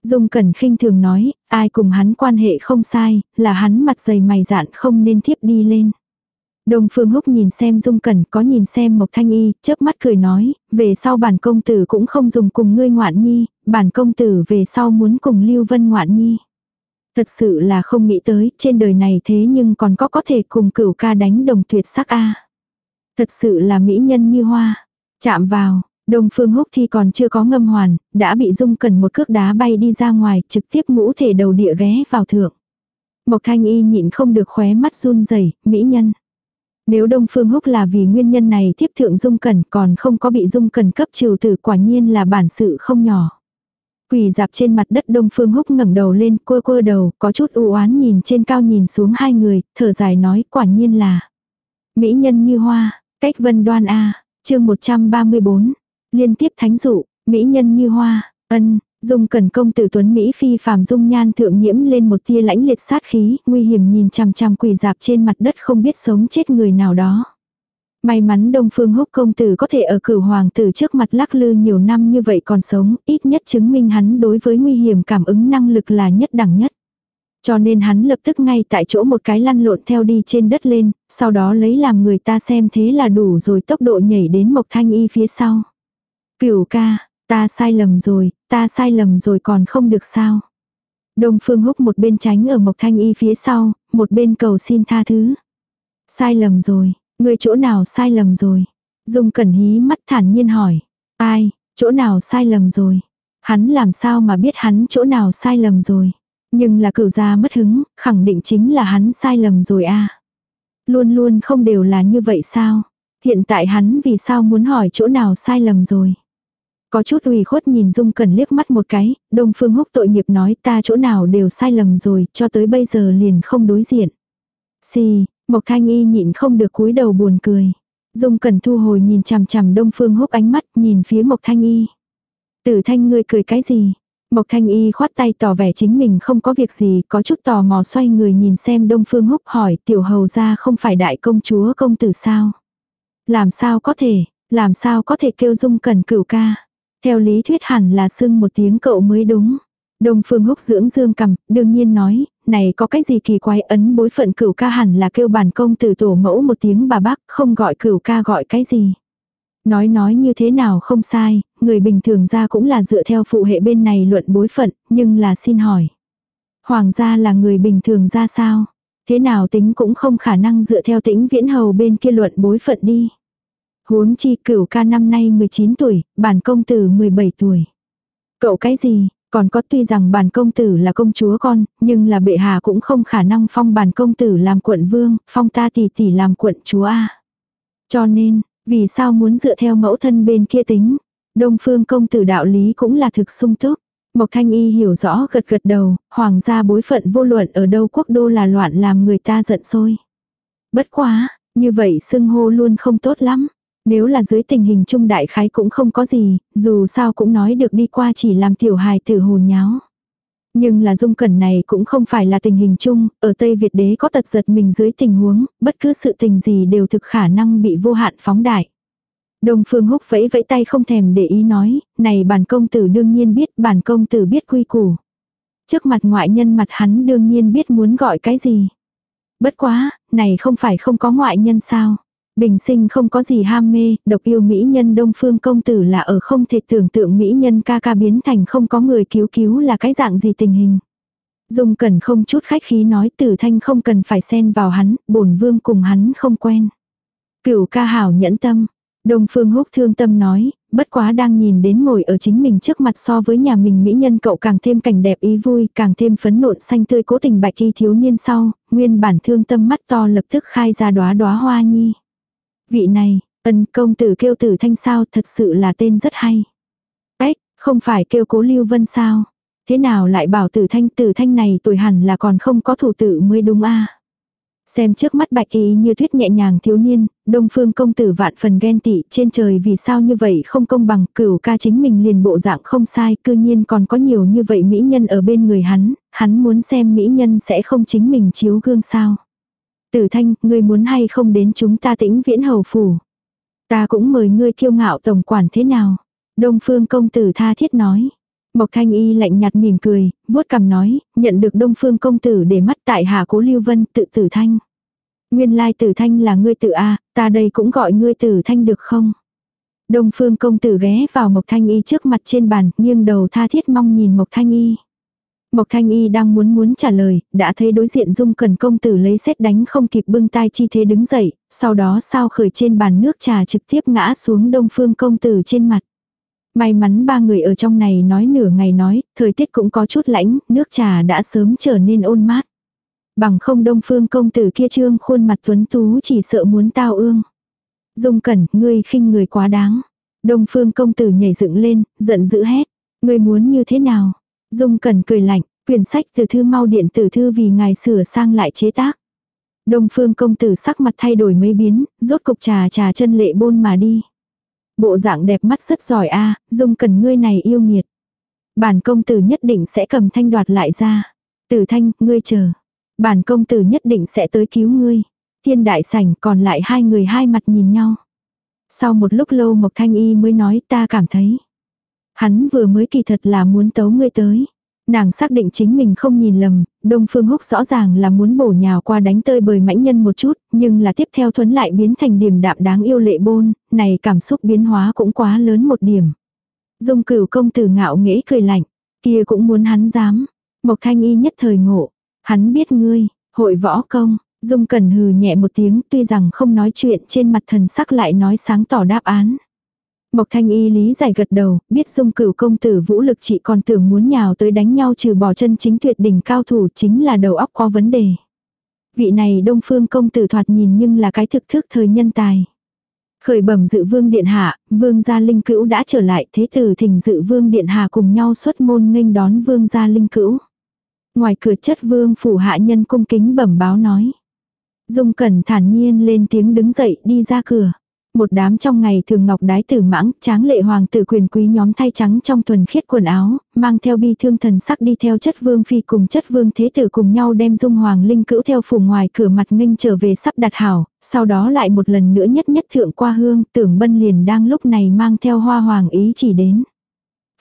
Dung Cẩn khinh thường nói, ai cùng hắn quan hệ không sai, là hắn mặt dày mày dạn không nên thiếp đi lên. Đông Phương Húc nhìn xem Dung Cẩn có nhìn xem Mộc Thanh Y, chớp mắt cười nói, về sau bản công tử cũng không dùng cùng ngươi ngoạn nhi, bản công tử về sau muốn cùng Lưu Vân ngoạn nhi. Thật sự là không nghĩ tới, trên đời này thế nhưng còn có có thể cùng cửu ca đánh đồng tuyệt sắc a. Thật sự là mỹ nhân như hoa. Chạm vào, Đông Phương Húc thì còn chưa có ngâm hoàn, đã bị Dung Cần một cước đá bay đi ra ngoài, trực tiếp ngũ thể đầu địa ghé vào thượng. Mộc Thanh Y nhịn không được khóe mắt run rẩy, mỹ nhân. Nếu Đông Phương Húc là vì nguyên nhân này tiếp thượng Dung Cần còn không có bị Dung Cần cấp trừ tử quả nhiên là bản sự không nhỏ. Quỳ dạp trên mặt đất Đông Phương Húc ngẩng đầu lên, quơ quơ đầu, có chút u oán nhìn trên cao nhìn xuống hai người, thở dài nói quả nhiên là mỹ nhân như hoa, cách vân đoan a. Chương 134. Liên tiếp thánh dụ, mỹ nhân như hoa, ân, Dung Cẩn công tử tuấn mỹ phi phàm dung nhan thượng nhiễm lên một tia lãnh liệt sát khí, nguy hiểm nhìn chằm chằm quỳ dạp trên mặt đất không biết sống chết người nào đó. May mắn Đông Phương Húc công tử có thể ở cửu hoàng tử trước mặt lắc lư nhiều năm như vậy còn sống, ít nhất chứng minh hắn đối với nguy hiểm cảm ứng năng lực là nhất đẳng nhất. Cho nên hắn lập tức ngay tại chỗ một cái lăn lộn theo đi trên đất lên, sau đó lấy làm người ta xem thế là đủ rồi tốc độ nhảy đến Mộc Thanh Y phía sau. Cửu ca, ta sai lầm rồi, ta sai lầm rồi còn không được sao. Đông Phương Húc một bên tránh ở Mộc Thanh Y phía sau, một bên cầu xin tha thứ. Sai lầm rồi, Người chỗ nào sai lầm rồi? Dung Cẩn hí mắt thản nhiên hỏi. Ai, chỗ nào sai lầm rồi? Hắn làm sao mà biết hắn chỗ nào sai lầm rồi? Nhưng là cửu gia mất hứng, khẳng định chính là hắn sai lầm rồi a. Luôn luôn không đều là như vậy sao? Hiện tại hắn vì sao muốn hỏi chỗ nào sai lầm rồi. Có chút ủy khuất nhìn Dung Cẩn liếc mắt một cái, Đông Phương Húc tội nghiệp nói ta chỗ nào đều sai lầm rồi, cho tới bây giờ liền không đối diện. Xì, Mộc Thanh Y nhịn không được cúi đầu buồn cười. Dung Cẩn thu hồi nhìn chằm chằm Đông Phương Húc ánh mắt nhìn phía Mộc Thanh Y. Tử Thanh ngươi cười cái gì? Mộc Thanh Y khoát tay tỏ vẻ chính mình không có việc gì, có chút tò mò xoay người nhìn xem Đông Phương Húc hỏi tiểu hầu ra không phải đại công chúa công tử sao? Làm sao có thể, làm sao có thể kêu Dung Cẩn cửu ca? Theo lý thuyết hẳn là xưng một tiếng cậu mới đúng. Đông Phương Húc dưỡng dương cầm, đương nhiên nói, này có cái gì kỳ quái ấn bối phận cửu ca hẳn là kêu bản công tử tổ mẫu một tiếng bà bác, không gọi cửu ca gọi cái gì. Nói nói như thế nào không sai, người bình thường ra cũng là dựa theo phụ hệ bên này luận bối phận, nhưng là xin hỏi. Hoàng gia là người bình thường ra sao? Thế nào tính cũng không khả năng dựa theo tĩnh viễn hầu bên kia luận bối phận đi. Huống chi cửu ca năm nay 19 tuổi, bản công tử 17 tuổi. Cậu cái gì, còn có tuy rằng bản công tử là công chúa con, nhưng là bệ hạ cũng không khả năng phong bản công tử làm quận vương, phong ta tỷ tỷ làm quận chúa A. Cho nên, vì sao muốn dựa theo mẫu thân bên kia tính? Đông phương công tử đạo lý cũng là thực sung túc. Mộc Thanh Y hiểu rõ gật gật đầu, hoàng gia bối phận vô luận ở đâu quốc đô là loạn làm người ta giận sôi. Bất quá, như vậy xưng hô luôn không tốt lắm. Nếu là dưới tình hình trung đại khái cũng không có gì, dù sao cũng nói được đi qua chỉ làm tiểu hài tử hồ nháo. Nhưng là dung cẩn này cũng không phải là tình hình chung, ở Tây Việt đế có tật giật mình dưới tình huống, bất cứ sự tình gì đều thực khả năng bị vô hạn phóng đại. Đông Phương Húc vẫy vẫy tay không thèm để ý nói, này bản công tử đương nhiên biết, bản công tử biết quy củ. Trước mặt ngoại nhân mặt hắn đương nhiên biết muốn gọi cái gì. Bất quá, này không phải không có ngoại nhân sao. Bình sinh không có gì ham mê, độc yêu mỹ nhân đông phương công tử là ở không thể tưởng tượng mỹ nhân ca ca biến thành không có người cứu cứu là cái dạng gì tình hình. Dung cần không chút khách khí nói tử thanh không cần phải xen vào hắn, bổn vương cùng hắn không quen. Cửu ca hảo nhẫn tâm. Đông phương húc thương tâm nói, bất quá đang nhìn đến ngồi ở chính mình trước mặt so với nhà mình mỹ nhân cậu càng thêm cảnh đẹp ý vui, càng thêm phấn nộn xanh tươi cố tình bạch y thiếu niên sau, nguyên bản thương tâm mắt to lập tức khai ra đóa đóa hoa nhi. Vị này, ân công tử kêu tử thanh sao thật sự là tên rất hay. Ếch, không phải kêu cố lưu vân sao. Thế nào lại bảo tử thanh tử thanh này tuổi hẳn là còn không có thủ tử mới đúng a Xem trước mắt bạch y như thuyết nhẹ nhàng thiếu niên, đông phương công tử vạn phần ghen tị trên trời vì sao như vậy không công bằng cửu ca chính mình liền bộ dạng không sai cư nhiên còn có nhiều như vậy mỹ nhân ở bên người hắn, hắn muốn xem mỹ nhân sẽ không chính mình chiếu gương sao. Tử thanh, ngươi muốn hay không đến chúng ta tĩnh viễn hầu phủ. Ta cũng mời ngươi kiêu ngạo tổng quản thế nào. Đông phương công tử tha thiết nói. Mộc thanh y lạnh nhạt mỉm cười, vuốt cằm nói, nhận được đông phương công tử để mắt tại Hà cố lưu vân tự tử thanh. Nguyên lai tử thanh là ngươi tự a ta đây cũng gọi ngươi tử thanh được không? Đông phương công tử ghé vào mộc thanh y trước mặt trên bàn, nghiêng đầu tha thiết mong nhìn mộc thanh y. Mộc Thanh Y đang muốn muốn trả lời, đã thấy đối diện Dung Cần công tử lấy xét đánh không kịp bưng tay chi thế đứng dậy, sau đó sao khởi trên bàn nước trà trực tiếp ngã xuống Đông Phương công tử trên mặt. May mắn ba người ở trong này nói nửa ngày nói, thời tiết cũng có chút lãnh, nước trà đã sớm trở nên ôn mát. Bằng không Đông Phương công tử kia trương khuôn mặt tuấn tú chỉ sợ muốn tao ương. Dung Cẩn, ngươi khinh người quá đáng. Đông Phương công tử nhảy dựng lên, giận dữ hét. Ngươi muốn như thế nào? Dung Cẩn cười lạnh, quyển sách từ thư mau điện tử thư vì ngài sửa sang lại chế tác. Đông phương công tử sắc mặt thay đổi mấy biến, rốt cục trà trà chân lệ bôn mà đi. Bộ dạng đẹp mắt rất giỏi a dung cần ngươi này yêu nghiệt. Bản công tử nhất định sẽ cầm thanh đoạt lại ra. Tử thanh, ngươi chờ. Bản công tử nhất định sẽ tới cứu ngươi. Thiên đại sảnh còn lại hai người hai mặt nhìn nhau. Sau một lúc lâu Mộc Thanh Y mới nói ta cảm thấy. Hắn vừa mới kỳ thật là muốn tấu ngươi tới. Nàng xác định chính mình không nhìn lầm, Đông Phương Húc rõ ràng là muốn bổ nhào qua đánh tơi bời mãnh nhân một chút, nhưng là tiếp theo thuấn lại biến thành điểm đạm đáng yêu lệ bôn, này cảm xúc biến hóa cũng quá lớn một điểm. Dung cửu công tử ngạo nghễ cười lạnh, kia cũng muốn hắn dám. Mộc thanh y nhất thời ngộ, hắn biết ngươi, hội võ công, Dung cần hừ nhẹ một tiếng tuy rằng không nói chuyện trên mặt thần sắc lại nói sáng tỏ đáp án. Mộc thanh y lý giải gật đầu, biết dung cửu công tử vũ lực chị còn tưởng muốn nhào tới đánh nhau trừ bỏ chân chính tuyệt đỉnh cao thủ chính là đầu óc có vấn đề. Vị này đông phương công tử thoạt nhìn nhưng là cái thực thức thời nhân tài. Khởi bẩm dự vương điện hạ, vương gia linh cữu đã trở lại thế tử thỉnh dự vương điện hạ cùng nhau xuất môn nghênh đón vương gia linh cữu. Ngoài cửa chất vương phủ hạ nhân cung kính bẩm báo nói. Dung cẩn thản nhiên lên tiếng đứng dậy đi ra cửa. Một đám trong ngày thường ngọc đái tử mãng, tráng lệ hoàng tử quyền quý nhóm thay trắng trong thuần khiết quần áo, mang theo bi thương thần sắc đi theo chất vương phi cùng chất vương thế tử cùng nhau đem dung hoàng linh cữu theo phủ ngoài cửa mặt nghênh trở về sắp đặt hảo, sau đó lại một lần nữa nhất nhất thượng qua hương, tưởng bân liền đang lúc này mang theo hoa hoàng ý chỉ đến.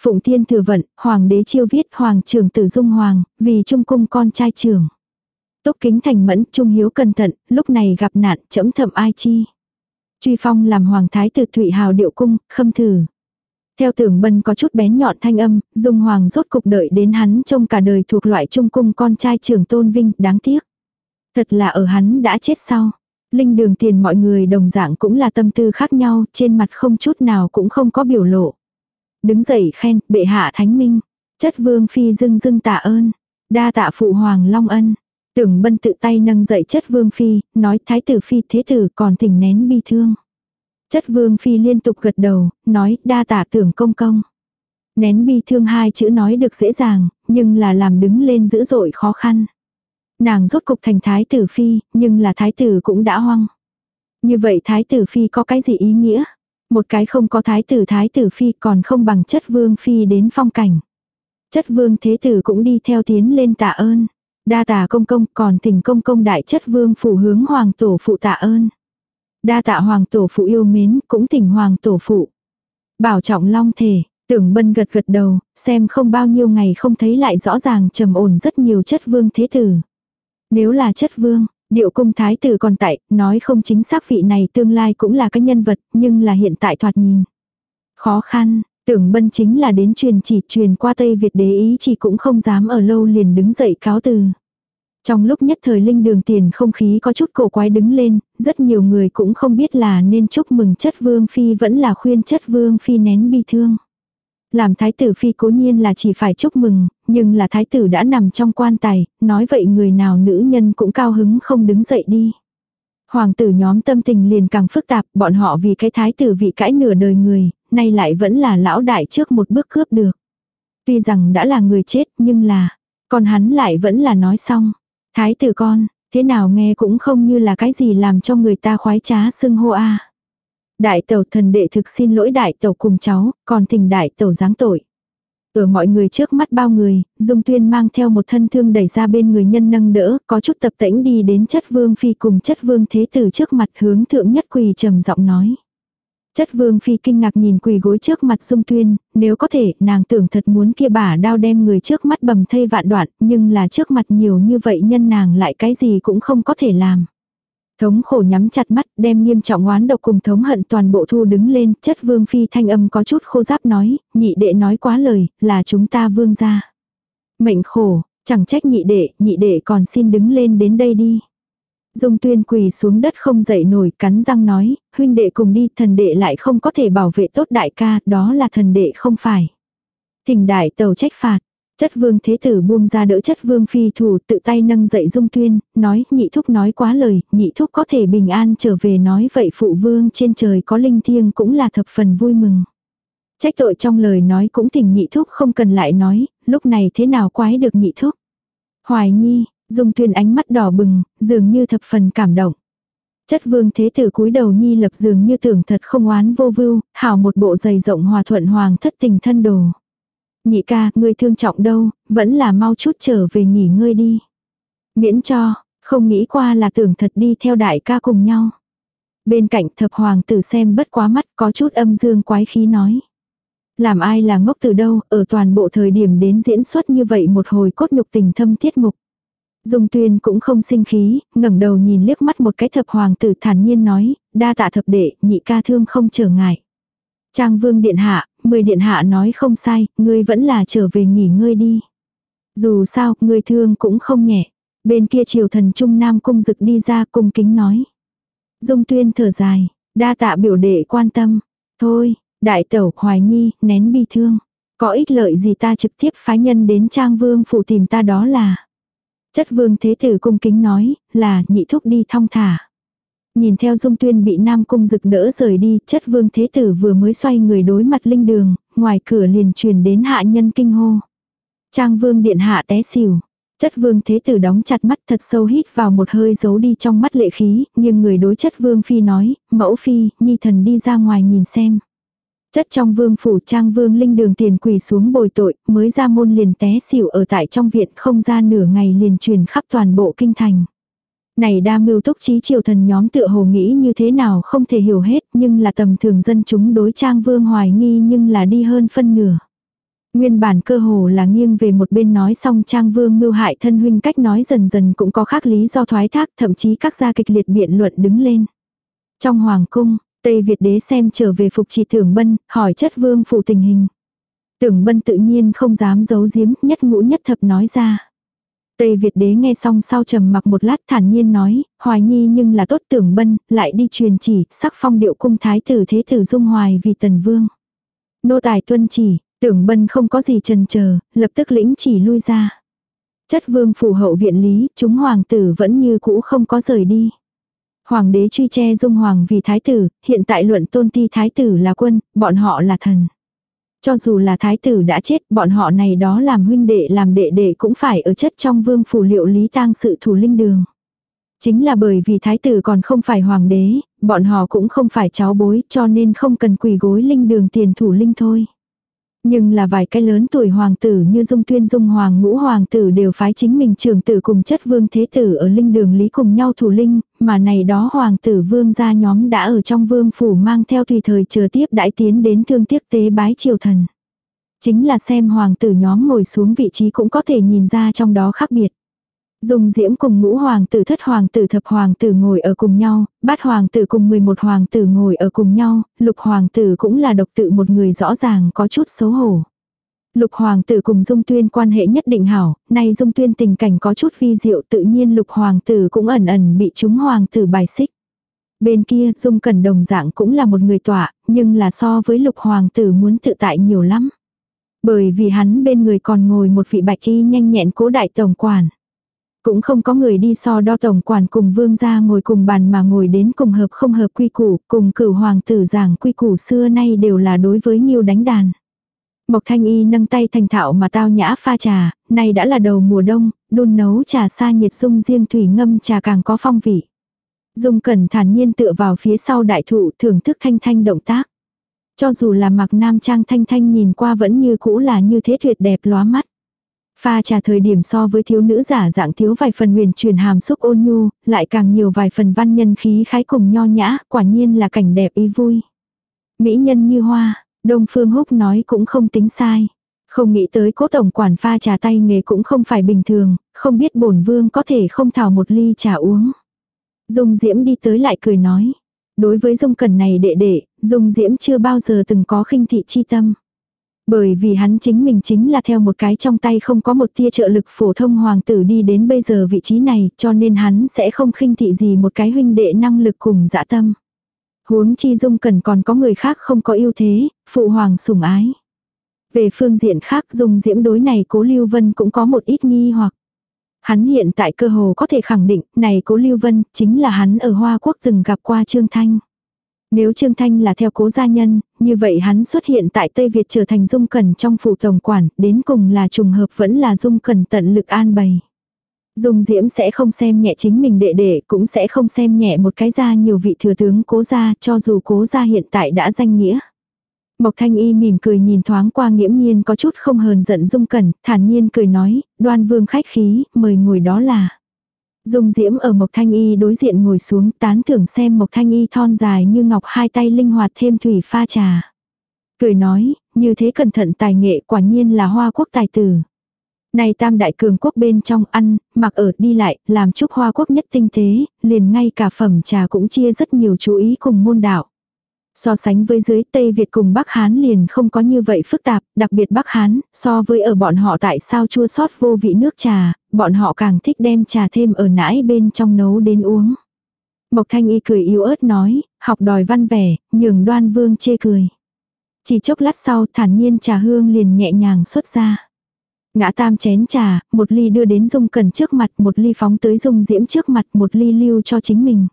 Phụng thiên thừa vận, hoàng đế chiêu viết hoàng trưởng tử dung hoàng, vì trung cung con trai trưởng. Túc kính thành mẫn, trung hiếu cẩn thận, lúc này gặp nạn, chấm thầm ai chi. Truy phong làm hoàng thái tử thụy hào điệu cung, khâm thử. Theo tưởng bân có chút bén nhọn thanh âm, dung hoàng rốt cục đợi đến hắn trong cả đời thuộc loại trung cung con trai trưởng tôn vinh, đáng tiếc. Thật là ở hắn đã chết sau. Linh đường tiền mọi người đồng dạng cũng là tâm tư khác nhau, trên mặt không chút nào cũng không có biểu lộ. Đứng dậy khen, bệ hạ thánh minh. Chất vương phi dưng dưng tạ ơn. Đa tạ phụ hoàng long ân. Tưởng bân tự tay nâng dậy chất vương phi, nói thái tử phi thế tử còn thỉnh nén bi thương. Chất vương phi liên tục gật đầu, nói đa tạ tưởng công công. Nén bi thương hai chữ nói được dễ dàng, nhưng là làm đứng lên dữ dội khó khăn. Nàng rốt cục thành thái tử phi, nhưng là thái tử cũng đã hoang. Như vậy thái tử phi có cái gì ý nghĩa? Một cái không có thái tử thái tử phi còn không bằng chất vương phi đến phong cảnh. Chất vương thế tử cũng đi theo tiến lên tạ ơn. Đa tà công công còn thỉnh công công đại chất vương phủ hướng hoàng tổ phụ tạ ơn. Đa tạ hoàng tổ phụ yêu mến cũng thỉnh hoàng tổ phụ. Bảo trọng long thể, tưởng bân gật gật đầu, xem không bao nhiêu ngày không thấy lại rõ ràng trầm ổn rất nhiều chất vương thế tử. Nếu là chất vương, điệu cung thái tử còn tại, nói không chính xác vị này tương lai cũng là cái nhân vật, nhưng là hiện tại thoạt nhìn. Khó khăn, tưởng bân chính là đến truyền chỉ truyền qua Tây Việt đế ý chỉ cũng không dám ở lâu liền đứng dậy cáo từ. Trong lúc nhất thời linh đường tiền không khí có chút cổ quái đứng lên, rất nhiều người cũng không biết là nên chúc mừng chất vương phi vẫn là khuyên chất vương phi nén bi thương. Làm thái tử phi cố nhiên là chỉ phải chúc mừng, nhưng là thái tử đã nằm trong quan tài, nói vậy người nào nữ nhân cũng cao hứng không đứng dậy đi. Hoàng tử nhóm tâm tình liền càng phức tạp, bọn họ vì cái thái tử vị cãi nửa đời người, nay lại vẫn là lão đại trước một bước cướp được. Tuy rằng đã là người chết nhưng là, còn hắn lại vẫn là nói xong. Thái tử con, thế nào nghe cũng không như là cái gì làm cho người ta khoái trá xưng hô a. Đại tẩu thần đệ thực xin lỗi đại tẩu cùng cháu, còn thỉnh đại tẩu giáng tội. Ở mọi người trước mắt bao người, Dung Tuyên mang theo một thân thương đẩy ra bên người nhân nâng đỡ, có chút tập tễnh đi đến chất vương phi cùng chất vương thế tử trước mặt hướng thượng nhất quỳ trầm giọng nói. Chất vương phi kinh ngạc nhìn quỳ gối trước mặt Dung Tuyên, nếu có thể, nàng tưởng thật muốn kia bả đao đem người trước mắt bầm thây vạn đoạn, nhưng là trước mặt nhiều như vậy nhân nàng lại cái gì cũng không có thể làm. Thống khổ nhắm chặt mắt, đem nghiêm trọng oán độc cùng thống hận toàn bộ thu đứng lên, chất vương phi thanh âm có chút khô giáp nói, nhị đệ nói quá lời, là chúng ta vương ra. Mệnh khổ, chẳng trách nhị đệ, nhị đệ còn xin đứng lên đến đây đi. Dung tuyên quỳ xuống đất không dậy nổi cắn răng nói, huynh đệ cùng đi thần đệ lại không có thể bảo vệ tốt đại ca, đó là thần đệ không phải. Thỉnh đại tàu trách phạt, Chất vương thế tử buông ra đỡ chất vương phi thủ tự tay nâng dậy dung tuyên, nói nhị thúc nói quá lời, nhị thúc có thể bình an trở về nói vậy phụ vương trên trời có linh thiêng cũng là thập phần vui mừng. Trách tội trong lời nói cũng thỉnh nhị thúc không cần lại nói, lúc này thế nào quái được nhị thúc. Hoài nhi, dung tuyên ánh mắt đỏ bừng, dường như thập phần cảm động. Chất vương thế tử cúi đầu nhi lập dường như tưởng thật không oán vô vưu, hảo một bộ giày rộng hòa thuận hoàng thất tình thân đồ. Nhị ca, ngươi thương trọng đâu, vẫn là mau chút trở về nghỉ ngơi đi. Miễn cho, không nghĩ qua là tưởng thật đi theo đại ca cùng nhau. Bên cạnh thập hoàng tử xem bất quá mắt có chút âm dương quái khí nói. Làm ai là ngốc từ đâu, ở toàn bộ thời điểm đến diễn xuất như vậy một hồi cốt nhục tình thâm tiết mục. Dung tuyên cũng không sinh khí, ngẩng đầu nhìn liếc mắt một cái thập hoàng tử thản nhiên nói, đa tạ thập đệ, nhị ca thương không trở ngại. Trang vương điện hạ, mười điện hạ nói không sai, ngươi vẫn là trở về nghỉ ngơi đi. Dù sao, ngươi thương cũng không nhẹ. Bên kia triều thần trung nam cung dực đi ra cung kính nói. Dung tuyên thở dài, đa tạ biểu đệ quan tâm. Thôi, đại tẩu hoài nhi, nén bi thương. Có ích lợi gì ta trực tiếp phái nhân đến trang vương phụ tìm ta đó là. Chất vương thế tử cung kính nói, là nhị thúc đi thong thả. Nhìn theo dung tuyên bị Nam Cung rực đỡ rời đi, chất vương thế tử vừa mới xoay người đối mặt linh đường, ngoài cửa liền truyền đến hạ nhân kinh hô. Trang vương điện hạ té xỉu. Chất vương thế tử đóng chặt mắt thật sâu hít vào một hơi giấu đi trong mắt lệ khí, nhưng người đối chất vương phi nói, mẫu phi, nhi thần đi ra ngoài nhìn xem. Chất trong vương phủ trang vương linh đường tiền quỳ xuống bồi tội, mới ra môn liền té xỉu ở tại trong viện không ra nửa ngày liền truyền khắp toàn bộ kinh thành. Này đa mưu túc trí triều thần nhóm tựa hồ nghĩ như thế nào không thể hiểu hết nhưng là tầm thường dân chúng đối trang vương hoài nghi nhưng là đi hơn phân nửa. Nguyên bản cơ hồ là nghiêng về một bên nói xong trang vương mưu hại thân huynh cách nói dần dần cũng có khác lý do thoái thác thậm chí các gia kịch liệt biện luận đứng lên. Trong hoàng cung, Tây Việt đế xem trở về phục trì tưởng bân, hỏi chất vương phủ tình hình. Tưởng bân tự nhiên không dám giấu giếm, nhất ngũ nhất thập nói ra. Tây Việt đế nghe xong sau trầm mặc một lát thản nhiên nói, hoài nhi nhưng là tốt tưởng bân, lại đi truyền chỉ, sắc phong điệu cung thái tử thế tử dung hoài vì tần vương. Nô tài tuân chỉ, tưởng bân không có gì trần chờ lập tức lĩnh chỉ lui ra. Chất vương phủ hậu viện lý, chúng hoàng tử vẫn như cũ không có rời đi. Hoàng đế truy che dung hoàng vì thái tử, hiện tại luận tôn ti thái tử là quân, bọn họ là thần. Cho dù là thái tử đã chết, bọn họ này đó làm huynh đệ làm đệ đệ cũng phải ở chất trong vương phủ liệu lý tang sự thủ linh đường. Chính là bởi vì thái tử còn không phải hoàng đế, bọn họ cũng không phải cháu bối cho nên không cần quỳ gối linh đường tiền thủ linh thôi. Nhưng là vài cái lớn tuổi hoàng tử như Dung Tuyên Dung Hoàng ngũ hoàng tử đều phái chính mình trường tử cùng chất vương thế tử ở linh đường lý cùng nhau thủ linh, mà này đó hoàng tử vương gia nhóm đã ở trong vương phủ mang theo tùy thời chờ tiếp đãi tiến đến thương tiếc tế bái triều thần. Chính là xem hoàng tử nhóm ngồi xuống vị trí cũng có thể nhìn ra trong đó khác biệt. Dung diễm cùng ngũ hoàng tử thất hoàng tử thập hoàng tử ngồi ở cùng nhau, bát hoàng tử cùng 11 hoàng tử ngồi ở cùng nhau, lục hoàng tử cũng là độc tự một người rõ ràng có chút xấu hổ. Lục hoàng tử cùng dung tuyên quan hệ nhất định hảo, nay dung tuyên tình cảnh có chút vi diệu tự nhiên lục hoàng tử cũng ẩn ẩn bị chúng hoàng tử bài xích. Bên kia dung Cần đồng dạng cũng là một người tọa, nhưng là so với lục hoàng tử muốn tự tại nhiều lắm. Bởi vì hắn bên người còn ngồi một vị bạch y nhanh nhẹn cố đại tổng quản. Cũng không có người đi so đo tổng quản cùng vương gia ngồi cùng bàn mà ngồi đến cùng hợp không hợp quy củ, cùng cửu hoàng tử giảng quy củ xưa nay đều là đối với nhiều đánh đàn. Mộc thanh y nâng tay thành thạo mà tao nhã pha trà, này đã là đầu mùa đông, đun nấu trà xa nhiệt dung riêng thủy ngâm trà càng có phong vị. Dung cẩn thản nhiên tựa vào phía sau đại thụ thưởng thức thanh thanh động tác. Cho dù là mặc nam trang thanh thanh nhìn qua vẫn như cũ là như thế tuyệt đẹp lóa mắt. Pha trà thời điểm so với thiếu nữ giả dạng thiếu vài phần huyền truyền hàm xúc ôn nhu, lại càng nhiều vài phần văn nhân khí khái cùng nho nhã, quả nhiên là cảnh đẹp ý vui. Mỹ nhân như hoa, Đông Phương Húc nói cũng không tính sai. Không nghĩ tới cố tổng quản pha trà tay nghề cũng không phải bình thường, không biết bổn vương có thể không thảo một ly trà uống. Dung Diễm đi tới lại cười nói. Đối với Dung Cẩn này đệ đệ, Dung Diễm chưa bao giờ từng có khinh thị chi tâm. Bởi vì hắn chính mình chính là theo một cái trong tay không có một tia trợ lực phổ thông hoàng tử đi đến bây giờ vị trí này cho nên hắn sẽ không khinh thị gì một cái huynh đệ năng lực cùng dã tâm. Huống chi dung cần còn có người khác không có ưu thế, phụ hoàng sủng ái. Về phương diện khác dung diễm đối này cố Lưu Vân cũng có một ít nghi hoặc. Hắn hiện tại cơ hồ có thể khẳng định này cố Lưu Vân chính là hắn ở Hoa Quốc từng gặp qua Trương Thanh. Nếu Trương Thanh là theo cố gia nhân, như vậy hắn xuất hiện tại Tây Việt trở thành dung cẩn trong phủ tổng quản, đến cùng là trùng hợp vẫn là dung cẩn tận lực an bày. Dung Diễm sẽ không xem nhẹ chính mình đệ đệ, cũng sẽ không xem nhẹ một cái gia nhiều vị thừa tướng cố gia, cho dù cố gia hiện tại đã danh nghĩa. Mộc Thanh Y mỉm cười nhìn thoáng qua nghiễm nhiên có chút không hờn giận Dung Cẩn, thản nhiên cười nói, đoan vương khách khí, mời ngồi đó là. Dung Diễm ở Mộc Thanh Y đối diện ngồi xuống tán thưởng xem Mộc Thanh Y thon dài như ngọc hai tay linh hoạt thêm thủy pha trà. Cười nói, như thế cẩn thận tài nghệ quả nhiên là hoa quốc tài tử. Này tam đại cường quốc bên trong ăn, mặc ở đi lại, làm chúc hoa quốc nhất tinh tế, liền ngay cả phẩm trà cũng chia rất nhiều chú ý cùng môn đạo. So sánh với dưới Tây Việt cùng Bắc Hán liền không có như vậy phức tạp, đặc biệt Bắc Hán, so với ở bọn họ tại sao chua sót vô vị nước trà, bọn họ càng thích đem trà thêm ở nãi bên trong nấu đến uống. Mộc Thanh Y cười yếu ớt nói, học đòi văn vẻ, nhường đoan vương chê cười. Chỉ chốc lát sau thản nhiên trà hương liền nhẹ nhàng xuất ra. Ngã tam chén trà, một ly đưa đến dung cần trước mặt, một ly phóng tới dung diễm trước mặt, một ly lưu cho chính mình.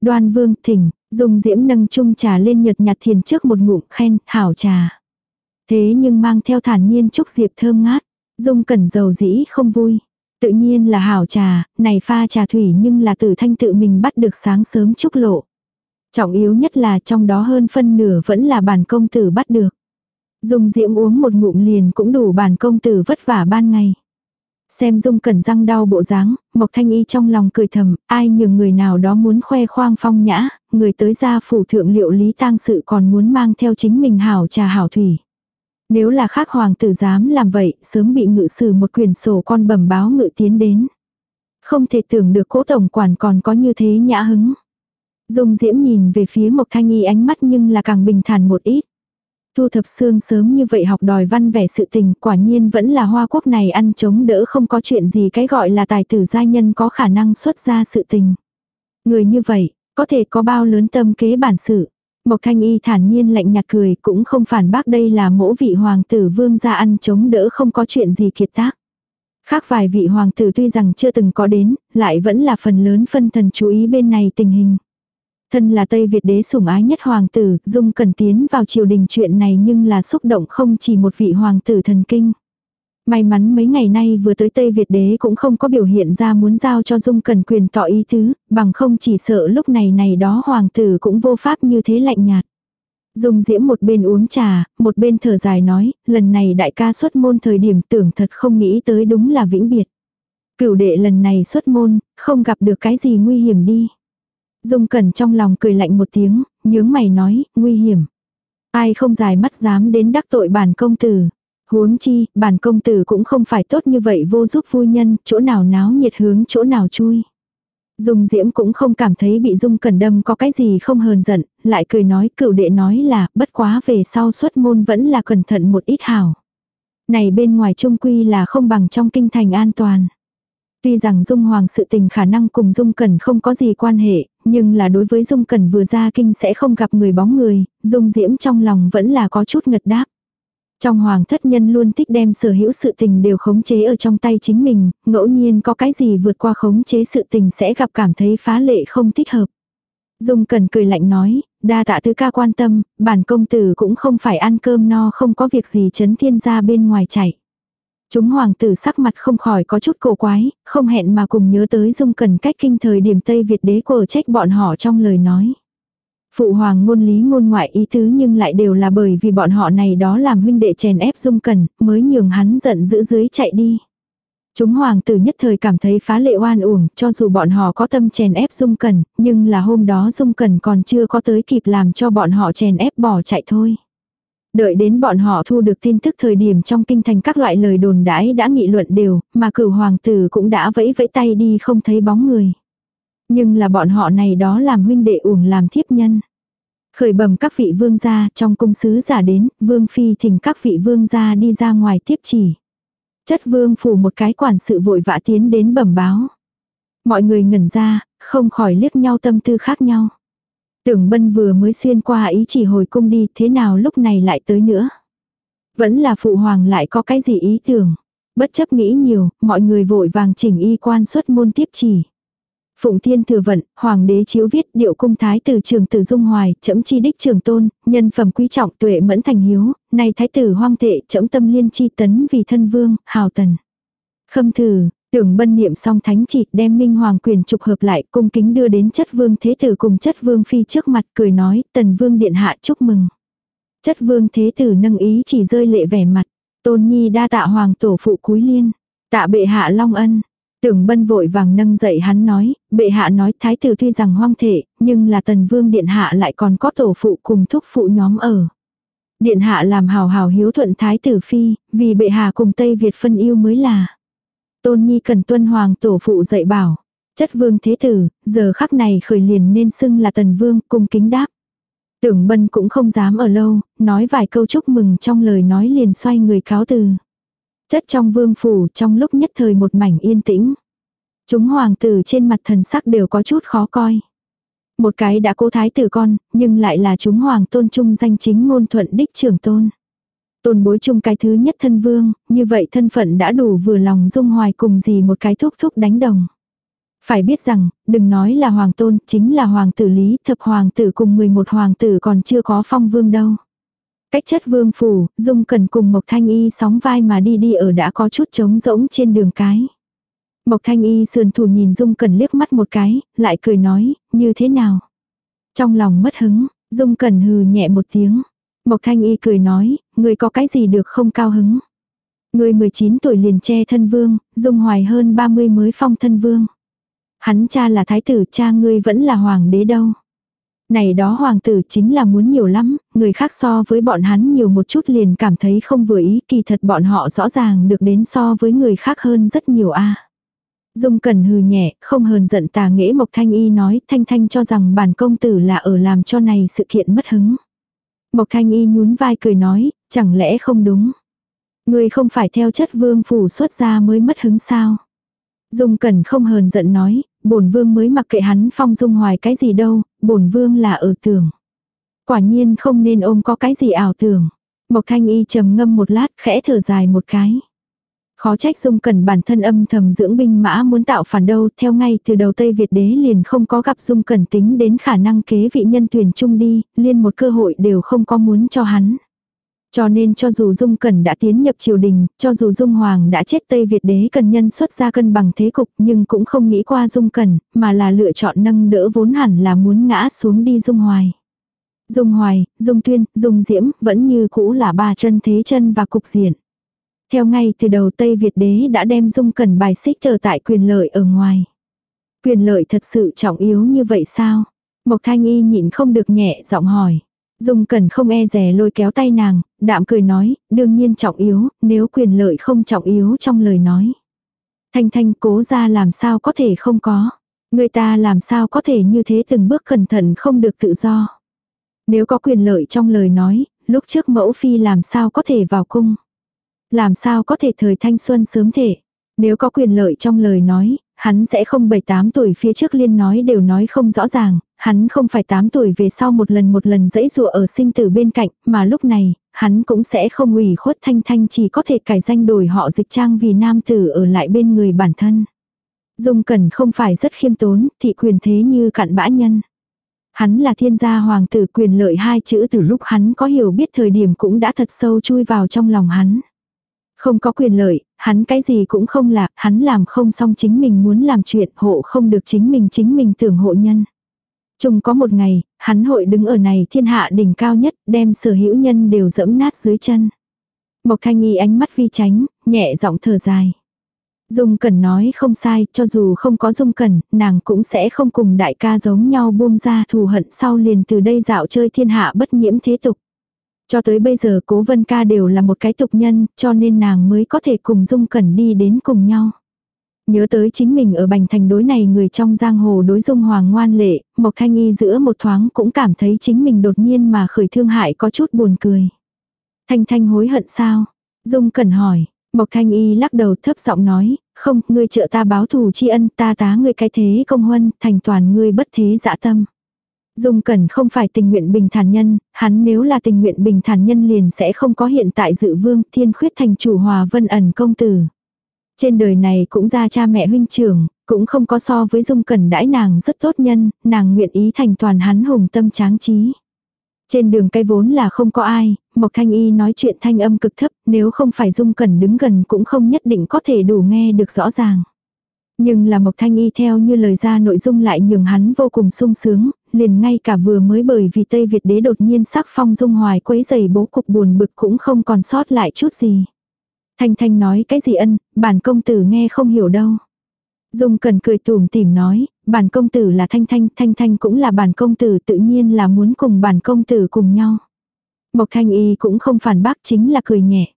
Đoan vương thỉnh, dung diễm nâng chung trà lên nhợt nhạt thiền trước một ngụm khen, hảo trà. Thế nhưng mang theo thản nhiên chúc diệp thơm ngát, dung cẩn dầu dĩ không vui. Tự nhiên là hảo trà, này pha trà thủy nhưng là tử thanh tự mình bắt được sáng sớm chúc lộ. Trọng yếu nhất là trong đó hơn phân nửa vẫn là bản công tử bắt được. Dung diễm uống một ngụm liền cũng đủ bản công tử vất vả ban ngày. Xem dung cẩn răng đau bộ dáng, Mộc Thanh Y trong lòng cười thầm, ai nhường người nào đó muốn khoe khoang phong nhã, người tới gia phủ thượng liệu lý tang sự còn muốn mang theo chính mình hảo trà hảo thủy. Nếu là khác hoàng tử dám làm vậy, sớm bị ngự sử một quyền sổ con bẩm báo ngự tiến đến. Không thể tưởng được cố tổng quản còn có như thế nhã hứng. Dung diễm nhìn về phía Mộc Thanh Y ánh mắt nhưng là càng bình thản một ít. Thu thập xương sớm như vậy học đòi văn vẻ sự tình quả nhiên vẫn là hoa quốc này ăn chống đỡ không có chuyện gì cái gọi là tài tử gia nhân có khả năng xuất ra sự tình. Người như vậy, có thể có bao lớn tâm kế bản sự. Mộc Thanh Y thản nhiên lạnh nhạt cười cũng không phản bác đây là mỗ vị hoàng tử vương gia ăn chống đỡ không có chuyện gì kiệt tác. Khác vài vị hoàng tử tuy rằng chưa từng có đến, lại vẫn là phần lớn phân thần chú ý bên này tình hình. Thân là Tây Việt đế sủng ái nhất hoàng tử, Dung cần tiến vào triều đình chuyện này nhưng là xúc động không chỉ một vị hoàng tử thần kinh. May mắn mấy ngày nay vừa tới Tây Việt đế cũng không có biểu hiện ra muốn giao cho Dung cần quyền tỏ ý tứ, bằng không chỉ sợ lúc này này đó hoàng tử cũng vô pháp như thế lạnh nhạt. Dung diễm một bên uống trà, một bên thở dài nói, lần này đại ca xuất môn thời điểm tưởng thật không nghĩ tới đúng là vĩnh biệt. Cửu đệ lần này xuất môn, không gặp được cái gì nguy hiểm đi. Dung Cẩn trong lòng cười lạnh một tiếng, nhướng mày nói, nguy hiểm. Ai không dài mắt dám đến đắc tội bản công tử. Huống chi, bản công tử cũng không phải tốt như vậy vô giúp vui nhân, chỗ nào náo nhiệt hướng chỗ nào chui. Dung Diễm cũng không cảm thấy bị Dung Cẩn đâm có cái gì không hờn giận, lại cười nói cựu đệ nói là bất quá về sau xuất môn vẫn là cẩn thận một ít hảo. Này bên ngoài trung quy là không bằng trong kinh thành an toàn. Tuy rằng Dung Hoàng sự tình khả năng cùng Dung Cẩn không có gì quan hệ, nhưng là đối với Dung Cẩn vừa ra kinh sẽ không gặp người bóng người, Dung Diễm trong lòng vẫn là có chút ngật đáp. Trong hoàng thất nhân luôn thích đem sở hữu sự tình đều khống chế ở trong tay chính mình, ngẫu nhiên có cái gì vượt qua khống chế sự tình sẽ gặp cảm thấy phá lệ không thích hợp. Dung cần cười lạnh nói, đa tạ tứ ca quan tâm, bản công tử cũng không phải ăn cơm no không có việc gì chấn thiên ra bên ngoài chạy. Chúng hoàng tử sắc mặt không khỏi có chút cổ quái, không hẹn mà cùng nhớ tới dung cần cách kinh thời điểm Tây Việt đế của trách bọn họ trong lời nói. Phụ hoàng ngôn lý ngôn ngoại ý tứ nhưng lại đều là bởi vì bọn họ này đó làm huynh đệ chèn ép dung cần, mới nhường hắn giận dữ dưới chạy đi. Chúng hoàng tử nhất thời cảm thấy phá lệ oan uổng, cho dù bọn họ có tâm chèn ép dung cần, nhưng là hôm đó dung cần còn chưa có tới kịp làm cho bọn họ chèn ép bỏ chạy thôi. Đợi đến bọn họ thu được tin tức thời điểm trong kinh thành các loại lời đồn đãi đã nghị luận đều, mà cửu hoàng tử cũng đã vẫy vẫy tay đi không thấy bóng người. Nhưng là bọn họ này đó làm huynh đệ uổng làm thiếp nhân. Khởi bẩm các vị vương gia trong cung sứ giả đến, vương phi thỉnh các vị vương gia đi ra ngoài tiếp chỉ. Chất vương phủ một cái quản sự vội vã tiến đến bẩm báo. Mọi người ngẩn ra, không khỏi liếc nhau tâm tư khác nhau. Tưởng bân vừa mới xuyên qua ý chỉ hồi cung đi thế nào lúc này lại tới nữa. Vẫn là phụ hoàng lại có cái gì ý tưởng. Bất chấp nghĩ nhiều, mọi người vội vàng chỉnh y quan xuất môn tiếp chỉ. Phụng Thiên thừa vận, Hoàng đế chiếu viết điệu cung thái tử trường tử dung hoài, chấm chi đích trường tôn, nhân phẩm quý trọng tuệ mẫn thành hiếu, nay thái tử hoang tệ chấm tâm liên chi tấn vì thân vương, hào tần. Khâm thử, Tưởng bân niệm xong thánh chỉ đem minh hoàng quyền trục hợp lại cung kính đưa đến chất vương thế tử cùng chất vương phi trước mặt cười nói tần vương điện hạ chúc mừng. Chất vương thế tử nâng ý chỉ rơi lệ vẻ mặt. Tôn nhi đa tạ hoàng tổ phụ cúi liên. Tạ bệ hạ long ân. Tưởng bân vội vàng nâng dậy hắn nói, bệ hạ nói thái tử tuy rằng hoang thể, nhưng là tần vương điện hạ lại còn có tổ phụ cùng thúc phụ nhóm ở. Điện hạ làm hào hào hiếu thuận thái tử phi, vì bệ hạ cùng Tây Việt phân yêu mới là. Tôn Nhi cần tuân hoàng tổ phụ dạy bảo. Chất vương thế tử, giờ khắc này khởi liền nên xưng là tần vương, cung kính đáp. Tưởng bân cũng không dám ở lâu, nói vài câu chúc mừng trong lời nói liền xoay người cáo từ. Chất trong vương phủ trong lúc nhất thời một mảnh yên tĩnh. Chúng hoàng tử trên mặt thần sắc đều có chút khó coi. Một cái đã cố thái tử con, nhưng lại là chúng hoàng tôn trung danh chính ngôn thuận đích trưởng tôn tôn bối chung cái thứ nhất thân vương, như vậy thân phận đã đủ vừa lòng dung hoài cùng gì một cái thúc thúc đánh đồng. Phải biết rằng, đừng nói là hoàng tôn, chính là hoàng tử lý, thập hoàng tử cùng 11 hoàng tử còn chưa có phong vương đâu. Cách chất vương phủ, Dung Cẩn cùng Mộc Thanh Y sóng vai mà đi đi ở đã có chút trống rỗng trên đường cái. Mộc Thanh Y sườn thủ nhìn Dung Cẩn liếc mắt một cái, lại cười nói, như thế nào? Trong lòng mất hứng, Dung Cẩn hừ nhẹ một tiếng. Mộc Thanh Y cười nói, người có cái gì được không cao hứng? Người 19 tuổi liền che thân vương, Dung Hoài hơn 30 mới phong thân vương. Hắn cha là thái tử, cha ngươi vẫn là hoàng đế đâu. Này đó hoàng tử chính là muốn nhiều lắm, người khác so với bọn hắn nhiều một chút liền cảm thấy không vừa ý, kỳ thật bọn họ rõ ràng được đến so với người khác hơn rất nhiều a. Dung Cẩn hừ nhẹ, không hờn giận tà nghễ Mộc Thanh Y nói, Thanh Thanh cho rằng bản công tử là ở làm cho này sự kiện mất hứng. Mộc Thanh Y nhún vai cười nói, chẳng lẽ không đúng. Người không phải theo chất vương phủ xuất ra mới mất hứng sao. Dung Cẩn không hờn giận nói, bổn vương mới mặc kệ hắn phong dung hoài cái gì đâu, bổn vương là ở tưởng. Quả nhiên không nên ôm có cái gì ảo tưởng. Mộc Thanh Y trầm ngâm một lát khẽ thở dài một cái. Khó trách dung cẩn bản thân âm thầm dưỡng binh mã muốn tạo phản đâu, theo ngay từ đầu Tây Việt đế liền không có gặp dung cẩn tính đến khả năng kế vị nhân tuyển chung đi, liên một cơ hội đều không có muốn cho hắn. Cho nên cho dù Dung Cẩn đã tiến nhập triều đình, cho dù Dung Hoàng đã chết Tây Việt đế cần nhân xuất ra cân bằng thế cục nhưng cũng không nghĩ qua Dung Cẩn, mà là lựa chọn nâng đỡ vốn hẳn là muốn ngã xuống đi Dung Hoài. Dung Hoài, Dung Tuyên, Dung Diễm vẫn như cũ là ba chân thế chân và cục diện. Theo ngay từ đầu Tây Việt đế đã đem Dung Cẩn bài xích trở tại quyền lợi ở ngoài. Quyền lợi thật sự trọng yếu như vậy sao? Mộc Thanh Y nhịn không được nhẹ giọng hỏi. Dung Cẩn không e rè lôi kéo tay nàng, đạm cười nói, đương nhiên trọng yếu, nếu quyền lợi không trọng yếu trong lời nói. Thanh Thanh cố ra làm sao có thể không có. Người ta làm sao có thể như thế từng bước cẩn thận không được tự do. Nếu có quyền lợi trong lời nói, lúc trước mẫu phi làm sao có thể vào cung. Làm sao có thể thời thanh xuân sớm thể. Nếu có quyền lợi trong lời nói, hắn sẽ không 7-8 tuổi phía trước liên nói đều nói không rõ ràng, hắn không phải 8 tuổi về sau một lần một lần dãy dụa ở sinh tử bên cạnh, mà lúc này, hắn cũng sẽ không ủy khuất thanh thanh chỉ có thể cải danh đổi họ dịch trang vì nam tử ở lại bên người bản thân. Dung Cẩn không phải rất khiêm tốn, thị quyền thế như cặn bã nhân. Hắn là thiên gia hoàng tử quyền lợi hai chữ từ lúc hắn có hiểu biết thời điểm cũng đã thật sâu chui vào trong lòng hắn. Không có quyền lợi, hắn cái gì cũng không là, hắn làm không xong chính mình muốn làm chuyện hộ không được chính mình chính mình tưởng hộ nhân. Chung có một ngày, hắn hội đứng ở này thiên hạ đỉnh cao nhất, đem sở hữu nhân đều dẫm nát dưới chân. Mộc thanh nghi ánh mắt vi tránh, nhẹ giọng thở dài. Dung Cẩn nói không sai, cho dù không có Dung Cẩn, nàng cũng sẽ không cùng đại ca giống nhau buông ra thù hận sau liền từ đây dạo chơi thiên hạ bất nhiễm thế tục. Cho tới bây giờ cố vân ca đều là một cái tục nhân, cho nên nàng mới có thể cùng Dung Cẩn đi đến cùng nhau. Nhớ tới chính mình ở bành thành đối này người trong giang hồ đối dung hoàng ngoan lệ, Mộc Thanh Y giữa một thoáng cũng cảm thấy chính mình đột nhiên mà khởi thương hại có chút buồn cười. Thanh Thanh hối hận sao? Dung Cẩn hỏi, Mộc Thanh Y lắc đầu thấp giọng nói, không, ngươi trợ ta báo thù tri ân ta tá ngươi cái thế công huân, thành toàn ngươi bất thế dã tâm. Dung Cẩn không phải tình nguyện bình thản nhân, hắn nếu là tình nguyện bình thản nhân liền sẽ không có hiện tại dự vương thiên khuyết thành chủ hòa vân ẩn công tử. Trên đời này cũng ra cha mẹ huynh trưởng, cũng không có so với Dung Cẩn đãi nàng rất tốt nhân, nàng nguyện ý thành toàn hắn hùng tâm tráng trí. Trên đường cây vốn là không có ai, Mộc Thanh Y nói chuyện thanh âm cực thấp, nếu không phải Dung Cẩn đứng gần cũng không nhất định có thể đủ nghe được rõ ràng. Nhưng là Mộc Thanh Y theo như lời ra nội dung lại nhường hắn vô cùng sung sướng, liền ngay cả vừa mới bởi vì Tây Việt đế đột nhiên sắc phong dung hoài quấy giày bố cục buồn bực cũng không còn sót lại chút gì. Thanh Thanh nói cái gì ân, bản công tử nghe không hiểu đâu. Dung cần cười tùm tìm nói, bản công tử là Thanh Thanh, Thanh Thanh cũng là bản công tử tự nhiên là muốn cùng bản công tử cùng nhau. Mộc Thanh Y cũng không phản bác chính là cười nhẹ.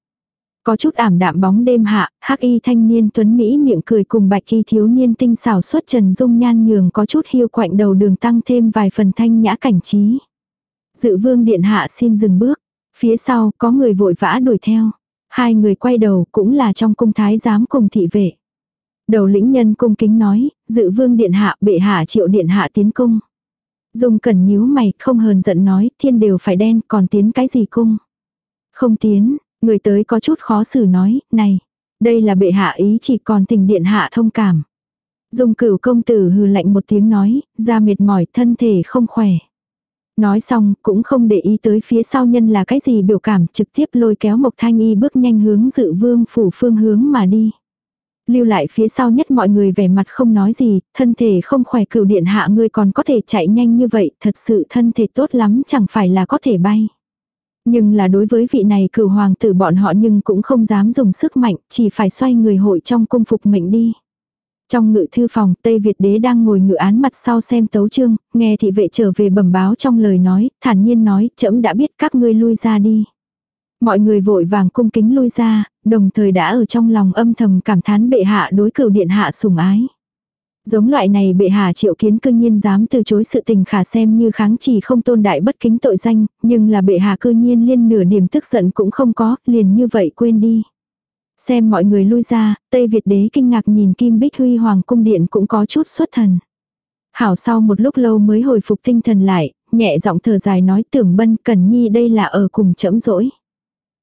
Có chút ảm đạm bóng đêm hạ, hắc y thanh niên tuấn Mỹ miệng cười cùng bạch y thiếu niên tinh xảo xuất trần dung nhan nhường có chút hiu quạnh đầu đường tăng thêm vài phần thanh nhã cảnh trí. Dự vương điện hạ xin dừng bước. Phía sau có người vội vã đuổi theo. Hai người quay đầu cũng là trong cung thái giám cùng thị vệ. Đầu lĩnh nhân cung kính nói, dự vương điện hạ bệ hạ triệu điện hạ tiến cung. Dung cẩn nhíu mày không hờn giận nói thiên đều phải đen còn tiến cái gì cung. Không tiến, Người tới có chút khó xử nói, này, đây là bệ hạ ý chỉ còn tình điện hạ thông cảm. Dung cửu công tử hừ lạnh một tiếng nói, ra mệt mỏi thân thể không khỏe. Nói xong, cũng không để ý tới phía sau nhân là cái gì biểu cảm, trực tiếp lôi kéo Mộc Thanh Y bước nhanh hướng dự vương phủ phương hướng mà đi. Lưu lại phía sau nhất mọi người vẻ mặt không nói gì, thân thể không khỏe cửu điện hạ ngươi còn có thể chạy nhanh như vậy, thật sự thân thể tốt lắm chẳng phải là có thể bay. Nhưng là đối với vị này cửu hoàng tử bọn họ nhưng cũng không dám dùng sức mạnh, chỉ phải xoay người hội trong cung phục mệnh đi. Trong ngự thư phòng, Tây Việt đế đang ngồi ngự án mặt sau xem tấu chương, nghe thị vệ trở về bẩm báo trong lời nói, thản nhiên nói, trẫm đã biết các ngươi lui ra đi. Mọi người vội vàng cung kính lui ra, đồng thời đã ở trong lòng âm thầm cảm thán bệ hạ đối cửu điện hạ sủng ái. Giống loại này bệ hạ triệu kiến cư nhiên dám từ chối sự tình khả xem như kháng chỉ không tôn đại bất kính tội danh, nhưng là bệ hạ cư nhiên liên nửa điểm tức giận cũng không có, liền như vậy quên đi. Xem mọi người lui ra, Tây Việt đế kinh ngạc nhìn Kim Bích Huy Hoàng cung điện cũng có chút xuất thần. Hảo sau một lúc lâu mới hồi phục tinh thần lại, nhẹ giọng thở dài nói tưởng bân cần nhi đây là ở cùng chẫm rỗi.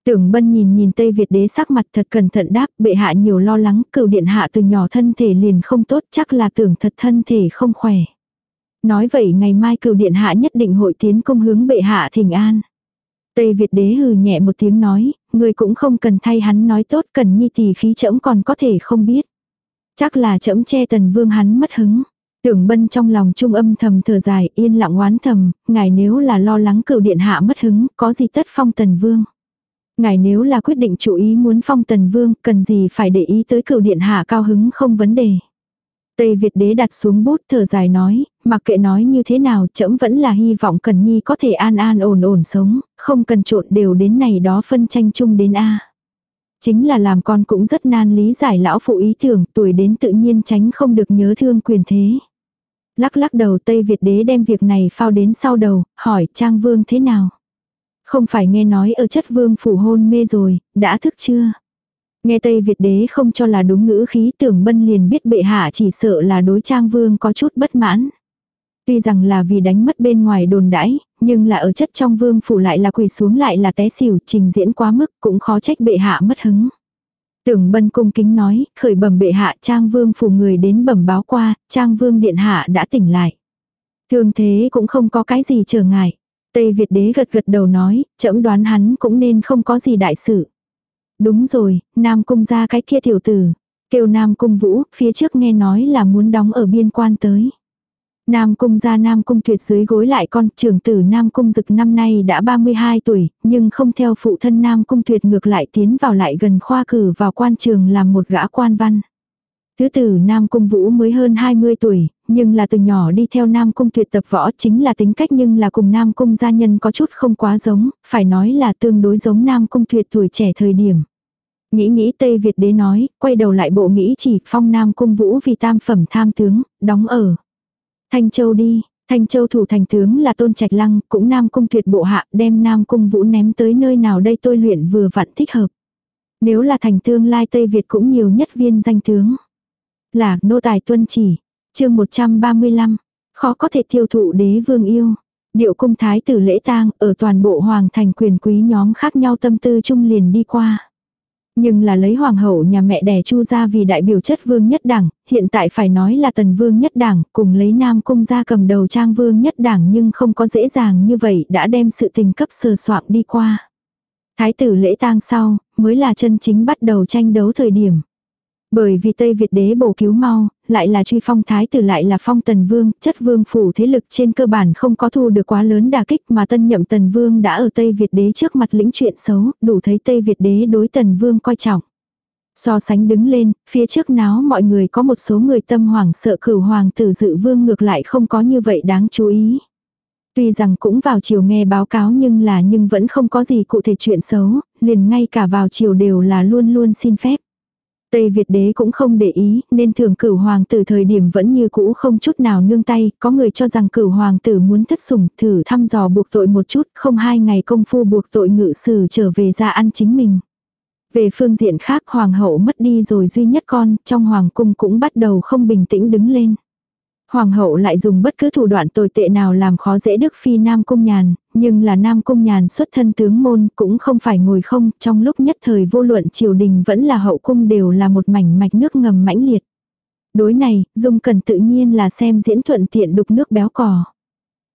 Tưởng bân nhìn nhìn Tây Việt đế sắc mặt thật cẩn thận đáp bệ hạ nhiều lo lắng cựu điện hạ từ nhỏ thân thể liền không tốt chắc là tưởng thật thân thể không khỏe. Nói vậy ngày mai cựu điện hạ nhất định hội tiến công hướng bệ hạ thỉnh an. Tây Việt đế hừ nhẹ một tiếng nói, người cũng không cần thay hắn nói tốt cần nhi tỷ khí trẫm còn có thể không biết. Chắc là trẫm che tần vương hắn mất hứng. Tưởng bân trong lòng trung âm thầm thở dài yên lặng oán thầm, ngài nếu là lo lắng cửu điện hạ mất hứng, có gì tất phong tần vương. Ngài nếu là quyết định chủ ý muốn phong tần vương, cần gì phải để ý tới cửu điện hạ cao hứng không vấn đề. Tây Việt đế đặt xuống bút thở dài nói, mặc kệ nói như thế nào trẫm vẫn là hy vọng Cần Nhi có thể an an ổn ổn sống, không cần trộn đều đến này đó phân tranh chung đến A. Chính là làm con cũng rất nan lý giải lão phụ ý tưởng tuổi đến tự nhiên tránh không được nhớ thương quyền thế. Lắc lắc đầu Tây Việt đế đem việc này phao đến sau đầu, hỏi Trang Vương thế nào. Không phải nghe nói ở chất vương phủ hôn mê rồi, đã thức chưa? Nghe Tây Việt đế không cho là đúng ngữ khí tưởng bân liền biết bệ hạ chỉ sợ là đối trang vương có chút bất mãn. Tuy rằng là vì đánh mất bên ngoài đồn đãi, nhưng là ở chất trong vương phủ lại là quỳ xuống lại là té xỉu trình diễn quá mức cũng khó trách bệ hạ mất hứng. Tưởng bân cung kính nói, khởi bẩm bệ hạ trang vương phủ người đến bẩm báo qua, trang vương điện hạ đã tỉnh lại. Thường thế cũng không có cái gì trở ngại. Tây Việt đế gật gật đầu nói, chậm đoán hắn cũng nên không có gì đại sự. Đúng rồi, Nam Cung ra cái kia tiểu tử. Kêu Nam Cung Vũ, phía trước nghe nói là muốn đóng ở biên quan tới. Nam Cung ra Nam Cung tuyệt dưới gối lại con trưởng tử Nam Cung dực năm nay đã 32 tuổi, nhưng không theo phụ thân Nam Cung tuyệt ngược lại tiến vào lại gần khoa cử vào quan trường làm một gã quan văn. Thứ tử Nam Cung Vũ mới hơn 20 tuổi, nhưng là từ nhỏ đi theo Nam Cung tuyệt tập võ chính là tính cách nhưng là cùng Nam Cung gia nhân có chút không quá giống, phải nói là tương đối giống Nam Cung tuyệt tuổi trẻ thời điểm. Nghĩ nghĩ Tây Việt đế nói, quay đầu lại bộ nghĩ chỉ phong Nam Cung Vũ vì tam phẩm tham tướng, đóng ở. Thanh Châu đi, Thanh Châu thủ thành tướng là Tôn Trạch Lăng, cũng Nam Cung tuyệt bộ hạ, đem Nam Cung Vũ ném tới nơi nào đây tôi luyện vừa vặn thích hợp. Nếu là thành tương lai Tây Việt cũng nhiều nhất viên danh tướng. Là nô tài tuân chỉ, chương 135, khó có thể tiêu thụ đế vương yêu. Điệu cung thái tử lễ tang ở toàn bộ hoàng thành quyền quý nhóm khác nhau tâm tư chung liền đi qua. Nhưng là lấy hoàng hậu nhà mẹ đẻ chu ra vì đại biểu chất vương nhất đảng, hiện tại phải nói là tần vương nhất đảng, cùng lấy nam cung ra cầm đầu trang vương nhất đảng nhưng không có dễ dàng như vậy đã đem sự tình cấp sờ soạn đi qua. Thái tử lễ tang sau, mới là chân chính bắt đầu tranh đấu thời điểm. Bởi vì Tây Việt đế bổ cứu mau, lại là truy phong thái tử lại là phong tần vương, chất vương phủ thế lực trên cơ bản không có thu được quá lớn đà kích mà tân nhậm tần vương đã ở Tây Việt đế trước mặt lĩnh chuyện xấu, đủ thấy Tây Việt đế đối tần vương coi trọng. So sánh đứng lên, phía trước náo mọi người có một số người tâm hoàng sợ cửu hoàng tử dự vương ngược lại không có như vậy đáng chú ý. Tuy rằng cũng vào chiều nghe báo cáo nhưng là nhưng vẫn không có gì cụ thể chuyện xấu, liền ngay cả vào chiều đều là luôn luôn xin phép. Tây Việt đế cũng không để ý, nên thường cửu hoàng tử thời điểm vẫn như cũ không chút nào nương tay, có người cho rằng cửu hoàng tử muốn thất sủng, thử thăm dò buộc tội một chút, không hai ngày công phu buộc tội ngự sử trở về ra ăn chính mình. Về phương diện khác hoàng hậu mất đi rồi duy nhất con, trong hoàng cung cũng bắt đầu không bình tĩnh đứng lên. Hoàng hậu lại dùng bất cứ thủ đoạn tồi tệ nào làm khó dễ Đức Phi Nam Cung Nhàn, nhưng là Nam Cung Nhàn xuất thân tướng môn cũng không phải ngồi không, trong lúc nhất thời vô luận triều đình vẫn là hậu cung đều là một mảnh mạch nước ngầm mãnh liệt. Đối này, Dung Cần tự nhiên là xem diễn thuận tiện đục nước béo cò.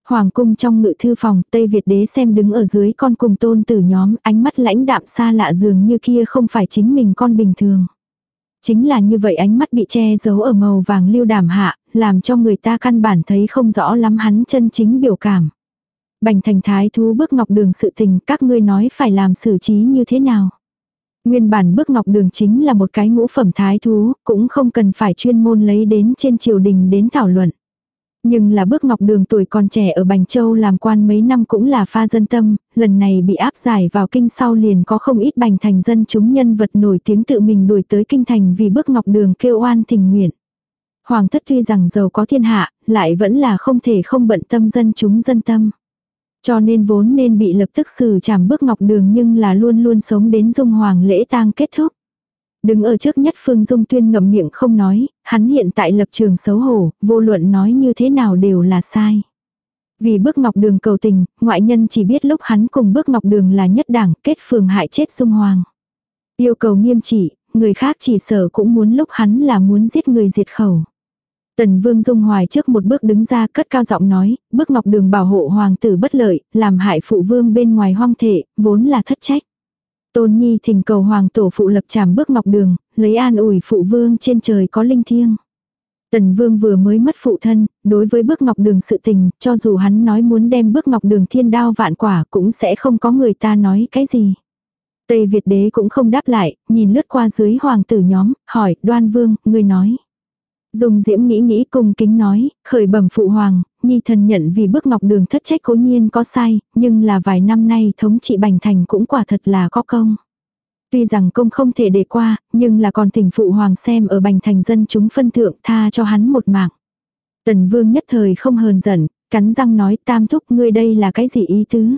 Hoàng cung trong ngự thư phòng, Tây Việt đế xem đứng ở dưới con cùng tôn tử nhóm, ánh mắt lãnh đạm xa lạ dường như kia không phải chính mình con bình thường. Chính là như vậy ánh mắt bị che giấu ở màu vàng lưu đàm hạ, làm cho người ta căn bản thấy không rõ lắm hắn chân chính biểu cảm. Bành thành thái thú bước ngọc đường sự tình các ngươi nói phải làm xử trí như thế nào. Nguyên bản bước ngọc đường chính là một cái ngũ phẩm thái thú, cũng không cần phải chuyên môn lấy đến trên triều đình đến thảo luận. Nhưng là bước ngọc đường tuổi còn trẻ ở Bành Châu làm quan mấy năm cũng là pha dân tâm, lần này bị áp giải vào kinh sau liền có không ít bành thành dân chúng nhân vật nổi tiếng tự mình đuổi tới kinh thành vì bước ngọc đường kêu oan tình nguyện. Hoàng thất tuy rằng giàu có thiên hạ, lại vẫn là không thể không bận tâm dân chúng dân tâm. Cho nên vốn nên bị lập tức xử trảm bước ngọc đường nhưng là luôn luôn sống đến dung hoàng lễ tang kết thúc. Đứng ở trước nhất Phương Dung Tuyên ngậm miệng không nói, hắn hiện tại lập trường xấu hổ, vô luận nói như thế nào đều là sai. Vì bước ngọc đường cầu tình, ngoại nhân chỉ biết lúc hắn cùng bước ngọc đường là nhất đảng kết phường hại chết Dung Hoàng. Yêu cầu nghiêm trị, người khác chỉ sợ cũng muốn lúc hắn là muốn giết người diệt khẩu. Tần Vương Dung Hoài trước một bước đứng ra cất cao giọng nói, bước ngọc đường bảo hộ hoàng tử bất lợi, làm hại phụ vương bên ngoài hoang thể, vốn là thất trách. Tôn Nhi thỉnh cầu hoàng tổ phụ lập trảm bước ngọc đường, lấy an ủi phụ vương trên trời có linh thiêng. Tần Vương vừa mới mất phụ thân, đối với bước ngọc đường sự tình, cho dù hắn nói muốn đem bước ngọc đường thiên đao vạn quả cũng sẽ không có người ta nói cái gì. Tây Việt đế cũng không đáp lại, nhìn lướt qua dưới hoàng tử nhóm, hỏi, đoan vương, người nói. Dùng diễm nghĩ nghĩ cùng kính nói, khởi bẩm phụ hoàng, nhi thần nhận vì bước ngọc đường thất trách cố nhiên có sai, nhưng là vài năm nay thống trị bành thành cũng quả thật là có công. Tuy rằng công không thể để qua, nhưng là còn thỉnh phụ hoàng xem ở bành thành dân chúng phân thượng tha cho hắn một mạng. Tần vương nhất thời không hờn giận, cắn răng nói tam thúc ngươi đây là cái gì ý tứ.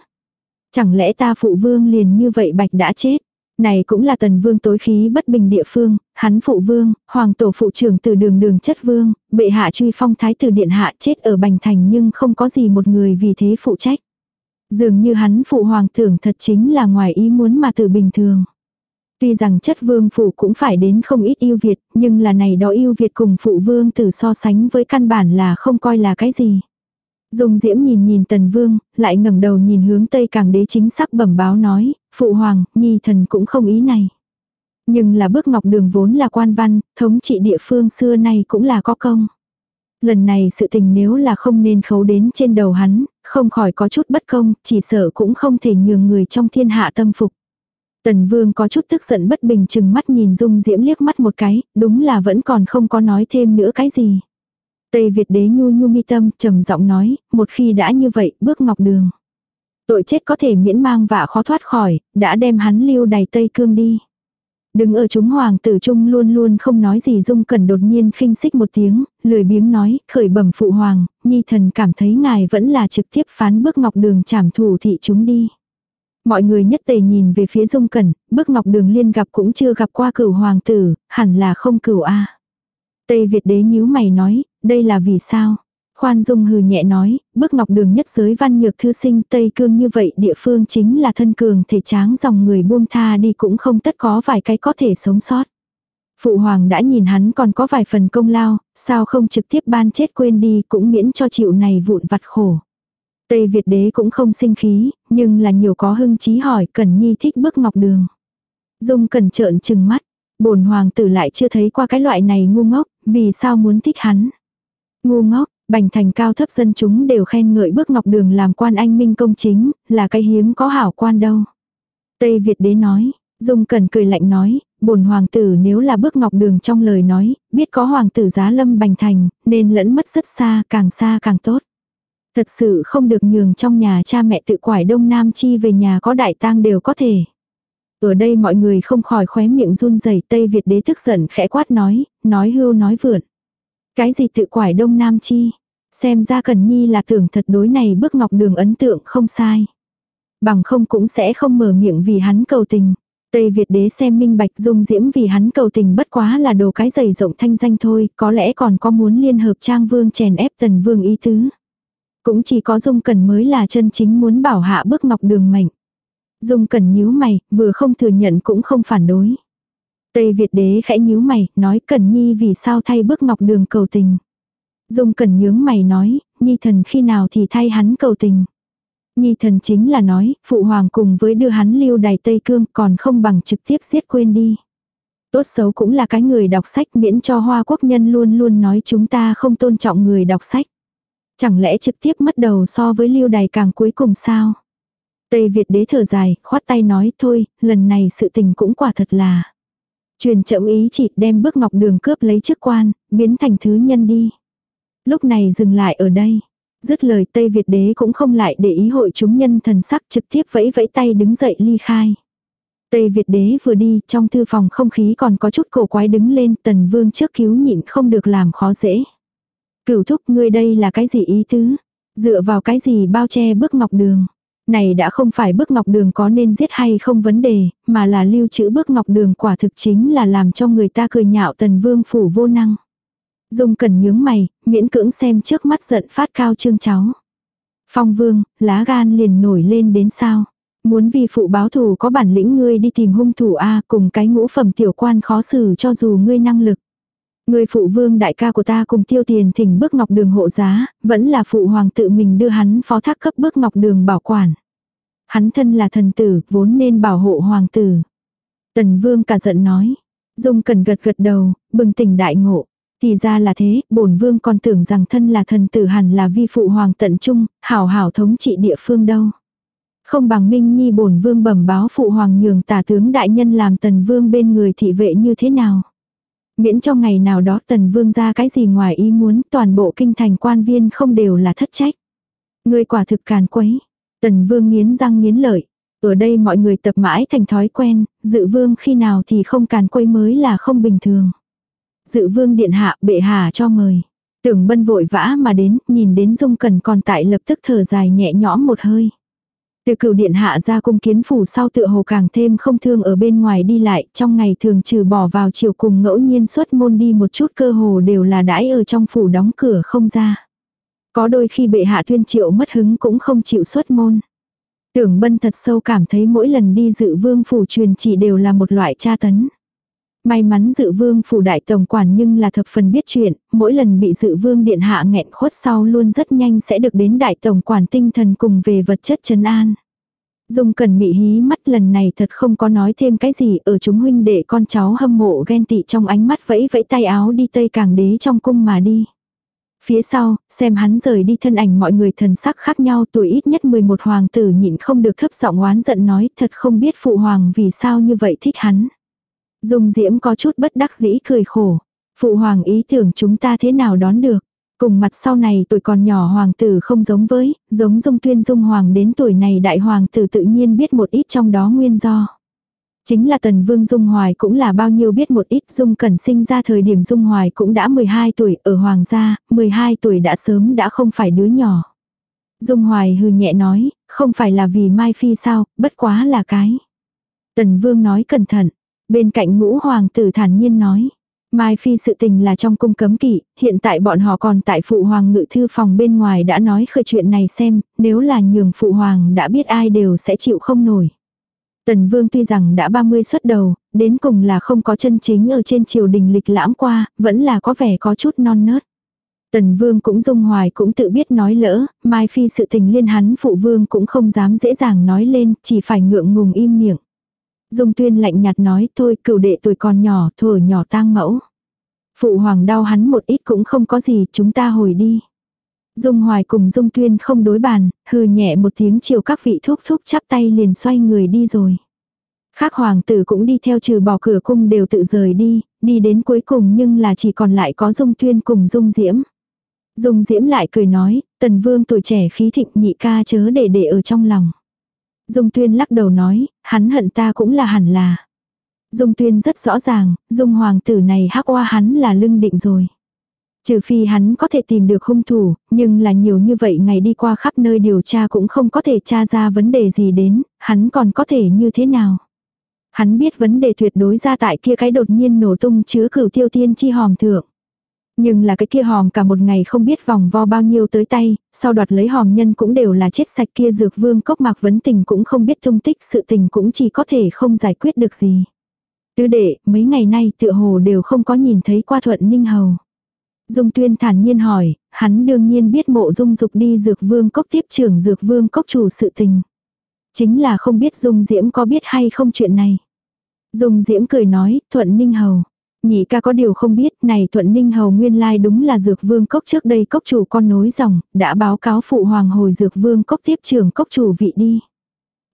Chẳng lẽ ta phụ vương liền như vậy bạch đã chết. Này cũng là tần vương tối khí bất bình địa phương, hắn phụ vương, hoàng tổ phụ trưởng từ đường đường chất vương, bệ hạ truy phong thái tử điện hạ chết ở bành thành nhưng không có gì một người vì thế phụ trách. Dường như hắn phụ hoàng tưởng thật chính là ngoài ý muốn mà từ bình thường. Tuy rằng chất vương phụ cũng phải đến không ít yêu Việt, nhưng là này đó yêu Việt cùng phụ vương từ so sánh với căn bản là không coi là cái gì. Dung Diễm nhìn nhìn Tần Vương, lại ngẩng đầu nhìn hướng Tây Càng đế chính xác bẩm báo nói, Phụ Hoàng, Nhi thần cũng không ý này. Nhưng là bước ngọc đường vốn là quan văn, thống trị địa phương xưa nay cũng là có công. Lần này sự tình nếu là không nên khấu đến trên đầu hắn, không khỏi có chút bất công, chỉ sợ cũng không thể nhường người trong thiên hạ tâm phục. Tần Vương có chút tức giận bất bình chừng mắt nhìn Dung Diễm liếc mắt một cái, đúng là vẫn còn không có nói thêm nữa cái gì. Tây Việt đế nhu nhu mi tâm trầm giọng nói, một khi đã như vậy, bước ngọc đường. Tội chết có thể miễn mang và khó thoát khỏi, đã đem hắn lưu đầy Tây Cương đi. Đứng ở chúng hoàng tử trung luôn luôn không nói gì dung cần đột nhiên khinh xích một tiếng, lười biếng nói, khởi bẩm phụ hoàng, nhi thần cảm thấy ngài vẫn là trực tiếp phán bước ngọc đường trảm thủ thị chúng đi. Mọi người nhất tề nhìn về phía dung cẩn, bước ngọc đường liên gặp cũng chưa gặp qua cửu hoàng tử, hẳn là không cửu a Tây Việt đế nhíu mày nói, đây là vì sao? Khoan dung hừ nhẹ nói, bước ngọc đường nhất giới văn nhược thư sinh Tây Cương như vậy địa phương chính là thân cường thể tráng dòng người buông tha đi cũng không tất có vài cái có thể sống sót. Phụ hoàng đã nhìn hắn còn có vài phần công lao, sao không trực tiếp ban chết quên đi cũng miễn cho chịu này vụn vặt khổ. Tây Việt đế cũng không sinh khí, nhưng là nhiều có hưng trí hỏi Cần Nhi thích bước ngọc đường. Dung cần trợn trừng mắt, bổn hoàng tử lại chưa thấy qua cái loại này ngu ngốc, vì sao muốn thích hắn. Ngu ngốc, bành thành cao thấp dân chúng đều khen ngợi bước ngọc đường làm quan anh minh công chính, là cái hiếm có hảo quan đâu. Tây Việt đế nói, Dung Cần cười lạnh nói, bổn hoàng tử nếu là bước ngọc đường trong lời nói, biết có hoàng tử giá lâm bành thành, nên lẫn mất rất xa, càng xa càng tốt. Thật sự không được nhường trong nhà cha mẹ tự quải đông nam chi về nhà có đại tang đều có thể. Ở đây mọi người không khỏi khóe miệng run rẩy Tây Việt đế tức giận khẽ quát nói, nói hưu nói vượn. Cái gì tự quải đông nam chi? Xem ra Cần Nhi là tưởng thật đối này bước ngọc đường ấn tượng không sai. Bằng không cũng sẽ không mở miệng vì hắn cầu tình. Tây Việt đế xem minh bạch dung diễm vì hắn cầu tình bất quá là đồ cái giày rộng thanh danh thôi, có lẽ còn có muốn liên hợp trang vương chèn ép tần vương ý tứ. Cũng chỉ có dung cần mới là chân chính muốn bảo hạ bước ngọc đường mệnh. Dung cần nhíu mày, vừa không thừa nhận cũng không phản đối. Tây Việt đế khẽ nhíu mày, nói Cẩn Nhi vì sao thay bước ngọc đường cầu tình. Dung Cẩn nhướng mày nói, Nhi thần khi nào thì thay hắn cầu tình. Nhi thần chính là nói, phụ hoàng cùng với đưa hắn lưu đài Tây Cương còn không bằng trực tiếp giết quên đi. Tốt xấu cũng là cái người đọc sách miễn cho hoa quốc nhân luôn luôn nói chúng ta không tôn trọng người đọc sách. Chẳng lẽ trực tiếp mất đầu so với lưu đài càng cuối cùng sao? Tây Việt đế thở dài, khoát tay nói thôi, lần này sự tình cũng quả thật là. Truyền chậm ý chỉ đem bước ngọc đường cướp lấy chức quan, biến thành thứ nhân đi. Lúc này dừng lại ở đây. Dứt lời Tây Việt đế cũng không lại để ý hội chúng nhân thần sắc trực tiếp vẫy vẫy tay đứng dậy ly khai. Tây Việt đế vừa đi, trong thư phòng không khí còn có chút cổ quái đứng lên, tần vương trước cứu nhịn không được làm khó dễ. Cửu thúc ngươi đây là cái gì ý tứ? Dựa vào cái gì bao che bước ngọc đường? Này đã không phải bước ngọc đường có nên giết hay không vấn đề, mà là lưu trữ bước ngọc đường quả thực chính là làm cho người ta cười nhạo tần vương phủ vô năng. Dung cần nhướng mày, miễn cưỡng xem trước mắt giận phát cao trương cháu. Phong vương, lá gan liền nổi lên đến sao. Muốn vì phụ báo thù có bản lĩnh ngươi đi tìm hung thủ A cùng cái ngũ phẩm tiểu quan khó xử cho dù ngươi năng lực. Người phụ vương đại ca của ta cùng tiêu tiền thỉnh bước ngọc đường hộ giá, vẫn là phụ hoàng tự mình đưa hắn phó thác cấp bước ngọc đường bảo quản. Hắn thân là thần tử, vốn nên bảo hộ hoàng tử. Tần vương cả giận nói. Dung cần gật gật đầu, bừng tỉnh đại ngộ. Thì ra là thế, bổn vương còn tưởng rằng thân là thần tử hẳn là vi phụ hoàng tận trung, hảo hảo thống trị địa phương đâu. Không bằng minh nhi bổn vương bẩm báo phụ hoàng nhường tả tướng đại nhân làm tần vương bên người thị vệ như thế nào. Miễn trong ngày nào đó tần vương ra cái gì ngoài ý muốn toàn bộ kinh thành quan viên không đều là thất trách. Người quả thực càn quấy. Tần vương nghiến răng nghiến lợi. Ở đây mọi người tập mãi thành thói quen, dự vương khi nào thì không càn quấy mới là không bình thường. Dự vương điện hạ bệ hạ cho mời. Tưởng bân vội vã mà đến, nhìn đến dung cần còn tại lập tức thở dài nhẹ nhõm một hơi. Từ cửu điện hạ ra cung kiến phủ sau tựa hồ càng thêm không thương ở bên ngoài đi lại, trong ngày thường trừ bỏ vào chiều cùng ngẫu nhiên xuất môn đi một chút cơ hồ đều là đãi ở trong phủ đóng cửa không ra. Có đôi khi bệ hạ tuyên triệu mất hứng cũng không chịu xuất môn. Tưởng bân thật sâu cảm thấy mỗi lần đi dự vương phủ truyền chỉ đều là một loại tra tấn. May mắn dự vương phủ đại tổng quản nhưng là thập phần biết chuyện, mỗi lần bị dự vương điện hạ nghẹn khuất sau luôn rất nhanh sẽ được đến đại tổng quản tinh thần cùng về vật chất trấn an. Dung cần mị hí mắt lần này thật không có nói thêm cái gì ở chúng huynh để con cháu hâm mộ ghen tị trong ánh mắt vẫy vẫy tay áo đi tây càng đế trong cung mà đi. Phía sau, xem hắn rời đi thân ảnh mọi người thần sắc khác nhau tuổi ít nhất 11 hoàng tử nhịn không được thấp giọng oán giận nói thật không biết phụ hoàng vì sao như vậy thích hắn. Dung diễm có chút bất đắc dĩ cười khổ. Phụ hoàng ý tưởng chúng ta thế nào đón được. Cùng mặt sau này tuổi còn nhỏ hoàng tử không giống với, giống dung tuyên dung hoàng đến tuổi này đại hoàng tử tự nhiên biết một ít trong đó nguyên do. Chính là tần vương dung hoài cũng là bao nhiêu biết một ít dung cẩn sinh ra thời điểm dung hoài cũng đã 12 tuổi ở hoàng gia, 12 tuổi đã sớm đã không phải đứa nhỏ. Dung hoài hừ nhẹ nói, không phải là vì Mai Phi sao, bất quá là cái. Tần vương nói cẩn thận, Bên cạnh ngũ hoàng tử thản nhiên nói. Mai Phi sự tình là trong cung cấm kỵ, hiện tại bọn họ còn tại phụ hoàng ngự thư phòng bên ngoài đã nói khởi chuyện này xem, nếu là nhường phụ hoàng đã biết ai đều sẽ chịu không nổi. Tần Vương tuy rằng đã 30 xuất đầu, đến cùng là không có chân chính ở trên triều đình lịch lãm qua, vẫn là có vẻ có chút non nớt. Tần Vương cũng dung hoài cũng tự biết nói lỡ, Mai Phi sự tình liên hắn phụ vương cũng không dám dễ dàng nói lên, chỉ phải ngượng ngùng im miệng. Dung tuyên lạnh nhạt nói thôi cựu đệ tuổi còn nhỏ thuở nhỏ tang mẫu. Phụ hoàng đau hắn một ít cũng không có gì chúng ta hồi đi. Dung hoài cùng dung tuyên không đối bàn, hừ nhẹ một tiếng chiều các vị thúc thúc chắp tay liền xoay người đi rồi. Khác hoàng tử cũng đi theo trừ bỏ cửa cung đều tự rời đi, đi đến cuối cùng nhưng là chỉ còn lại có dung tuyên cùng dung diễm. Dung diễm lại cười nói, tần vương tuổi trẻ khí thịnh nhị ca chớ để để ở trong lòng. Dung Tuyên lắc đầu nói, hắn hận ta cũng là hẳn là. Dung Tuyên rất rõ ràng, Dung Hoàng tử này hắc oa hắn là lưng định rồi. Trừ phi hắn có thể tìm được hung thủ, nhưng là nhiều như vậy ngày đi qua khắp nơi điều tra cũng không có thể tra ra vấn đề gì đến, hắn còn có thể như thế nào. Hắn biết vấn đề tuyệt đối ra tại kia cái đột nhiên nổ tung chứa cửu tiêu tiên chi hòm thượng. Nhưng là cái kia hòm cả một ngày không biết vòng vo bao nhiêu tới tay, sau đoạt lấy hòm nhân cũng đều là chết sạch kia dược vương cốc mạc vấn tình cũng không biết thông tích sự tình cũng chỉ có thể không giải quyết được gì. Tứ đệ, mấy ngày nay tựa hồ đều không có nhìn thấy qua thuận ninh hầu. Dung tuyên thản nhiên hỏi, hắn đương nhiên biết mộ dung dục đi dược vương cốc tiếp trưởng dược vương cốc chủ sự tình. Chính là không biết dung diễm có biết hay không chuyện này. Dung diễm cười nói, thuận ninh hầu. Nhị ca có điều không biết, này thuận ninh hầu nguyên lai đúng là dược vương cốc trước đây cốc chủ con nối dòng, đã báo cáo phụ hoàng hồi dược vương cốc tiếp trưởng cốc chủ vị đi.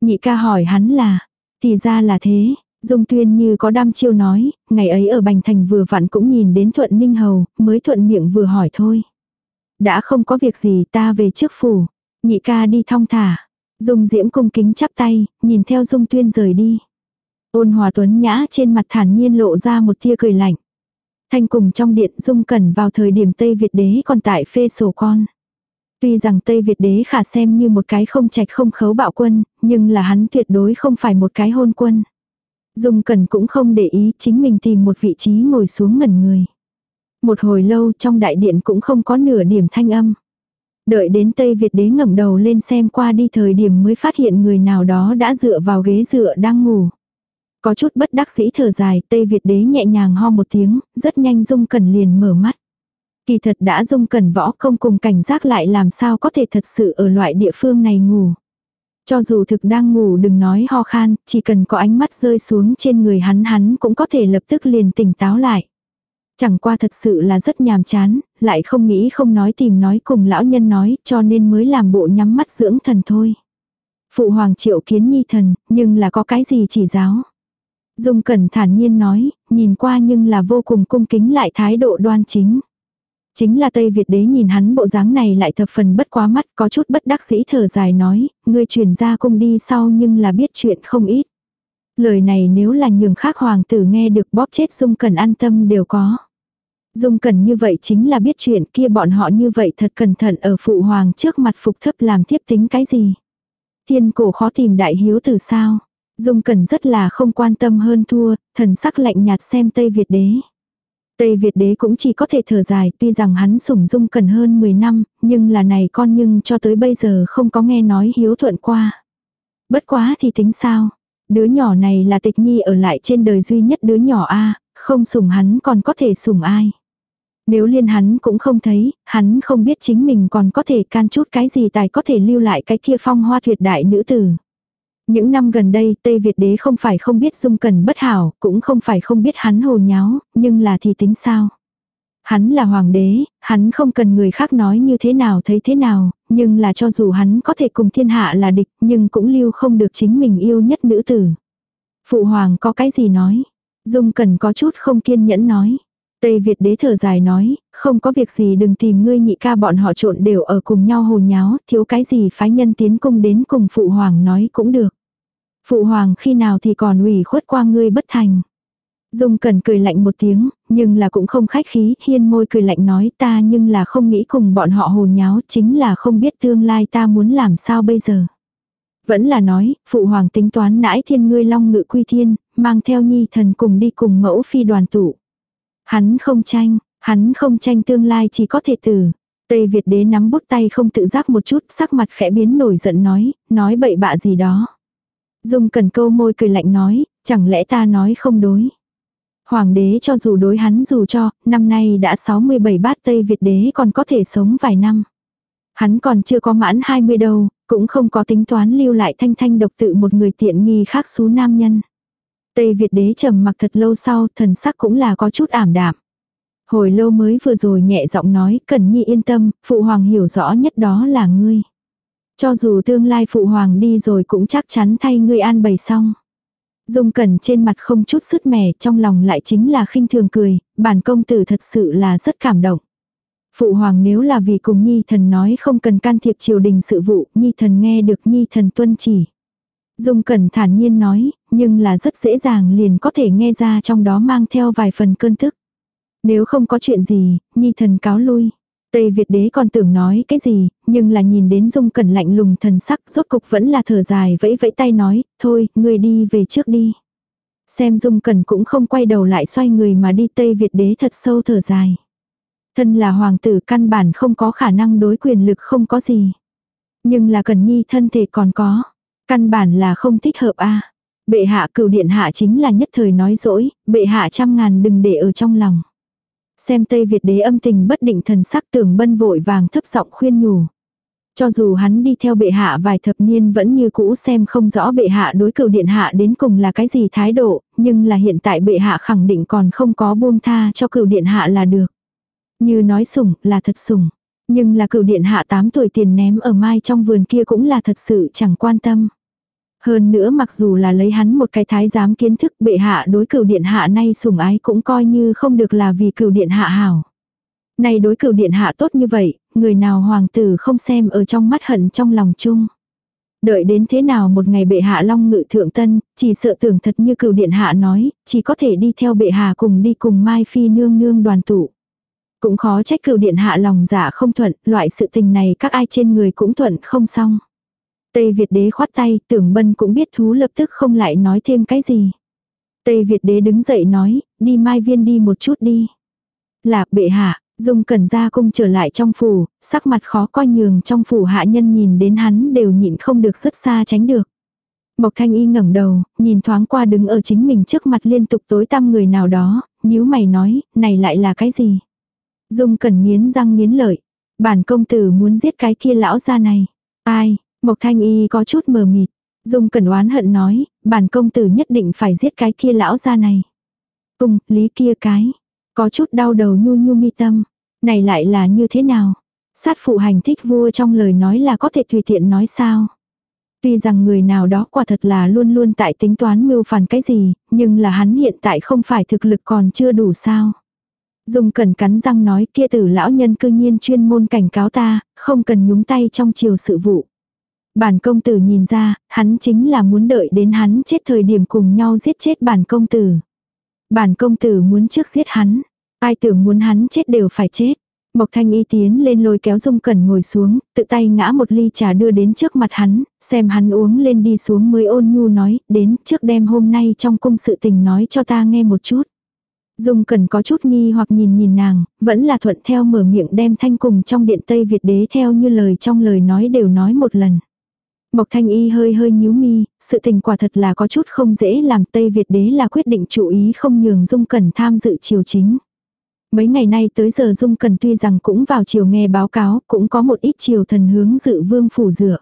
Nhị ca hỏi hắn là, thì ra là thế, Dung tuyên như có đam chiêu nói, ngày ấy ở Bành Thành vừa vặn cũng nhìn đến thuận ninh hầu, mới thuận miệng vừa hỏi thôi. Đã không có việc gì ta về trước phủ, nhị ca đi thong thả. Dung diễm cung kính chắp tay, nhìn theo dung tuyên rời đi. Ôn hòa tuấn nhã trên mặt thản nhiên lộ ra một tia cười lạnh. Thanh cùng trong điện dung cẩn vào thời điểm Tây Việt đế còn tại phê sổ con. Tuy rằng Tây Việt đế khả xem như một cái không trạch không khấu bạo quân, nhưng là hắn tuyệt đối không phải một cái hôn quân. Dung Cẩn cũng không để ý chính mình tìm một vị trí ngồi xuống ngẩn người. Một hồi lâu trong đại điện cũng không có nửa điểm thanh âm. Đợi đến Tây Việt đế ngẩng đầu lên xem qua đi thời điểm mới phát hiện người nào đó đã dựa vào ghế dựa đang ngủ. Có chút bất đắc sĩ thở dài, Tây Việt đế nhẹ nhàng ho một tiếng, rất nhanh Dung Cẩn liền mở mắt. Kỳ thật đã Dung Cẩn võ không cùng cảnh giác lại làm sao có thể thật sự ở loại địa phương này ngủ. Cho dù thực đang ngủ đừng nói ho khan, chỉ cần có ánh mắt rơi xuống trên người hắn hắn cũng có thể lập tức liền tỉnh táo lại. Chẳng qua thật sự là rất nhàm chán, lại không nghĩ không nói tìm nói cùng lão nhân nói cho nên mới làm bộ nhắm mắt dưỡng thần thôi. Phụ hoàng triệu kiến nhi thần, nhưng là có cái gì chỉ giáo. Dung Cẩn thản nhiên nói, nhìn qua nhưng là vô cùng cung kính lại thái độ đoan chính. Chính là Tây Việt đế nhìn hắn bộ dáng này lại thập phần bất quá mắt có chút bất đắc dĩ thở dài nói, ngươi chuyển ra cung đi sau nhưng là biết chuyện không ít. Lời này nếu là nhường khác hoàng tử nghe được bóp chết Dung Cẩn an tâm đều có. Dung Cẩn như vậy chính là biết chuyện kia bọn họ như vậy thật cẩn thận ở phụ hoàng trước mặt phục thấp làm tiếp tính cái gì. Thiên cổ khó tìm đại hiếu từ sao. Dung Cẩn rất là không quan tâm hơn thua, thần sắc lạnh nhạt xem Tây Việt đế. Tây Việt đế cũng chỉ có thể thở dài, tuy rằng hắn sủng dung cần hơn 10 năm, nhưng là này con nhưng cho tới bây giờ không có nghe nói hiếu thuận qua. Bất quá thì tính sao? Đứa nhỏ này là tịch nhi ở lại trên đời duy nhất đứa nhỏ a không sủng hắn còn có thể sủng ai. Nếu liên hắn cũng không thấy, hắn không biết chính mình còn có thể can chút cái gì tài có thể lưu lại cái kia phong hoa tuyệt đại nữ tử. Những năm gần đây Tây Việt đế không phải không biết dung cần bất hảo, cũng không phải không biết hắn hồ nháo, nhưng là thì tính sao. Hắn là hoàng đế, hắn không cần người khác nói như thế nào thấy thế nào, nhưng là cho dù hắn có thể cùng thiên hạ là địch, nhưng cũng lưu không được chính mình yêu nhất nữ tử. Phụ hoàng có cái gì nói? Dung cần có chút không kiên nhẫn nói. Tây Việt đế thở dài nói, không có việc gì đừng tìm ngươi nhị ca bọn họ trộn đều ở cùng nhau hồ nháo, thiếu cái gì phái nhân tiến cung đến cùng phụ hoàng nói cũng được. Phụ hoàng khi nào thì còn ủy khuất qua ngươi bất thành. Dung cần cười lạnh một tiếng, nhưng là cũng không khách khí, hiên môi cười lạnh nói ta nhưng là không nghĩ cùng bọn họ hồ nháo, chính là không biết tương lai ta muốn làm sao bây giờ. Vẫn là nói, phụ hoàng tính toán nãi thiên ngươi long ngự quy thiên, mang theo nhi thần cùng đi cùng mẫu phi đoàn tụ. Hắn không tranh, hắn không tranh tương lai chỉ có thể tử Tây Việt đế nắm bút tay không tự giác một chút, sắc mặt khẽ biến nổi giận nói, nói bậy bạ gì đó. Dung cần câu môi cười lạnh nói, chẳng lẽ ta nói không đối. Hoàng đế cho dù đối hắn dù cho, năm nay đã 67 bát Tây Việt đế còn có thể sống vài năm. Hắn còn chưa có mãn 20 đâu, cũng không có tính toán lưu lại thanh thanh độc tự một người tiện nghi khác xú nam nhân. Tây Việt đế trầm mặc thật lâu sau, thần sắc cũng là có chút ảm đạm. Hồi lâu mới vừa rồi nhẹ giọng nói, cần nhi yên tâm, phụ hoàng hiểu rõ nhất đó là ngươi. Cho dù tương lai phụ hoàng đi rồi cũng chắc chắn thay ngươi an bày xong. Dung cẩn trên mặt không chút sứt mẻ, trong lòng lại chính là khinh thường cười, bản công tử thật sự là rất cảm động. Phụ hoàng nếu là vì cùng Nhi thần nói không cần can thiệp triều đình sự vụ, Nhi thần nghe được Nhi thần tuân chỉ. Dung cẩn thản nhiên nói, nhưng là rất dễ dàng liền có thể nghe ra trong đó mang theo vài phần cơn tức. Nếu không có chuyện gì, Nhi thần cáo lui. Tây Việt đế còn tưởng nói cái gì, nhưng là nhìn đến dung cẩn lạnh lùng thần sắc rốt cục vẫn là thở dài vẫy vẫy tay nói, thôi, người đi về trước đi. Xem dung cẩn cũng không quay đầu lại xoay người mà đi Tây Việt đế thật sâu thở dài. Thân là hoàng tử căn bản không có khả năng đối quyền lực không có gì. Nhưng là cần nhi thân thể còn có. Căn bản là không thích hợp a Bệ hạ cửu điện hạ chính là nhất thời nói dỗi, bệ hạ trăm ngàn đừng để ở trong lòng. Xem Tây Việt đế âm tình bất định thần sắc tưởng bân vội vàng thấp giọng khuyên nhủ. Cho dù hắn đi theo bệ hạ vài thập niên vẫn như cũ xem không rõ bệ hạ đối cửu điện hạ đến cùng là cái gì thái độ, nhưng là hiện tại bệ hạ khẳng định còn không có buông tha cho cửu điện hạ là được. Như nói sủng là thật sủng, nhưng là cửu điện hạ 8 tuổi tiền ném ở mai trong vườn kia cũng là thật sự chẳng quan tâm. Hơn nữa mặc dù là lấy hắn một cái thái giám kiến thức bệ hạ đối cửu điện hạ nay sủng ái cũng coi như không được là vì cửu điện hạ hảo. Này đối cửu điện hạ tốt như vậy, người nào hoàng tử không xem ở trong mắt hận trong lòng chung. Đợi đến thế nào một ngày bệ hạ long ngự thượng tân, chỉ sợ tưởng thật như cửu điện hạ nói, chỉ có thể đi theo bệ hạ cùng đi cùng Mai Phi nương nương đoàn tụ. Cũng khó trách cửu điện hạ lòng giả không thuận, loại sự tình này các ai trên người cũng thuận không xong. Tây Việt đế khoát tay, tưởng bân cũng biết thú lập tức không lại nói thêm cái gì. Tây Việt đế đứng dậy nói, đi mai viên đi một chút đi. Là bệ hạ, Dung cẩn ra cung trở lại trong phủ, sắc mặt khó coi nhường trong phủ hạ nhân nhìn đến hắn đều nhịn không được rất xa tránh được. Mộc thanh y ngẩng đầu, nhìn thoáng qua đứng ở chính mình trước mặt liên tục tối tăm người nào đó, nhíu mày nói, này lại là cái gì? Dung cẩn nghiến răng nghiến lợi. Bản công tử muốn giết cái kia lão ra này. Ai, Mộc thanh y có chút mờ mịt. Dung cẩn oán hận nói, bản công tử nhất định phải giết cái kia lão ra này. Cùng, lý kia cái. Có chút đau đầu nhu nhu mi tâm. Này lại là như thế nào? Sát phụ hành thích vua trong lời nói là có thể tùy tiện nói sao? Tuy rằng người nào đó quả thật là luôn luôn tại tính toán mưu phản cái gì, nhưng là hắn hiện tại không phải thực lực còn chưa đủ sao. Dung cần cắn răng nói kia tử lão nhân cư nhiên chuyên môn cảnh cáo ta, không cần nhúng tay trong chiều sự vụ. Bản công tử nhìn ra, hắn chính là muốn đợi đến hắn chết thời điểm cùng nhau giết chết bản công tử. Bản công tử muốn trước giết hắn. Ai tưởng muốn hắn chết đều phải chết. Mộc thanh y tiến lên lôi kéo dung cẩn ngồi xuống, tự tay ngã một ly trà đưa đến trước mặt hắn, xem hắn uống lên đi xuống mới ôn nhu nói, đến trước đêm hôm nay trong cung sự tình nói cho ta nghe một chút. Dung cẩn có chút nghi hoặc nhìn nhìn nàng, vẫn là thuận theo mở miệng đem thanh cùng trong điện Tây Việt đế theo như lời trong lời nói đều nói một lần. Mộc thanh y hơi hơi nhíu mi, sự tình quả thật là có chút không dễ làm Tây Việt đế là quyết định chủ ý không nhường dung cẩn tham dự triều chính. Mấy ngày nay tới giờ Dung Cần tuy rằng cũng vào chiều nghe báo cáo, cũng có một ít chiều thần hướng dự vương phủ dựa.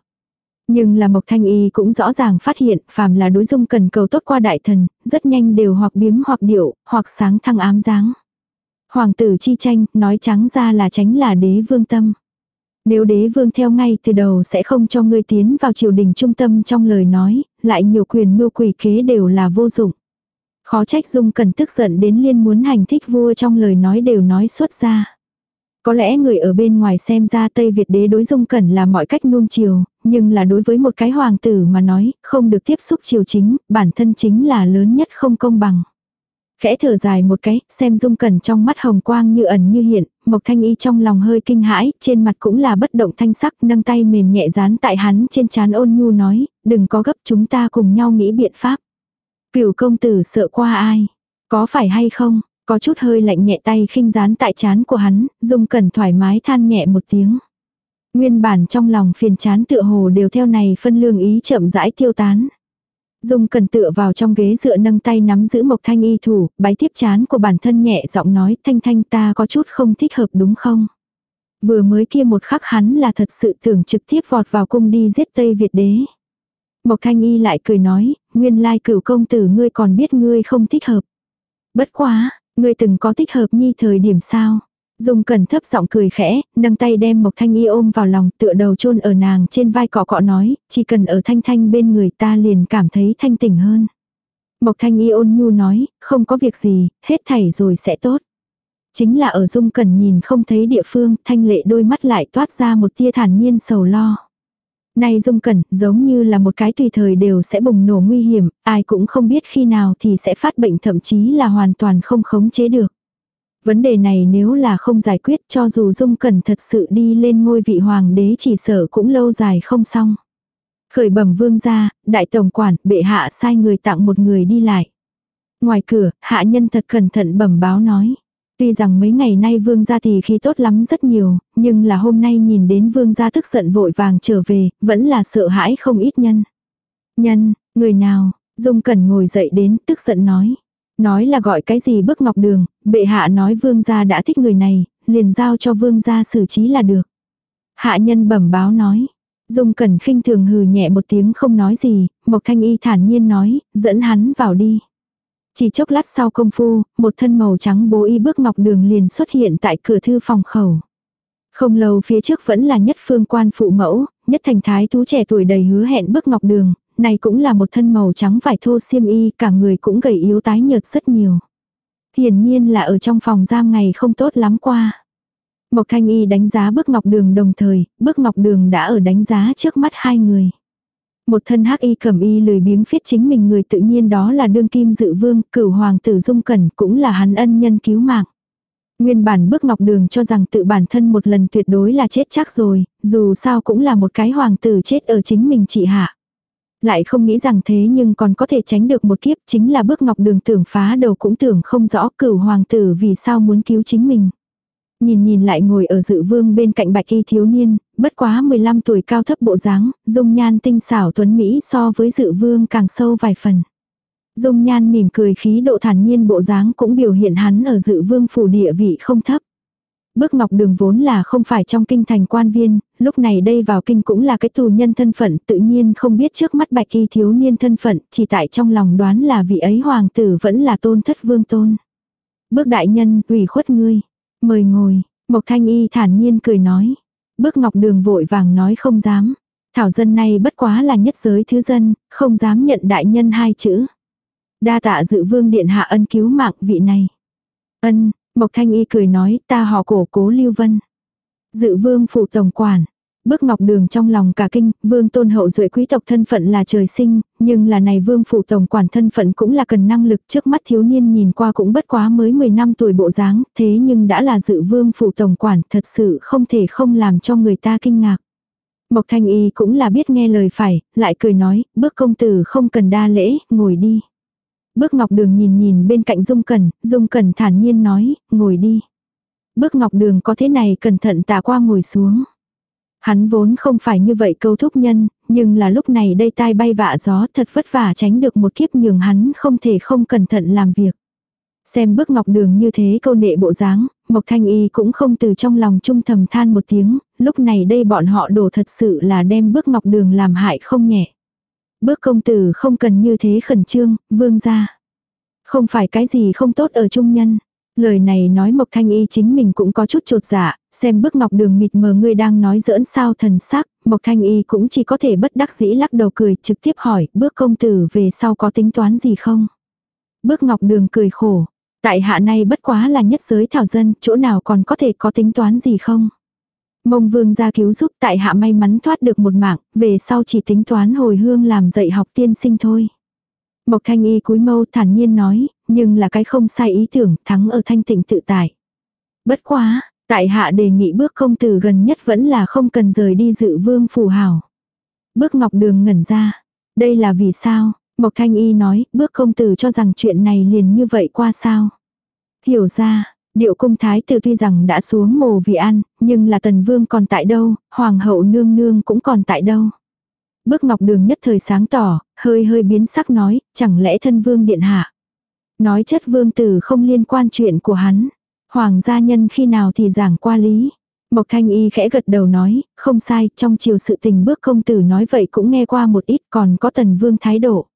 Nhưng là Mộc Thanh Y cũng rõ ràng phát hiện, phàm là đối Dung Cần cầu tốt qua đại thần, rất nhanh đều hoặc biếm hoặc điệu, hoặc sáng thăng ám dáng. Hoàng tử chi tranh, nói trắng ra là tránh là đế vương tâm. Nếu đế vương theo ngay từ đầu sẽ không cho ngươi tiến vào triều đình trung tâm trong lời nói, lại nhiều quyền mưu quỷ kế đều là vô dụng. Khó trách Dung Cần tức giận đến liên muốn hành thích vua trong lời nói đều nói xuất ra. Có lẽ người ở bên ngoài xem ra Tây Việt đế đối Dung Cẩn là mọi cách nuông chiều, nhưng là đối với một cái hoàng tử mà nói, không được tiếp xúc chiều chính, bản thân chính là lớn nhất không công bằng. Khẽ thở dài một cái, xem Dung Cẩn trong mắt hồng quang như ẩn như hiện, Mộc Thanh Y trong lòng hơi kinh hãi, trên mặt cũng là bất động thanh sắc, nâng tay mềm nhẹ dán tại hắn trên chán ôn nhu nói, đừng có gấp chúng ta cùng nhau nghĩ biện pháp. Cửu công tử sợ qua ai? Có phải hay không? Có chút hơi lạnh nhẹ tay khinh dán tại chán của hắn, dung cẩn thoải mái than nhẹ một tiếng. Nguyên bản trong lòng phiền chán tựa hồ đều theo này phân lương ý chậm rãi tiêu tán. Dung cần tựa vào trong ghế dựa nâng tay nắm giữ mộc thanh y thủ, bái tiếp chán của bản thân nhẹ giọng nói thanh thanh ta có chút không thích hợp đúng không? Vừa mới kia một khắc hắn là thật sự tưởng trực tiếp vọt vào cung đi giết Tây Việt đế. Mộc Thanh Y lại cười nói, nguyên lai cửu công tử ngươi còn biết ngươi không thích hợp. Bất quá, ngươi từng có thích hợp nhi thời điểm sao? Dung cẩn thấp giọng cười khẽ, nâng tay đem Mộc Thanh Y ôm vào lòng tựa đầu chôn ở nàng trên vai cọ cọ nói, chỉ cần ở thanh thanh bên người ta liền cảm thấy thanh tỉnh hơn. Mộc Thanh Y ôn nhu nói, không có việc gì, hết thảy rồi sẽ tốt. Chính là ở Dung cẩn nhìn không thấy địa phương, thanh lệ đôi mắt lại toát ra một tia thản nhiên sầu lo. Nay Dung Cẩn giống như là một cái tùy thời đều sẽ bùng nổ nguy hiểm, ai cũng không biết khi nào thì sẽ phát bệnh thậm chí là hoàn toàn không khống chế được. Vấn đề này nếu là không giải quyết cho dù Dung Cẩn thật sự đi lên ngôi vị hoàng đế chỉ sợ cũng lâu dài không xong. Khởi bẩm vương gia, đại tổng quản, bệ hạ sai người tặng một người đi lại. Ngoài cửa, hạ nhân thật cẩn thận bẩm báo nói. Tuy rằng mấy ngày nay vương gia thì khi tốt lắm rất nhiều, nhưng là hôm nay nhìn đến vương gia tức giận vội vàng trở về, vẫn là sợ hãi không ít nhân. Nhân, người nào, Dung Cẩn ngồi dậy đến, tức giận nói. Nói là gọi cái gì bước ngọc đường, bệ hạ nói vương gia đã thích người này, liền giao cho vương gia xử trí là được. Hạ nhân bẩm báo nói. Dung Cẩn khinh thường hừ nhẹ một tiếng không nói gì, Mộc Thanh Y thản nhiên nói, dẫn hắn vào đi. Chỉ chốc lát sau công phu, một thân màu trắng bố y bước ngọc đường liền xuất hiện tại cửa thư phòng khẩu. Không lâu phía trước vẫn là nhất phương quan phụ mẫu, nhất thành thái thú trẻ tuổi đầy hứa hẹn bước ngọc đường, này cũng là một thân màu trắng vải thô xiêm y, cả người cũng gầy yếu tái nhợt rất nhiều. Hiển nhiên là ở trong phòng giam ngày không tốt lắm qua. Mộc Thanh Y đánh giá bước ngọc đường đồng thời, bước ngọc đường đã ở đánh giá trước mắt hai người. Một thân hắc y cầm y lười biếng phiết chính mình người tự nhiên đó là đương kim dự vương, cửu hoàng tử dung cẩn cũng là hắn ân nhân cứu mạng. Nguyên bản bước ngọc đường cho rằng tự bản thân một lần tuyệt đối là chết chắc rồi, dù sao cũng là một cái hoàng tử chết ở chính mình chị hạ. Lại không nghĩ rằng thế nhưng còn có thể tránh được một kiếp chính là bước ngọc đường tưởng phá đầu cũng tưởng không rõ cửu hoàng tử vì sao muốn cứu chính mình. Nhìn nhìn lại ngồi ở dự vương bên cạnh bạch y thiếu niên, bất quá 15 tuổi cao thấp bộ dáng, dung nhan tinh xảo tuấn Mỹ so với dự vương càng sâu vài phần. Dung nhan mỉm cười khí độ thản nhiên bộ dáng cũng biểu hiện hắn ở dự vương phủ địa vị không thấp. Bước ngọc đường vốn là không phải trong kinh thành quan viên, lúc này đây vào kinh cũng là cái tù nhân thân phận tự nhiên không biết trước mắt bạch y thiếu niên thân phận, chỉ tại trong lòng đoán là vị ấy hoàng tử vẫn là tôn thất vương tôn. Bước đại nhân, ủy khuất ngươi. Mời ngồi, Mộc Thanh Y thản nhiên cười nói. Bước ngọc đường vội vàng nói không dám. Thảo dân này bất quá là nhất giới thứ dân, không dám nhận đại nhân hai chữ. Đa tạ dự vương điện hạ ân cứu mạng vị này. Ân, Mộc Thanh Y cười nói ta họ cổ cố Lưu Vân. Dự vương phụ tổng quản, Bước ngọc đường trong lòng cả kinh, vương tôn hậu duệ quý tộc thân phận là trời sinh, nhưng là này vương phụ tổng quản thân phận cũng là cần năng lực trước mắt thiếu niên nhìn qua cũng bất quá mới 10 năm tuổi bộ dáng, thế nhưng đã là dự vương phụ tổng quản thật sự không thể không làm cho người ta kinh ngạc. Mộc thanh y cũng là biết nghe lời phải, lại cười nói, bước công tử không cần đa lễ, ngồi đi. Bước ngọc đường nhìn nhìn bên cạnh dung cẩn, dung cẩn thản nhiên nói, ngồi đi. Bước ngọc đường có thế này cẩn thận tà qua ngồi xuống. Hắn vốn không phải như vậy câu thúc nhân, nhưng là lúc này đây tai bay vạ gió thật vất vả tránh được một kiếp nhường hắn không thể không cẩn thận làm việc. Xem bước ngọc đường như thế câu nệ bộ dáng, Mộc Thanh Y cũng không từ trong lòng trung thầm than một tiếng, lúc này đây bọn họ đổ thật sự là đem bước ngọc đường làm hại không nhẹ. Bước công tử không cần như thế khẩn trương, vương ra. Không phải cái gì không tốt ở trung nhân. Lời này nói Mộc Thanh Y chính mình cũng có chút trột dạ, xem bức ngọc đường mịt mờ ngươi đang nói giỡn sao thần sắc, Mộc Thanh Y cũng chỉ có thể bất đắc dĩ lắc đầu cười trực tiếp hỏi bước công tử về sau có tính toán gì không. Bước ngọc đường cười khổ, tại hạ này bất quá là nhất giới thảo dân, chỗ nào còn có thể có tính toán gì không. Mông vương ra cứu giúp tại hạ may mắn thoát được một mạng, về sau chỉ tính toán hồi hương làm dạy học tiên sinh thôi. Mộc thanh y cúi mâu thản nhiên nói, nhưng là cái không sai ý tưởng thắng ở thanh tịnh tự tại. Bất quá, tại hạ đề nghị bước công tử gần nhất vẫn là không cần rời đi dự vương phù hảo. Bước ngọc đường ngẩn ra. Đây là vì sao? Mộc thanh y nói, bước công tử cho rằng chuyện này liền như vậy qua sao? Hiểu ra, điệu cung thái tử tuy rằng đã xuống mồ vì ăn, nhưng là tần vương còn tại đâu, hoàng hậu nương nương cũng còn tại đâu. Bước ngọc đường nhất thời sáng tỏ, hơi hơi biến sắc nói, chẳng lẽ thân vương điện hạ. Nói chất vương tử không liên quan chuyện của hắn. Hoàng gia nhân khi nào thì giảng qua lý. Mộc thanh y khẽ gật đầu nói, không sai, trong chiều sự tình bước công tử nói vậy cũng nghe qua một ít còn có tần vương thái độ.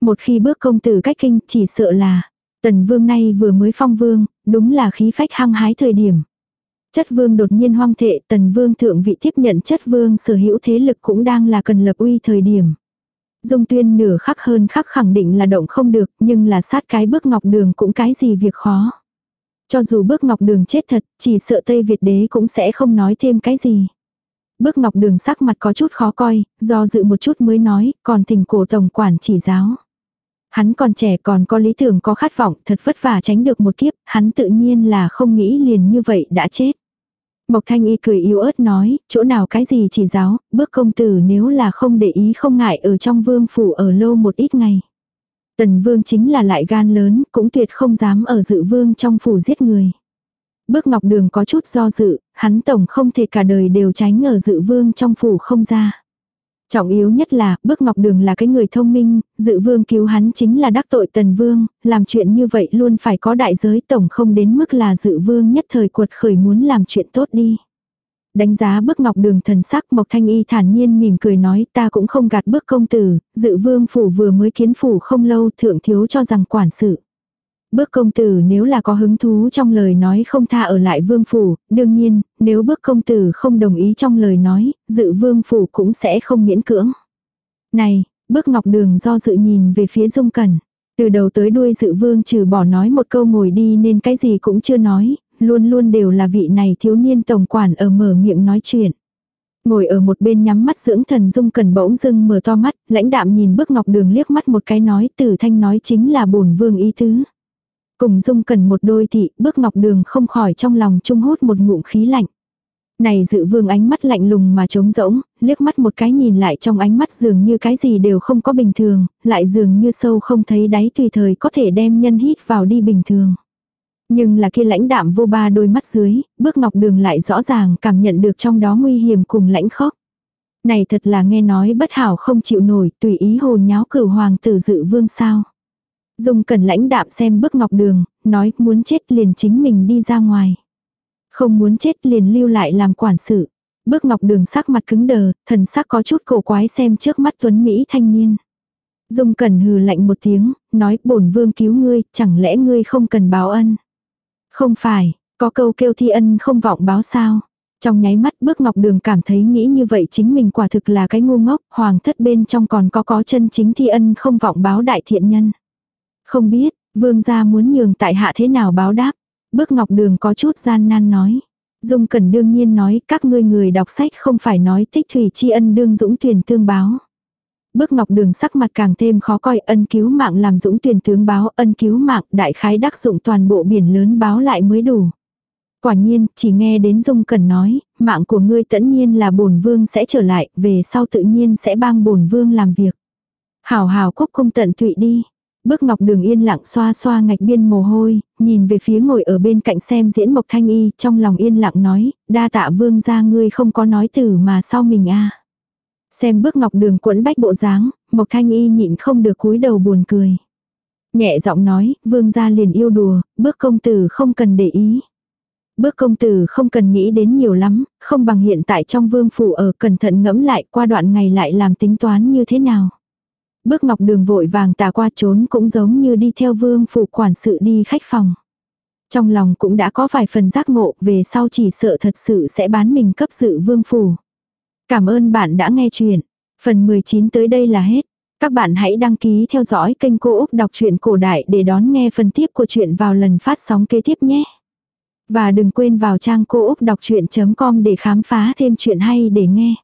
Một khi bước công tử cách kinh chỉ sợ là, tần vương nay vừa mới phong vương, đúng là khí phách hăng hái thời điểm. Chất vương đột nhiên hoang thệ, tần vương thượng vị tiếp nhận chất vương sở hữu thế lực cũng đang là cần lập uy thời điểm. Dung tuyên nửa khắc hơn khắc khẳng định là động không được, nhưng là sát cái bước ngọc đường cũng cái gì việc khó. Cho dù bước ngọc đường chết thật, chỉ sợ Tây Việt đế cũng sẽ không nói thêm cái gì. Bước ngọc đường sắc mặt có chút khó coi, do dự một chút mới nói, còn thỉnh cổ tổng quản chỉ giáo. Hắn còn trẻ còn có lý tưởng có khát vọng, thật vất vả tránh được một kiếp, hắn tự nhiên là không nghĩ liền như vậy đã chết. Mộc Thanh Y cười yếu ớt nói, chỗ nào cái gì chỉ giáo, bước công tử nếu là không để ý không ngại ở trong vương phủ ở lâu một ít ngày. Tần vương chính là lại gan lớn, cũng tuyệt không dám ở dự vương trong phủ giết người. Bước ngọc đường có chút do dự, hắn tổng không thể cả đời đều tránh ở dự vương trong phủ không ra. Trọng yếu nhất là, bước ngọc đường là cái người thông minh, dự vương cứu hắn chính là đắc tội tần vương, làm chuyện như vậy luôn phải có đại giới tổng không đến mức là dự vương nhất thời cuột khởi muốn làm chuyện tốt đi. Đánh giá bước ngọc đường thần sắc Mộc Thanh Y thản nhiên mỉm cười nói ta cũng không gạt bước công tử, dự vương phủ vừa mới kiến phủ không lâu thượng thiếu cho rằng quản sự. Bước công tử nếu là có hứng thú trong lời nói không tha ở lại vương phủ, đương nhiên, nếu bước công tử không đồng ý trong lời nói, dự vương phủ cũng sẽ không miễn cưỡng. Này, bước ngọc đường do dự nhìn về phía dung cẩn. Từ đầu tới đuôi dự vương trừ bỏ nói một câu ngồi đi nên cái gì cũng chưa nói, luôn luôn đều là vị này thiếu niên tổng quản ở mở miệng nói chuyện. Ngồi ở một bên nhắm mắt dưỡng thần dung cần bỗng dưng mở to mắt, lãnh đạm nhìn bước ngọc đường liếc mắt một cái nói tử thanh nói chính là bổn vương ý tứ. Cùng dung cần một đôi thị, bước ngọc đường không khỏi trong lòng trung hút một ngụm khí lạnh. Này dự vương ánh mắt lạnh lùng mà trống rỗng, liếc mắt một cái nhìn lại trong ánh mắt dường như cái gì đều không có bình thường, lại dường như sâu không thấy đáy tùy thời có thể đem nhân hít vào đi bình thường. Nhưng là kia lãnh đạm vô ba đôi mắt dưới, bước ngọc đường lại rõ ràng cảm nhận được trong đó nguy hiểm cùng lãnh khốc. Này thật là nghe nói bất hảo không chịu nổi, tùy ý hồ nháo cửu hoàng tử dự vương sao. Dung cẩn lãnh đạm xem bức ngọc đường, nói muốn chết liền chính mình đi ra ngoài. Không muốn chết liền lưu lại làm quản sự. Bước ngọc đường sắc mặt cứng đờ, thần sắc có chút cổ quái xem trước mắt tuấn Mỹ thanh niên. Dung cẩn hừ lạnh một tiếng, nói bổn vương cứu ngươi, chẳng lẽ ngươi không cần báo ân. Không phải, có câu kêu thi ân không vọng báo sao. Trong nháy mắt bước ngọc đường cảm thấy nghĩ như vậy chính mình quả thực là cái ngu ngốc, hoàng thất bên trong còn có có chân chính thi ân không vọng báo đại thiện nhân. Không biết, vương gia muốn nhường tại hạ thế nào báo đáp. Bước ngọc đường có chút gian nan nói. Dung Cẩn đương nhiên nói các ngươi người đọc sách không phải nói tích thủy tri ân đương dũng tuyển tương báo. Bước ngọc đường sắc mặt càng thêm khó coi ân cứu mạng làm dũng tuyển tướng báo ân cứu mạng đại khái đắc dụng toàn bộ biển lớn báo lại mới đủ. Quả nhiên, chỉ nghe đến Dung Cẩn nói, mạng của ngươi tất nhiên là bổn vương sẽ trở lại, về sau tự nhiên sẽ bang bổn vương làm việc. Hảo hảo quốc cung tận tụy đi. Bước ngọc đường yên lặng xoa xoa ngạch biên mồ hôi, nhìn về phía ngồi ở bên cạnh xem diễn mộc thanh y, trong lòng yên lặng nói, đa tạ vương ra ngươi không có nói từ mà sau mình a Xem bước ngọc đường quẫn bách bộ dáng, mộc thanh y nhịn không được cúi đầu buồn cười. Nhẹ giọng nói, vương gia liền yêu đùa, bước công tử không cần để ý. Bước công tử không cần nghĩ đến nhiều lắm, không bằng hiện tại trong vương phủ ở cẩn thận ngẫm lại qua đoạn ngày lại làm tính toán như thế nào. Bước ngọc đường vội vàng tà qua trốn cũng giống như đi theo vương phủ quản sự đi khách phòng. Trong lòng cũng đã có vài phần giác ngộ, về sau chỉ sợ thật sự sẽ bán mình cấp dự vương phủ. Cảm ơn bạn đã nghe chuyện. Phần 19 tới đây là hết. Các bạn hãy đăng ký theo dõi kênh Cô Úc Đọc truyện Cổ Đại để đón nghe phần tiếp của chuyện vào lần phát sóng kế tiếp nhé. Và đừng quên vào trang cô úc đọc chuyện.com để khám phá thêm chuyện hay để nghe.